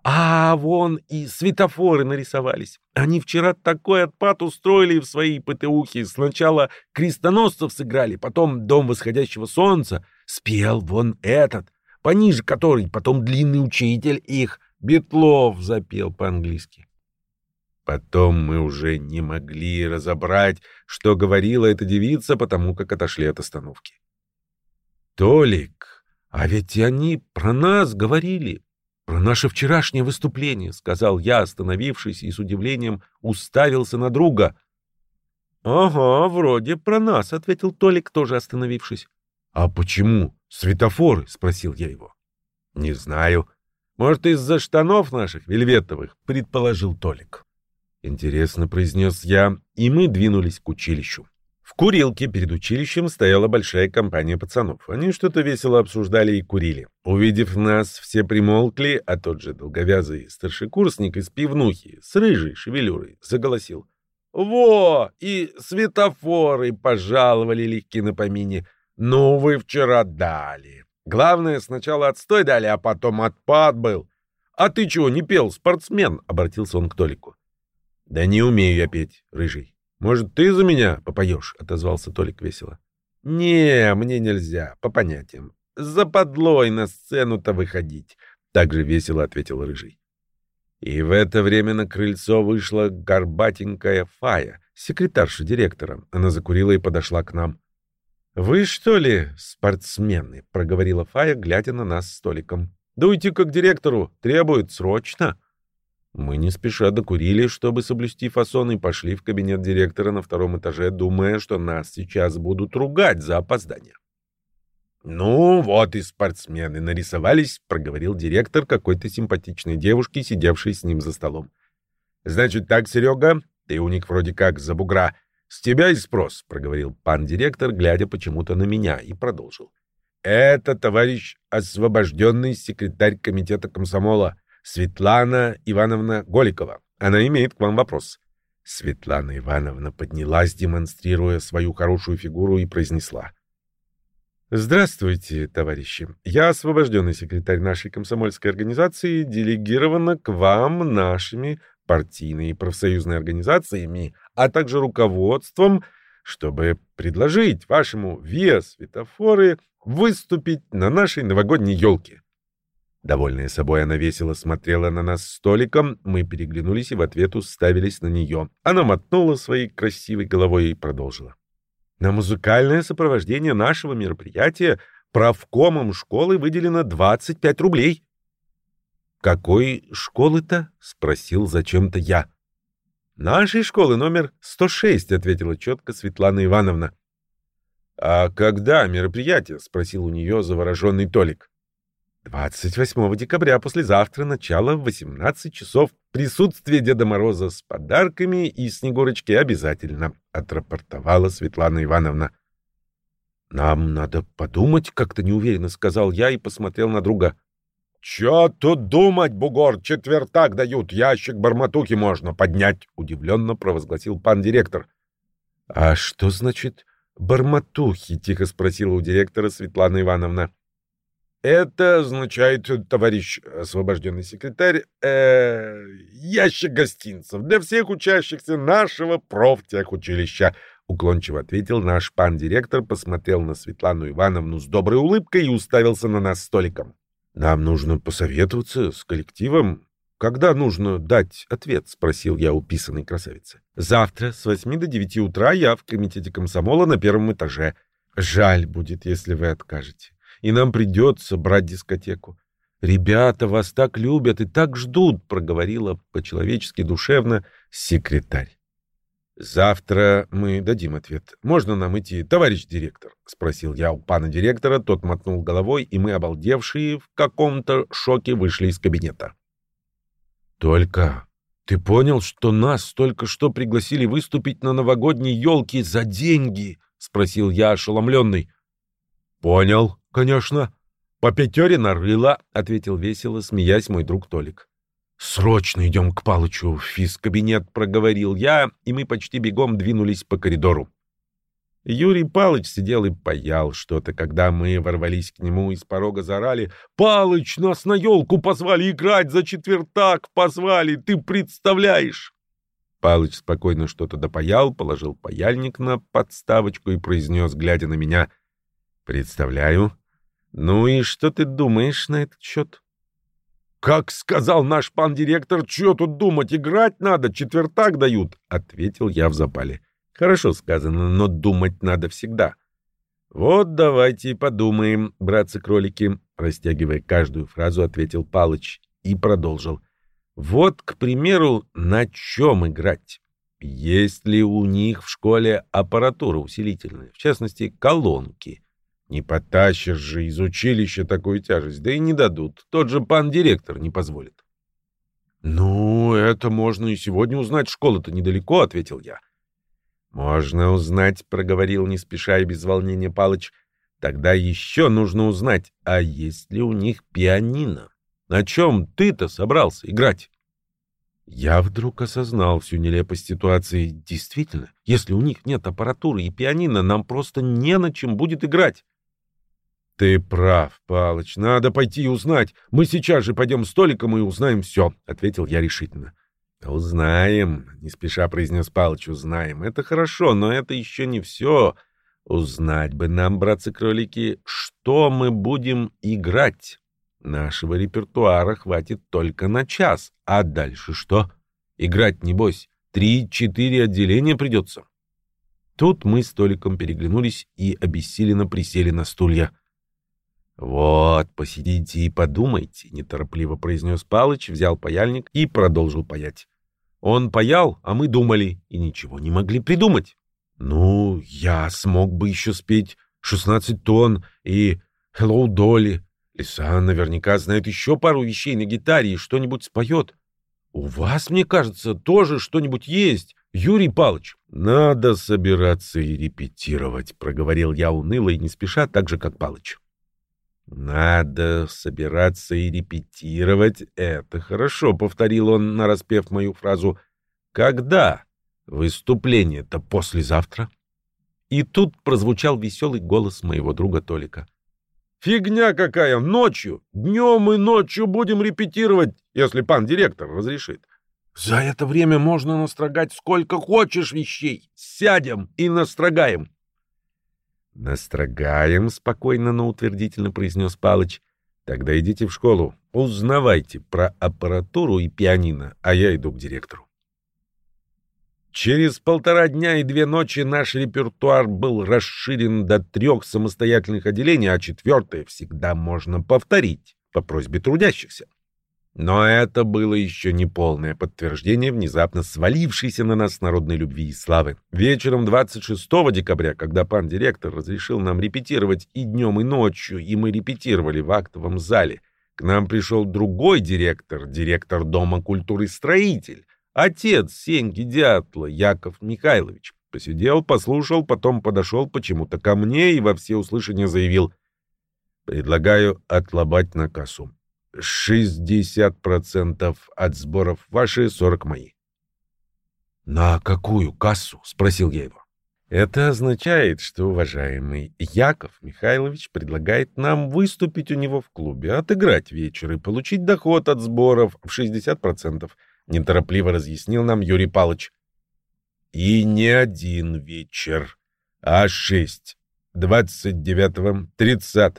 «А, вон и светофоры нарисовались. Они вчера такой отпад устроили в своей ПТУхе. Сначала крестоносцев сыграли, потом Дом восходящего солнца. Спел вон этот, пониже который, потом длинный учитель их, Бетлов запел по-английски. Потом мы уже не могли разобрать, что говорила эта девица, потому как отошли от остановки. «Толик, а ведь они про нас говорили, про наше вчерашнее выступление», — сказал я, остановившись и с удивлением уставился на друга. «Ага, вроде про нас», — ответил Толик, тоже остановившись. «А почему? Светофоры?» — спросил я его. «Не знаю. Может, из-за штанов наших вельветовых», — предположил Толик. Интересно, произнес я, и мы двинулись к училищу. В курилке перед училищем стояла большая компания пацанов. Они что-то весело обсуждали и курили. Увидев нас, все примолкли, а тот же долговязый старшекурсник из пивнухи с рыжей шевелюрой заголосил. Во, и светофоры пожаловали легки на помине. Ну, вы вчера дали. Главное, сначала отстой дали, а потом отпад был. А ты чего, не пел, спортсмен? Обратился он к Толику. Да не умею я петь, рыжий. Может, ты за меня попоешь? Отозвался Толик весело. Не, мне нельзя, по понятиям. За подлой на сцену-то выходить. Так же весело ответил рыжий. И в это время на крыльцо вышла горбатенькая Фая, секретарша директора. Она закурила и подошла к нам. «Вы, что ли, спортсмены?» — проговорила Фая, глядя на нас столиком. «Дуйте-ка к директору, требует срочно». Мы не спеша докурили, чтобы соблюсти фасон, и пошли в кабинет директора на втором этаже, думая, что нас сейчас будут ругать за опоздание. «Ну, вот и спортсмены нарисовались», — проговорил директор какой-то симпатичной девушки, сидевшей с ним за столом. «Значит так, Серега, ты у них вроде как за бугра. С тебя и спрос», — проговорил пан директор, глядя почему-то на меня, и продолжил. «Это товарищ освобожденный секретарь комитета комсомола Светлана Ивановна Голикова. Она имеет к вам вопрос». Светлана Ивановна поднялась, демонстрируя свою хорошую фигуру, и произнесла — Здравствуйте, товарищи. Я освобожденный секретарь нашей комсомольской организации, делегирована к вам нашими партийными и профсоюзными организациями, а также руководством, чтобы предложить вашему ВИА светофоры выступить на нашей новогодней елке. Довольная собой, она весело смотрела на нас столиком, мы переглянулись и в ответ уставились на нее. Она мотнула своей красивой головой и продолжила. На музыкальное сопровождение нашего мероприятия правкомом школы выделено 25 рублей. «Какой школы-то?» — спросил зачем-то я. «Нашей школы номер 106», — ответила четко Светлана Ивановна. «А когда мероприятие?» — спросил у нее завороженный Толик. 28 декабря, послезавтра, начало в 18 часов. Присутствие Деда Мороза с подарками и Снегурочки обязательно, — отрапортовала Светлана Ивановна. — Нам надо подумать, — как-то неуверенно сказал я и посмотрел на друга. — Чё тут думать, бугор, четвертак дают, ящик барматухи можно поднять, — удивленно провозгласил пан директор. — А что значит барматухи? — тихо спросила у директора Светлана Ивановна. — это означает, товарищ освобожденный секретарь, э, ящик гостинцев для всех учащихся нашего профтехучилища, уклончиво ответил наш пан-директор, посмотрел на Светлану Ивановну с доброй улыбкой и уставился на нас столиком. Нам нужно посоветоваться с коллективом. Когда нужно дать ответ, спросил я у писаной красавицы. Завтра с восьми до девяти утра я в комитете комсомола на первом этаже. Жаль будет, если вы откажете и нам придется брать дискотеку. «Ребята вас так любят и так ждут», — проговорила по-человечески душевно секретарь. «Завтра мы дадим ответ. Можно нам идти, товарищ директор?» — спросил я у пана директора. Тот мотнул головой, и мы, обалдевшие, в каком-то шоке вышли из кабинета. «Только ты понял, что нас только что пригласили выступить на новогодней елке за деньги?» — спросил я, ошеломленный. «Понял», конечно. По пятере нарыло, — ответил весело, смеясь мой друг Толик. «Срочно идем к Палычу в физкабинет», — проговорил я, и мы почти бегом двинулись по коридору. Юрий Палыч сидел и паял что-то, когда мы ворвались к нему из порога заорали «Палыч, нас на елку позвали играть за четвертак, позвали, ты представляешь!» Палыч спокойно что-то допаял, положил паяльник на подставочку и произнес, глядя на меня «Представляю, ну и что ты думаешь на этот счет? «Как сказал наш пан-директор, что тут думать, играть надо, четвертак дают», — ответил я в запале. «Хорошо сказано, но думать надо всегда». «Вот давайте подумаем, братцы-кролики», — растягивая каждую фразу, ответил Палыч и продолжил. «Вот, к примеру, на чем играть? Есть ли у них в школе аппаратура усилительная, в частности, колонки?» Не потащишь же из училища такую тяжесть, да и не дадут. Тот же пан-директор не позволит. — Ну, это можно и сегодня узнать. Школа-то недалеко, — ответил я. — Можно узнать, — проговорил не спеша и без волнения Палыч. — Тогда еще нужно узнать, а есть ли у них пианино? На чем ты-то собрался играть? Я вдруг осознал всю нелепость ситуации. Действительно, если у них нет аппаратуры и пианино, нам просто не на чем будет играть. «Ты прав, Палыч, надо пойти и узнать. Мы сейчас же пойдем с Толиком и узнаем все», — ответил я решительно. «Узнаем», — не спеша произнес Палыч, — «узнаем. Это хорошо, но это еще не все. Узнать бы нам, братцы-кролики, что мы будем играть». Нашего репертуара хватит только на час. А дальше что? Играть, небось, три-четыре отделения придется. Тут мы с Толиком переглянулись и обессиленно присели на стулья. «Вот, посидите и подумайте», — неторопливо произнес Палыч, взял паяльник и продолжил паять. Он паял, а мы думали и ничего не могли придумать. «Ну, я смог бы еще спеть «Шестнадцать тонн» и «Hello, Долли», Лиса наверняка знает еще пару вещей на гитаре и что-нибудь споет. У вас, мне кажется, тоже что-нибудь есть, Юрий Павлович. Надо собираться и репетировать, проговорил я уныло и не спеша, так же, как Палыч. Надо собираться и репетировать. Это хорошо, повторил он, нараспев мою фразу. Когда? Выступление-то послезавтра. И тут прозвучал веселый голос моего друга Толика. Фигня какая, ночью. Днем и ночью будем репетировать, если пан директор разрешит. За это время можно настрогать сколько хочешь вещей. Сядем и настрогаем. Настрогаем, спокойно, но утвердительно произнес Палыч. Тогда идите в школу, узнавайте про аппаратуру и пианино, а я иду к директору. Через полтора дня и две ночи наш репертуар был расширен до трех самостоятельных отделений, а четвертое всегда можно повторить по просьбе трудящихся. Но это было еще не полное подтверждение внезапно свалившейся на нас народной любви и славы. Вечером 26 декабря, когда пан директор разрешил нам репетировать и днем, и ночью, и мы репетировали в актовом зале, к нам пришел другой директор, директор Дома культуры «Строитель», Отец Сеньки Дятла, Яков Михайлович, посидел, послушал, потом подошел почему-то ко мне и во всеуслышание заявил «Предлагаю отлобать на кассу. 60% от сборов ваши, 40 мои». «На какую кассу?» — спросил я его. Это означает, что уважаемый Яков Михайлович предлагает нам выступить у него в клубе, отыграть вечер и получить доход от сборов в 60% неторопливо разъяснил нам Юрий Палыч. И не один вечер, а шесть. 29, 30,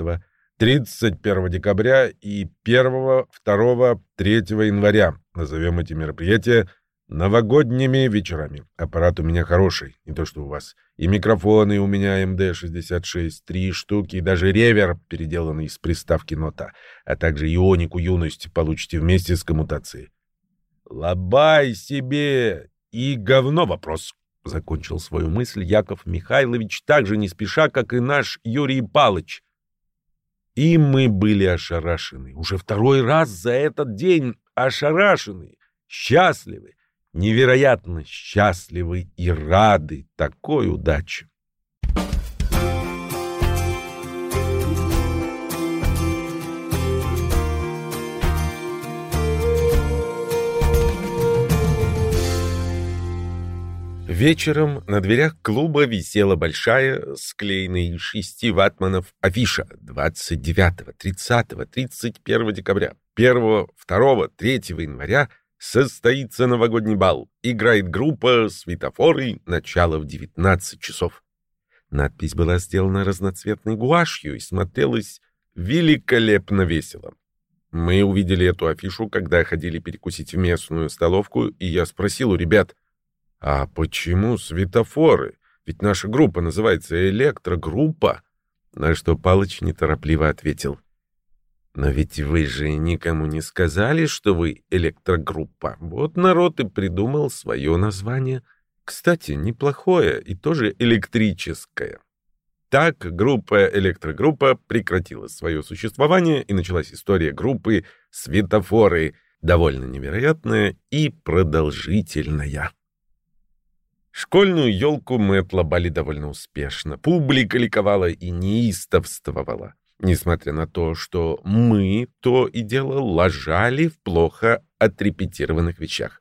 31 декабря и 1, 2, 3 января. Назовем эти мероприятия новогодними вечерами. Аппарат у меня хороший, не то что у вас. И микрофоны у меня МД-66, три штуки, и даже ревер, переделанный из приставки нота, а также ионику юность получите вместе с коммутацией. Лобай себе и говно вопрос. Закончил свою мысль Яков Михайлович так же не спеша, как и наш Юрий Палыч. И мы были ошарашены. Уже второй раз за этот день ошарашены, счастливы, невероятно счастливы и рады такой удаче. Вечером на дверях клуба висела большая, склеенная из шести ватманов афиша 29, 30, 31 декабря, 1, 2, 3 января состоится новогодний бал. Играет группа «Светофоры», начало в 19 часов. Надпись была сделана разноцветной гуашью и смотрелась великолепно весело. Мы увидели эту афишу, когда ходили перекусить в местную столовку, и я спросил у ребят — а почему светофоры? Ведь наша группа называется электрогруппа. На что Палыч неторопливо ответил. Но ведь вы же никому не сказали, что вы электрогруппа. Вот народ и придумал свое название. Кстати, неплохое и тоже электрическое. Так группа «Электрогруппа» прекратила свое существование, и началась история группы «Светофоры», довольно невероятная и продолжительная. Школьную елку мы отлобали довольно успешно. Публика ликовала и неистовствовала. Несмотря на то, что мы то и дело ложали в плохо отрепетированных вещах.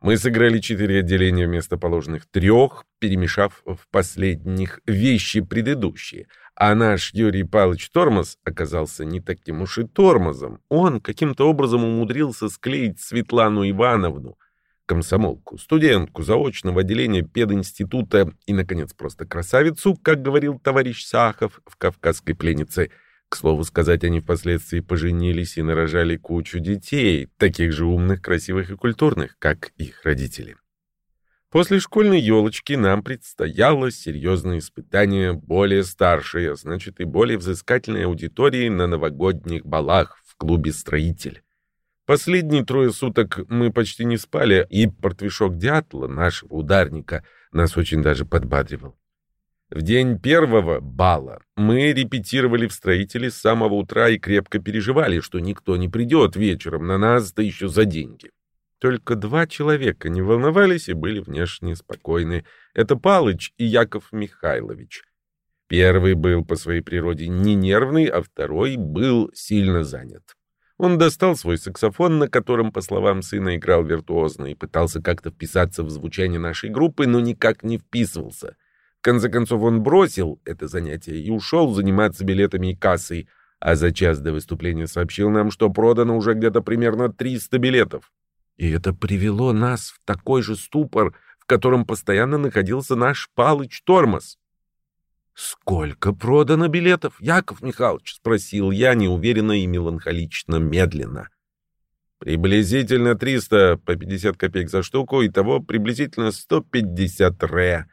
Мы сыграли четыре отделения вместо положенных трех, перемешав в последних вещи предыдущие. А наш Юрий Павлович Тормоз оказался не таким уж и тормозом. Он каким-то образом умудрился склеить Светлану Ивановну, комсомолку, студентку заочного отделения пединститута и, наконец, просто красавицу, как говорил товарищ Сахов в «Кавказской пленнице», к слову сказать, они впоследствии поженились и нарожали кучу детей, таких же умных, красивых и культурных, как их родители. После школьной елочки нам предстояло серьезное испытание более старшей, а значит и более взыскательной аудитории на новогодних балах в клубе «Строитель». Последние трое суток мы почти не спали, и портвишок дятла, нашего ударника, нас очень даже подбадривал. В день первого бала мы репетировали в строителе с самого утра и крепко переживали, что никто не придет вечером на нас, да еще за деньги. Только два человека не волновались и были внешне спокойны. Это Палыч и Яков Михайлович. Первый был по своей природе не нервный, а второй был сильно занят. Он достал свой саксофон, на котором, по словам сына, играл виртуозно и пытался как-то вписаться в звучание нашей группы, но никак не вписывался — в конце концов он бросил это занятие и ушел заниматься билетами и кассой, а за час до выступления сообщил нам, что продано уже где-то примерно 300 билетов. И это привело нас в такой же ступор, в котором постоянно находился наш Палыч Тормоз. «Сколько продано билетов, Яков Михайлович?» — спросил я неуверенно и меланхолично медленно. «Приблизительно 300 по 50 копеек за штуку, и того приблизительно 150 ре»,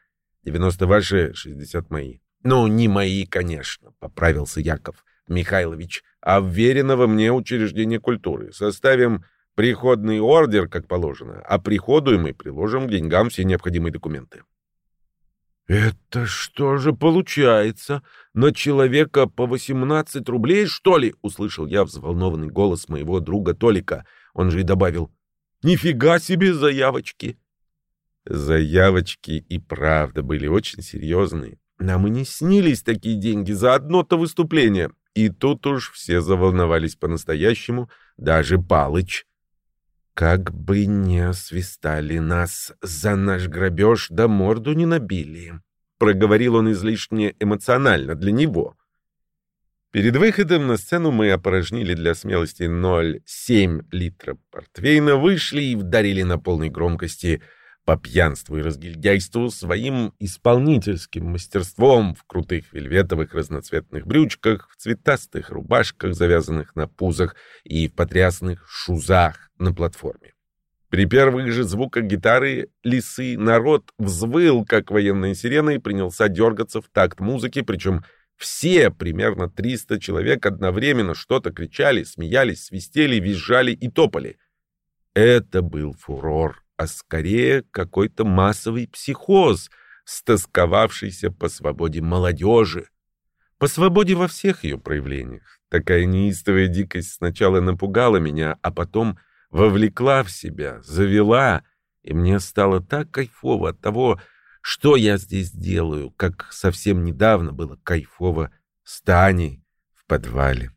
90 ваши, 60 мои. Ну, не мои, конечно, поправился Яков Михайлович, а вверенного мне учреждения культуры. Составим приходный ордер, как положено, а приходу и мы приложим к деньгам все необходимые документы. «Это что же получается? На человека по 18 рублей, что ли?» — услышал я взволнованный голос моего друга Толика. Он же и добавил. «Нифига себе заявочки!» Заявочки и правда были очень серьезные. Нам и не снились такие деньги за одно-то выступление. И тут уж все заволновались по-настоящему, даже Палыч. Как бы не освистали нас за наш грабеж, да морду не набили. Проговорил он излишне эмоционально для него. Перед выходом на сцену мы опорожнили для смелости 0,7 литра портвейна, вышли и вдарили на полной громкости — по пьянству и разгильдяйству своим исполнительским мастерством в крутых вельветовых разноцветных брючках, в цветастых рубашках, завязанных на пузах и в потрясных шузах на платформе. При первых же звуках гитары лисы народ взвыл, как военная сирена, и принялся дергаться в такт музыки, причем все, примерно 300 человек, одновременно что-то кричали, смеялись, свистели, визжали и топали. Это был фурор а скорее какой-то массовый психоз, стосковавшийся по свободе молодежи. По свободе во всех ее проявлениях. Такая неистовая дикость сначала напугала меня, а потом вовлекла в себя, завела, и мне стало так кайфово от того, что я здесь делаю, как совсем недавно было кайфово с Таней в подвале.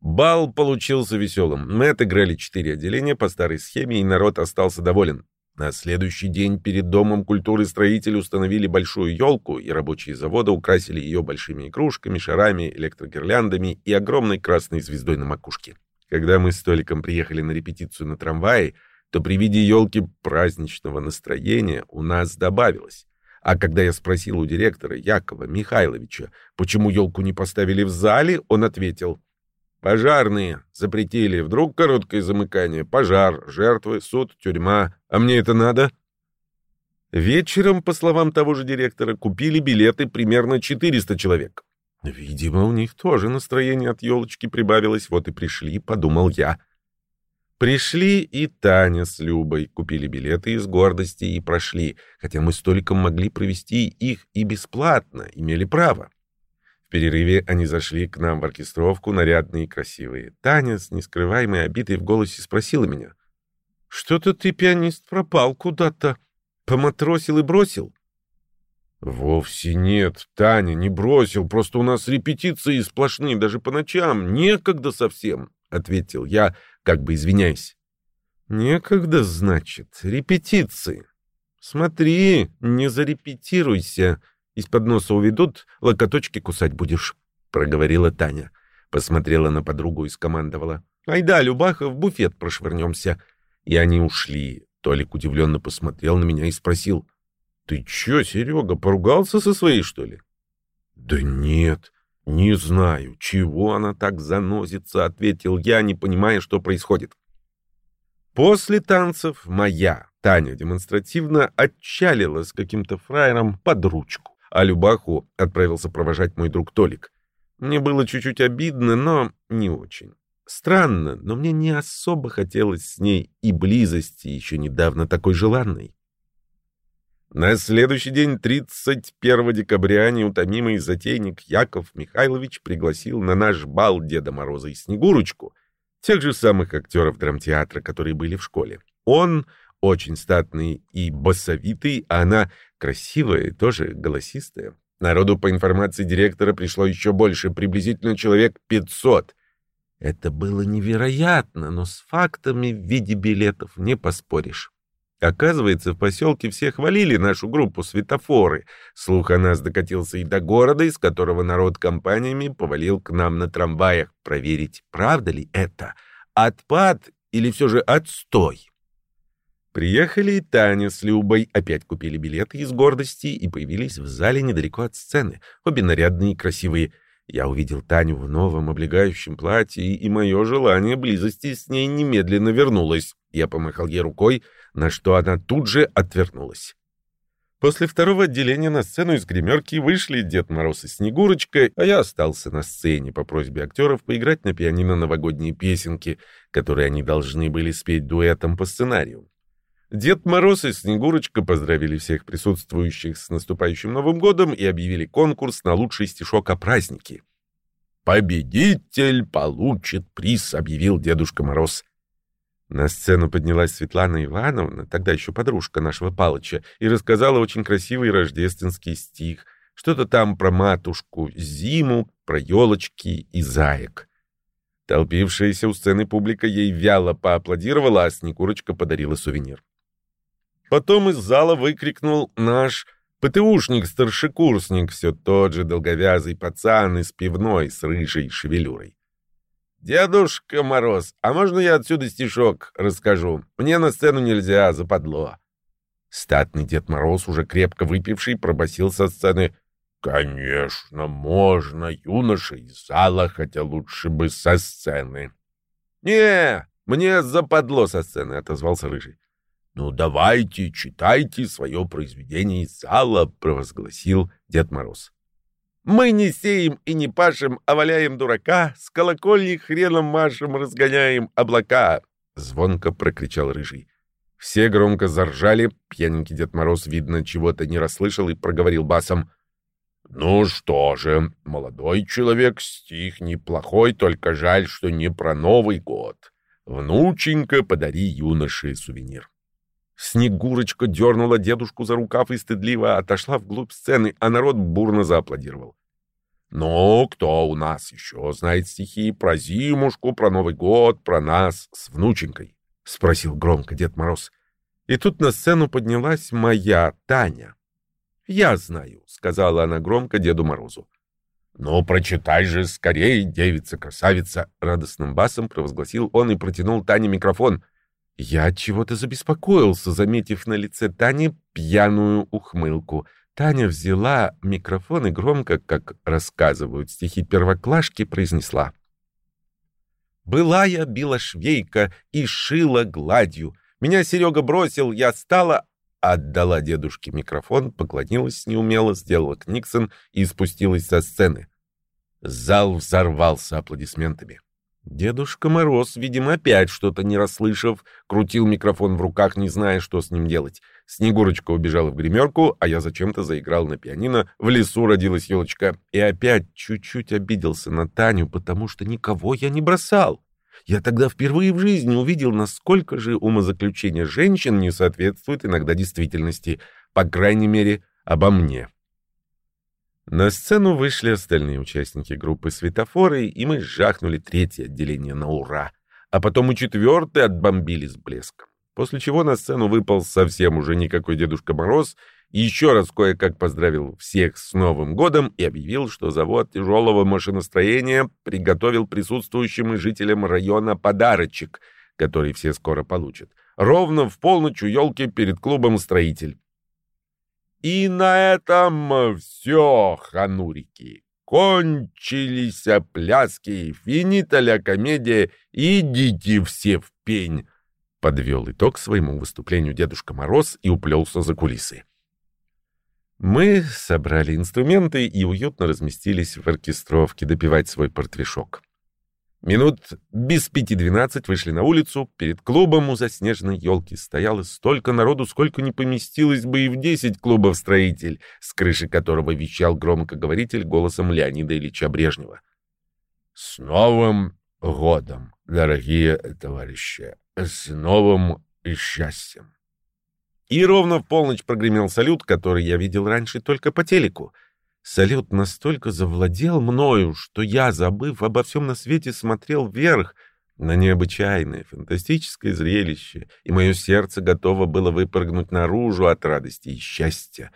Бал получился веселым. Мы отыграли четыре отделения по старой схеме, и народ остался доволен. На следующий день перед Домом культуры строители установили большую елку, и рабочие завода украсили ее большими игрушками, шарами, электрогирляндами и огромной красной звездой на макушке. Когда мы с Толиком приехали на репетицию на трамвае, то при виде елки праздничного настроения у нас добавилось. А когда я спросил у директора Якова Михайловича, почему елку не поставили в зале, он ответил — Пожарные запретили. Вдруг короткое замыкание. Пожар, жертвы, суд, тюрьма. А мне это надо? Вечером, по словам того же директора, купили билеты примерно 400 человек. Видимо, у них тоже настроение от елочки прибавилось. Вот и пришли, подумал я. Пришли и Таня с Любой, купили билеты из гордости и прошли, хотя мы столько могли провести их и бесплатно, имели право перерыве они зашли к нам в оркестровку, нарядные и красивые. Таня с нескрываемой обидой в голосе спросила меня. «Что-то ты, пианист, пропал куда-то. Поматросил и бросил?» «Вовсе нет, Таня, не бросил. Просто у нас репетиции сплошные, даже по ночам. Некогда совсем», — ответил я, как бы извиняясь. Некогда, значит, репетиции. Смотри, не зарепетируйся. Из-под носа уведут, локоточки кусать будешь, проговорила Таня. Посмотрела на подругу и скомандовала. Айда, Любаха, в буфет прошвырнемся. И они ушли. Толик удивленно посмотрел на меня и спросил. Ты чё, Серега, поругался со своей, что ли? Да нет, не знаю, чего она так занозится, ответил я, не понимая, что происходит. После танцев моя Таня демонстративно отчалила с каким-то фраером под ручку, а Любаху отправился провожать мой друг Толик. Мне было чуть-чуть обидно, но не очень. Странно, но мне не особо хотелось с ней и близости, еще недавно такой желанной. На следующий день, 31 декабря, неутомимый затейник Яков Михайлович пригласил на наш бал Деда Мороза и Снегурочку, тех же самых актеров драмтеатра, которые были в школе. Он очень статный и басовитый, а она красивая и тоже голосистая. Народу, по информации директора, пришло еще больше, приблизительно человек 500. Это было невероятно, но с фактами в виде билетов не поспоришь. Оказывается, в поселке все хвалили нашу группу «Светофоры». Слух о нас докатился и до города, из которого народ компаниями повалил к нам на трамваях. Проверить, правда ли это? Отпад или все же отстой? Приехали и Таня с Любой, опять купили билеты из гордости и появились в зале недалеко от сцены. Обе нарядные и красивые. Я увидел Таню в новом облегающем платье, и мое желание близости с ней немедленно вернулось. Я помахал ей рукой — на что она тут же отвернулась. После второго отделения на сцену из гримерки вышли Дед Мороз и Снегурочка, а я остался на сцене по просьбе актеров поиграть на пианино новогодние песенки, которые они должны были спеть дуэтом по сценарию. Дед Мороз и Снегурочка поздравили всех присутствующих с наступающим Новым годом и объявили конкурс на лучший стишок о празднике. «Победитель получит приз», — объявил Дедушка Мороз. На сцену поднялась Светлана Ивановна, тогда еще подружка нашего Палыча, и рассказала очень красивый рождественский стих. Что-то там про матушку, зиму, про елочки и заек. Толпившаяся у сцены публика ей вяло поаплодировала, а Снегурочка подарила сувенир. Потом из зала выкрикнул наш ПТУшник-старшекурсник, все тот же долговязый пацан из пивной с рыжей шевелюрой. «Дедушка Мороз, а можно я отсюда стишок расскажу? Мне на сцену нельзя, западло». Статный Дед Мороз, уже крепко выпивший, пробасил со сцены. «Конечно, можно, юноша из зала, хотя лучше бы со сцены». «Не, мне западло со сцены», — отозвался Рыжий. «Ну, давайте, читайте свое произведение из зала», — провозгласил Дед Мороз. Мы не сеем и не пашем, а валяем дурака, с колокольни хреном машем, разгоняем облака!» — звонко прокричал Рыжий. Все громко заржали, пьяненький Дед Мороз, видно, чего-то не расслышал и проговорил басом. «Ну что же, молодой человек, стих неплохой, только жаль, что не про Новый год. Внученька, подари юноше сувенир». Снегурочка дернула дедушку за рукав и стыдливо отошла вглубь сцены, а народ бурно зааплодировал. «Ну, кто у нас еще знает стихи про зимушку, про Новый год, про нас с внученькой?» — спросил громко Дед Мороз. И тут на сцену поднялась моя Таня. «Я знаю», — сказала она громко Деду Морозу. «Ну, прочитай же скорее, девица-красавица!» — радостным басом провозгласил он и протянул Тане микрофон. Я от чего-то забеспокоился, заметив на лице Тани пьяную ухмылку. Таня взяла микрофон и громко, как рассказывают стихи первоклашки, произнесла. «Была я белошвейка и шила гладью. Меня Серега бросил, я стала...» Отдала дедушке микрофон, поклонилась неумело, сделала книксон и спустилась со сцены. Зал взорвался аплодисментами. Дедушка Мороз, видимо, опять что-то не расслышав, крутил микрофон в руках, не зная, что с ним делать. Снегурочка убежала в гримерку, а я зачем-то заиграл на пианино «В лесу родилась елочка». И опять чуть-чуть обиделся на Таню, потому что никого я не бросал. Я тогда впервые в жизни увидел, насколько же умозаключение женщин не соответствует иногда действительности, по крайней мере, обо мне. На сцену вышли остальные участники группы «Светофоры», и мы жахнули третье отделение на ура. а потом и четвертый отбомбили с блеском. После чего на сцену выпал совсем уже никакой Дедушка Мороз и еще раз кое-как поздравил всех с Новым годом и объявил, что завод тяжелого машиностроения приготовил присутствующим и жителям района подарочек, который все скоро получат. Ровно в полночь у елки перед клубом «Строитель». И на этом все, ханурики. Кончились пляски, финита ля комедия, идите все в пень. Подвел итог своему выступлению Дедушка Мороз и уплелся за кулисы. Мы собрали инструменты и уютно разместились в оркестровке допивать свой портвишок. Минут без пяти двенадцать вышли на улицу. Перед клубом у заснеженной елки стояло столько народу, сколько не поместилось бы и в десять клубов строитель, с крыши которого вещал громкоговоритель голосом Леонида Ильича Брежнева. «С Новым годом, дорогие товарищи! С новым счастьем!» И ровно в полночь прогремел салют, который я видел раньше только по телеку — Салют настолько завладел мною, что я, забыв обо всем на свете, смотрел вверх на необычайное, фантастическое зрелище, и мое сердце готово было выпрыгнуть наружу от радости и счастья.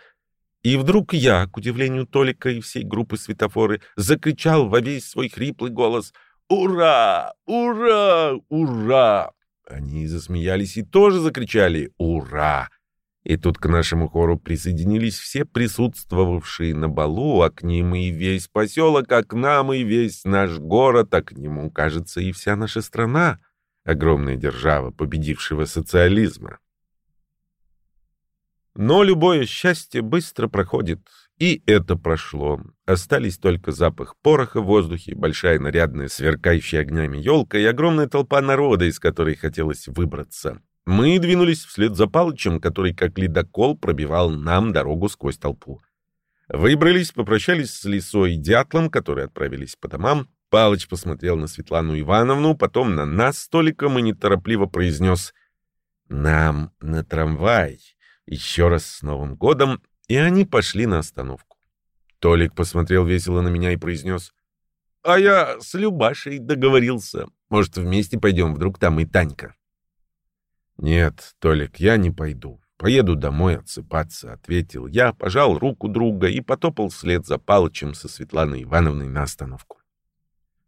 И вдруг я, к удивлению Толика и всей группы светофоры, закричал во весь свой хриплый голос «Ура! Ура! Ура!» Они засмеялись и тоже закричали «Ура!» И тут к нашему хору присоединились все присутствовавшие на балу, а к ним и весь поселок, а к нам и весь наш город, а к нему, кажется, и вся наша страна, огромная держава победившего социализма. Но любое счастье быстро проходит, и это прошло. Остались только запах пороха в воздухе, большая нарядная, сверкающая огнями елка и огромная толпа народа, из которой хотелось выбраться. Мы двинулись вслед за Палычем, который как ледокол пробивал нам дорогу сквозь толпу. Выбрались, попрощались с Лисой и Дятлом, которые отправились по домам. Палыч посмотрел на Светлану Ивановну, потом на нас столиком и неторопливо произнес «Нам на трамвай. Еще раз с Новым годом». И они пошли на остановку. Толик посмотрел весело на меня и произнес «А я с Любашей договорился. Может, вместе пойдем, вдруг там и Танька». «Нет, Толик, я не пойду. Поеду домой отсыпаться», — ответил я, пожал руку друга и потопал вслед за Палычем со Светланой Ивановной на остановку.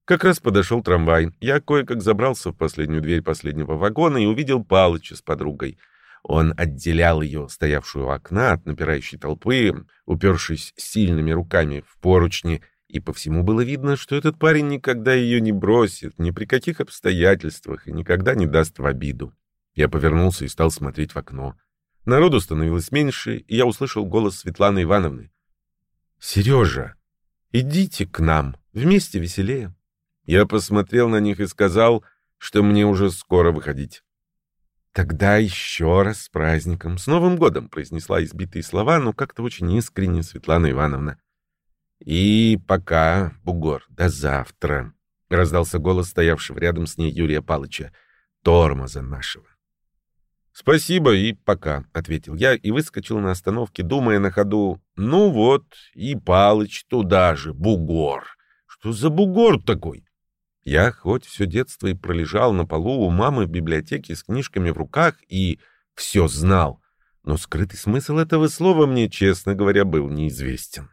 Как раз подошел трамвай. Я кое-как забрался в последнюю дверь последнего вагона и увидел Палыча с подругой. Он отделял ее, стоявшую у окна, от напирающей толпы, упершись сильными руками в поручни, и по всему было видно, что этот парень никогда ее не бросит, ни при каких обстоятельствах и никогда не даст в обиду. Я повернулся и стал смотреть в окно. Народу становилось меньше, и я услышал голос Светланы Ивановны. «Сережа, идите к нам, вместе веселее». Я посмотрел на них и сказал, что мне уже скоро выходить. «Тогда еще раз с праздником, с Новым годом!» — произнесла избитые слова, но как-то очень искренне Светлана Ивановна. «И пока, бугор, до завтра!» — раздался голос стоявшего рядом с ней Юрия Палыча, тормоза нашего. «Спасибо и пока», — ответил я и выскочил на остановке, думая на ходу, «Ну вот, и Палыч туда же, бугор. Что за бугор такой?» Я хоть все детство и пролежал на полу у мамы в библиотеке с книжками в руках и все знал, но скрытый смысл этого слова мне, честно говоря, был неизвестен.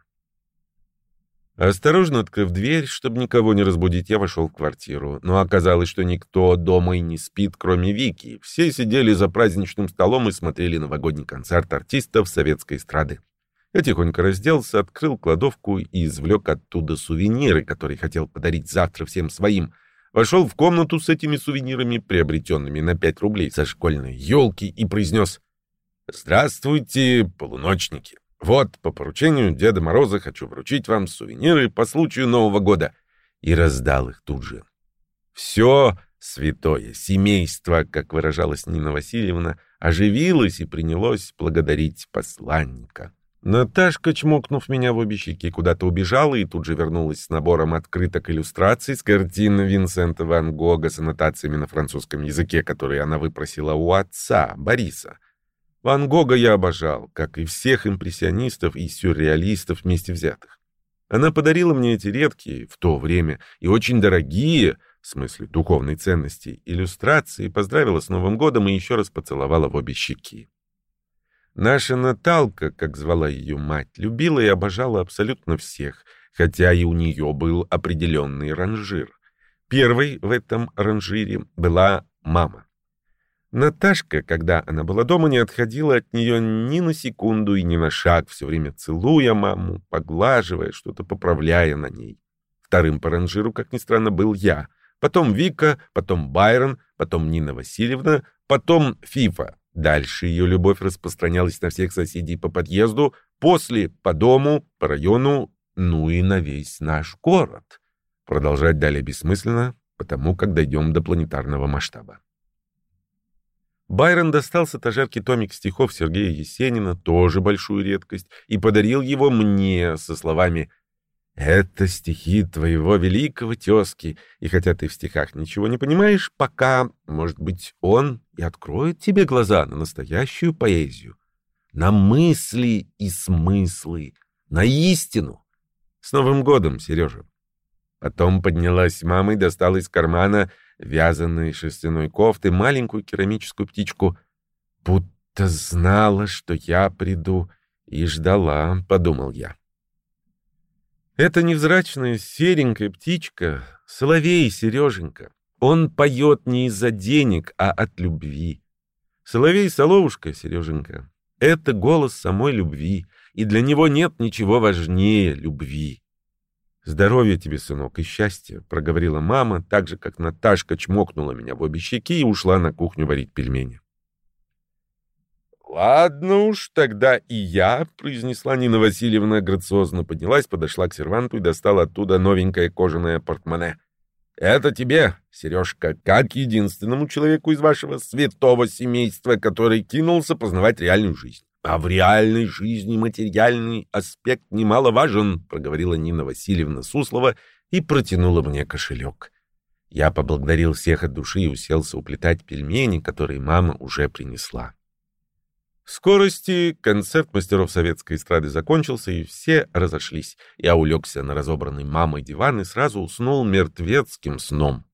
Осторожно открыв дверь, чтобы никого не разбудить, я вошел в квартиру. Но оказалось, что никто дома и не спит, кроме Вики. Все сидели за праздничным столом и смотрели новогодний концерт артистов советской эстрады. Я тихонько разделся, открыл кладовку и извлек оттуда сувениры, которые хотел подарить завтра всем своим. Вошел в комнату с этими сувенирами, приобретенными на 5 рублей со школьной елки, и произнес «Здравствуйте, полуночники!» Вот, по поручению Деда Мороза хочу вручить вам сувениры по случаю Нового года. И раздал их тут же. Все святое семейство, как выражалась Нина Васильевна, оживилось и принялось благодарить посланника. Наташка, чмокнув меня в обе щеки, куда-то убежала и тут же вернулась с набором открыток иллюстраций с картин Винсента Ван Гога с аннотациями на французском языке, которые она выпросила у отца, Бориса. Ван Гога я обожал, как и всех импрессионистов и сюрреалистов вместе взятых. Она подарила мне эти редкие, в то время, и очень дорогие, в смысле духовной ценности, иллюстрации, поздравила с Новым годом и еще раз поцеловала в обе щеки. Наша Наталка, как звала ее мать, любила и обожала абсолютно всех, хотя и у нее был определенный ранжир. Первой в этом ранжире была мама. Наташка, когда она была дома, не отходила от нее ни на секунду и ни на шаг, все время целуя маму, поглаживая, что-то поправляя на ней. Вторым по ранжиру, как ни странно, был я. Потом Вика, потом Байрон, потом Нина Васильевна, потом Фифа. Дальше ее любовь распространялась на всех соседей по подъезду, после — по дому, по району, ну и на весь наш город. Продолжать далее бессмысленно, потому как дойдем до планетарного масштаба. Байрон достал с этажерки томик стихов Сергея Есенина, тоже большую редкость, и подарил его мне со словами «Это стихи твоего великого тезки, и хотя ты в стихах ничего не понимаешь, пока, может быть, он и откроет тебе глаза на настоящую поэзию, на мысли и смыслы, на истину. С Новым годом, Сережа!» Потом поднялась мама и достала из кармана вязаной шерстяной кофты маленькую керамическую птичку. «Будто знала, что я приду, и ждала», — подумал я. Это невзрачная серенькая птичка, соловей Сереженька. Он поет не из-за денег, а от любви. Соловей-соловушка, Сереженька, — это голос самой любви, и для него нет ничего важнее любви. «Здоровья тебе, сынок, и счастья», — проговорила мама, так же, как Наташка чмокнула меня в обе щеки и ушла на кухню варить пельмени. «Ладно уж, тогда и я», — произнесла Нина Васильевна, грациозно поднялась, подошла к серванту и достала оттуда новенькое кожаное портмоне. «Это тебе, Сережка, как единственному человеку из вашего святого семейства, который кинулся познавать реальную жизнь. А в реальной жизни материальный аспект немаловажен, проговорила Нина Васильевна Суслова и протянула мне кошелек. Я поблагодарил всех от души и уселся уплетать пельмени, которые мама уже принесла. В скорости концерт мастеров советской эстрады закончился, и все разошлись. Я улегся на разобранный мамой диван и сразу уснул мертвецким сном.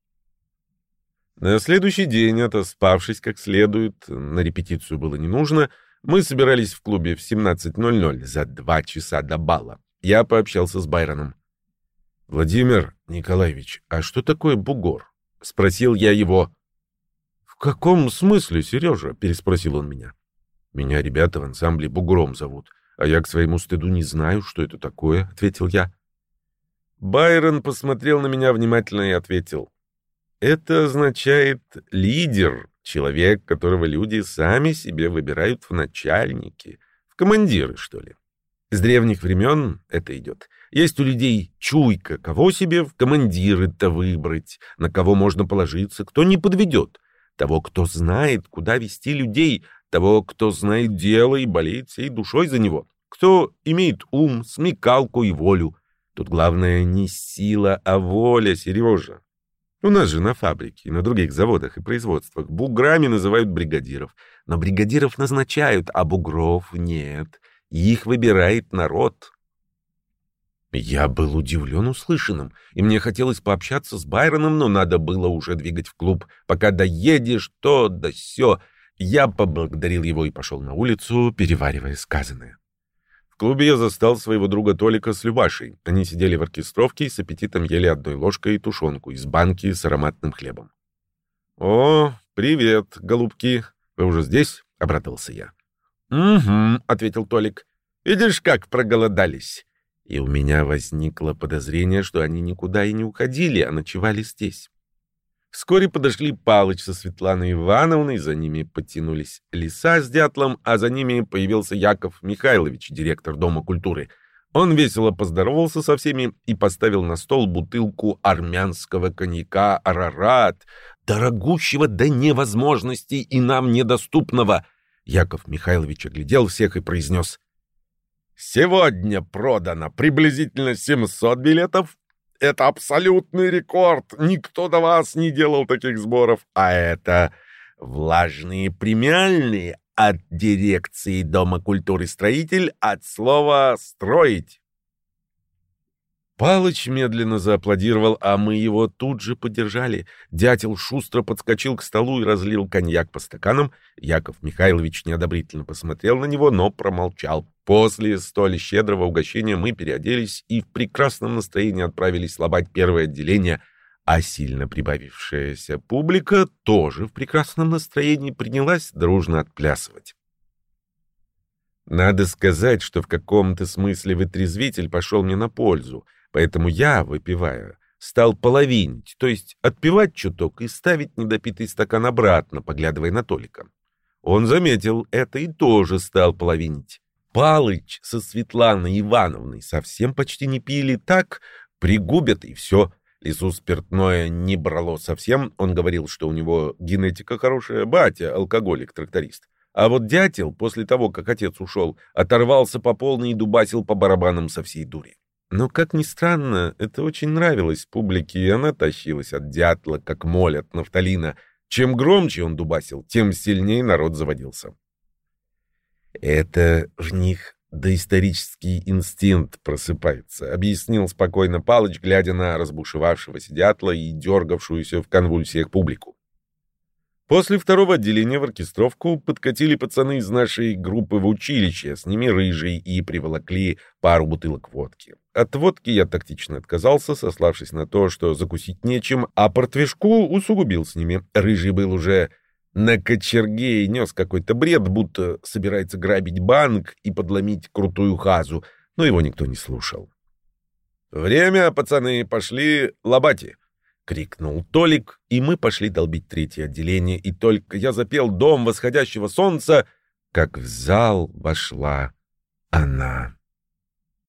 На следующий день, отоспавшись как следует, на репетицию было не нужно — мы собирались в клубе в 17.00 за два часа до бала. Я пообщался с Байроном. «Владимир Николаевич, а что такое бугор?» — спросил я его. «В каком смысле, Сережа?» — переспросил он меня. «Меня ребята в ансамбле бугром зовут, а я к своему стыду не знаю, что это такое», — ответил я. Байрон посмотрел на меня внимательно и ответил. «Это означает лидер, Человек, которого люди сами себе выбирают в начальники, в командиры, что ли. С древних времен это идет. Есть у людей чуйка, кого себе в командиры-то выбрать, на кого можно положиться, кто не подведет. Того, кто знает, куда вести людей, того, кто знает дело и болеет всей душой за него, кто имеет ум, смекалку и волю. Тут главное не сила, а воля, Сережа. У нас же на фабрике и на других заводах и производствах буграми называют бригадиров. Но бригадиров назначают, а бугров нет. Их выбирает народ. Я был удивлен услышанным, и мне хотелось пообщаться с Байроном, но надо было уже двигать в клуб. Пока доедешь, то да сё. Я поблагодарил его и пошел на улицу, переваривая сказанное клубе я застал своего друга Толика с Любашей. Они сидели в оркестровке и с аппетитом ели одной ложкой тушенку из банки с ароматным хлебом. «О, привет, голубки! Вы уже здесь?» — обрадовался я. «Угу», — ответил Толик. «Видишь, как проголодались?» И у меня возникло подозрение, что они никуда и не уходили, а ночевали здесь. Вскоре подошли Палыч со Светланой Ивановной, за ними подтянулись Лиса с Дятлом, а за ними появился Яков Михайлович, директор Дома культуры. Он весело поздоровался со всеми и поставил на стол бутылку армянского коньяка «Арарат», дорогущего до невозможности и нам недоступного. Яков Михайлович оглядел всех и произнес «Сегодня продано приблизительно 700 билетов, это абсолютный рекорд. Никто до вас не делал таких сборов. А это влажные премиальные от дирекции Дома культуры «Строитель» от слова «строить». Палыч медленно зааплодировал, а мы его тут же поддержали. Дятел шустро подскочил к столу и разлил коньяк по стаканам. Яков Михайлович неодобрительно посмотрел на него, но промолчал. После столь щедрого угощения мы переоделись и в прекрасном настроении отправились лобать первое отделение, а сильно прибавившаяся публика тоже в прекрасном настроении принялась дружно отплясывать. Надо сказать, что в каком-то смысле вытрезвитель пошел мне на пользу — Поэтому я, выпивая, стал половинить, то есть отпивать чуток и ставить недопитый стакан обратно, поглядывая на Толика. Он заметил это и тоже стал половинить. Палыч со Светланой Ивановной совсем почти не пили так, пригубят и все. Лису спиртное не брало совсем, он говорил, что у него генетика хорошая, батя, алкоголик-тракторист. А вот дятел, после того, как отец ушел, оторвался по полной и дубасил по барабанам со всей дури. Но, как ни странно, это очень нравилось публике, и она тащилась от дятла, как моль от нафталина. Чем громче он дубасил, тем сильнее народ заводился. «Это в них доисторический инстинкт просыпается», — объяснил спокойно Палыч, глядя на разбушевавшегося дятла и дергавшуюся в конвульсиях публику. После второго отделения в оркестровку подкатили пацаны из нашей группы в училище, с ними рыжий, и приволокли пару бутылок водки. От водки я тактично отказался, сославшись на то, что закусить нечем, а портвишку усугубил с ними. Рыжий был уже на кочерге и нес какой-то бред, будто собирается грабить банк и подломить крутую хазу, но его никто не слушал. «Время, пацаны, пошли лобати!» — крикнул Толик, и мы пошли долбить третье отделение, и только я запел «Дом восходящего солнца», как в зал вошла она.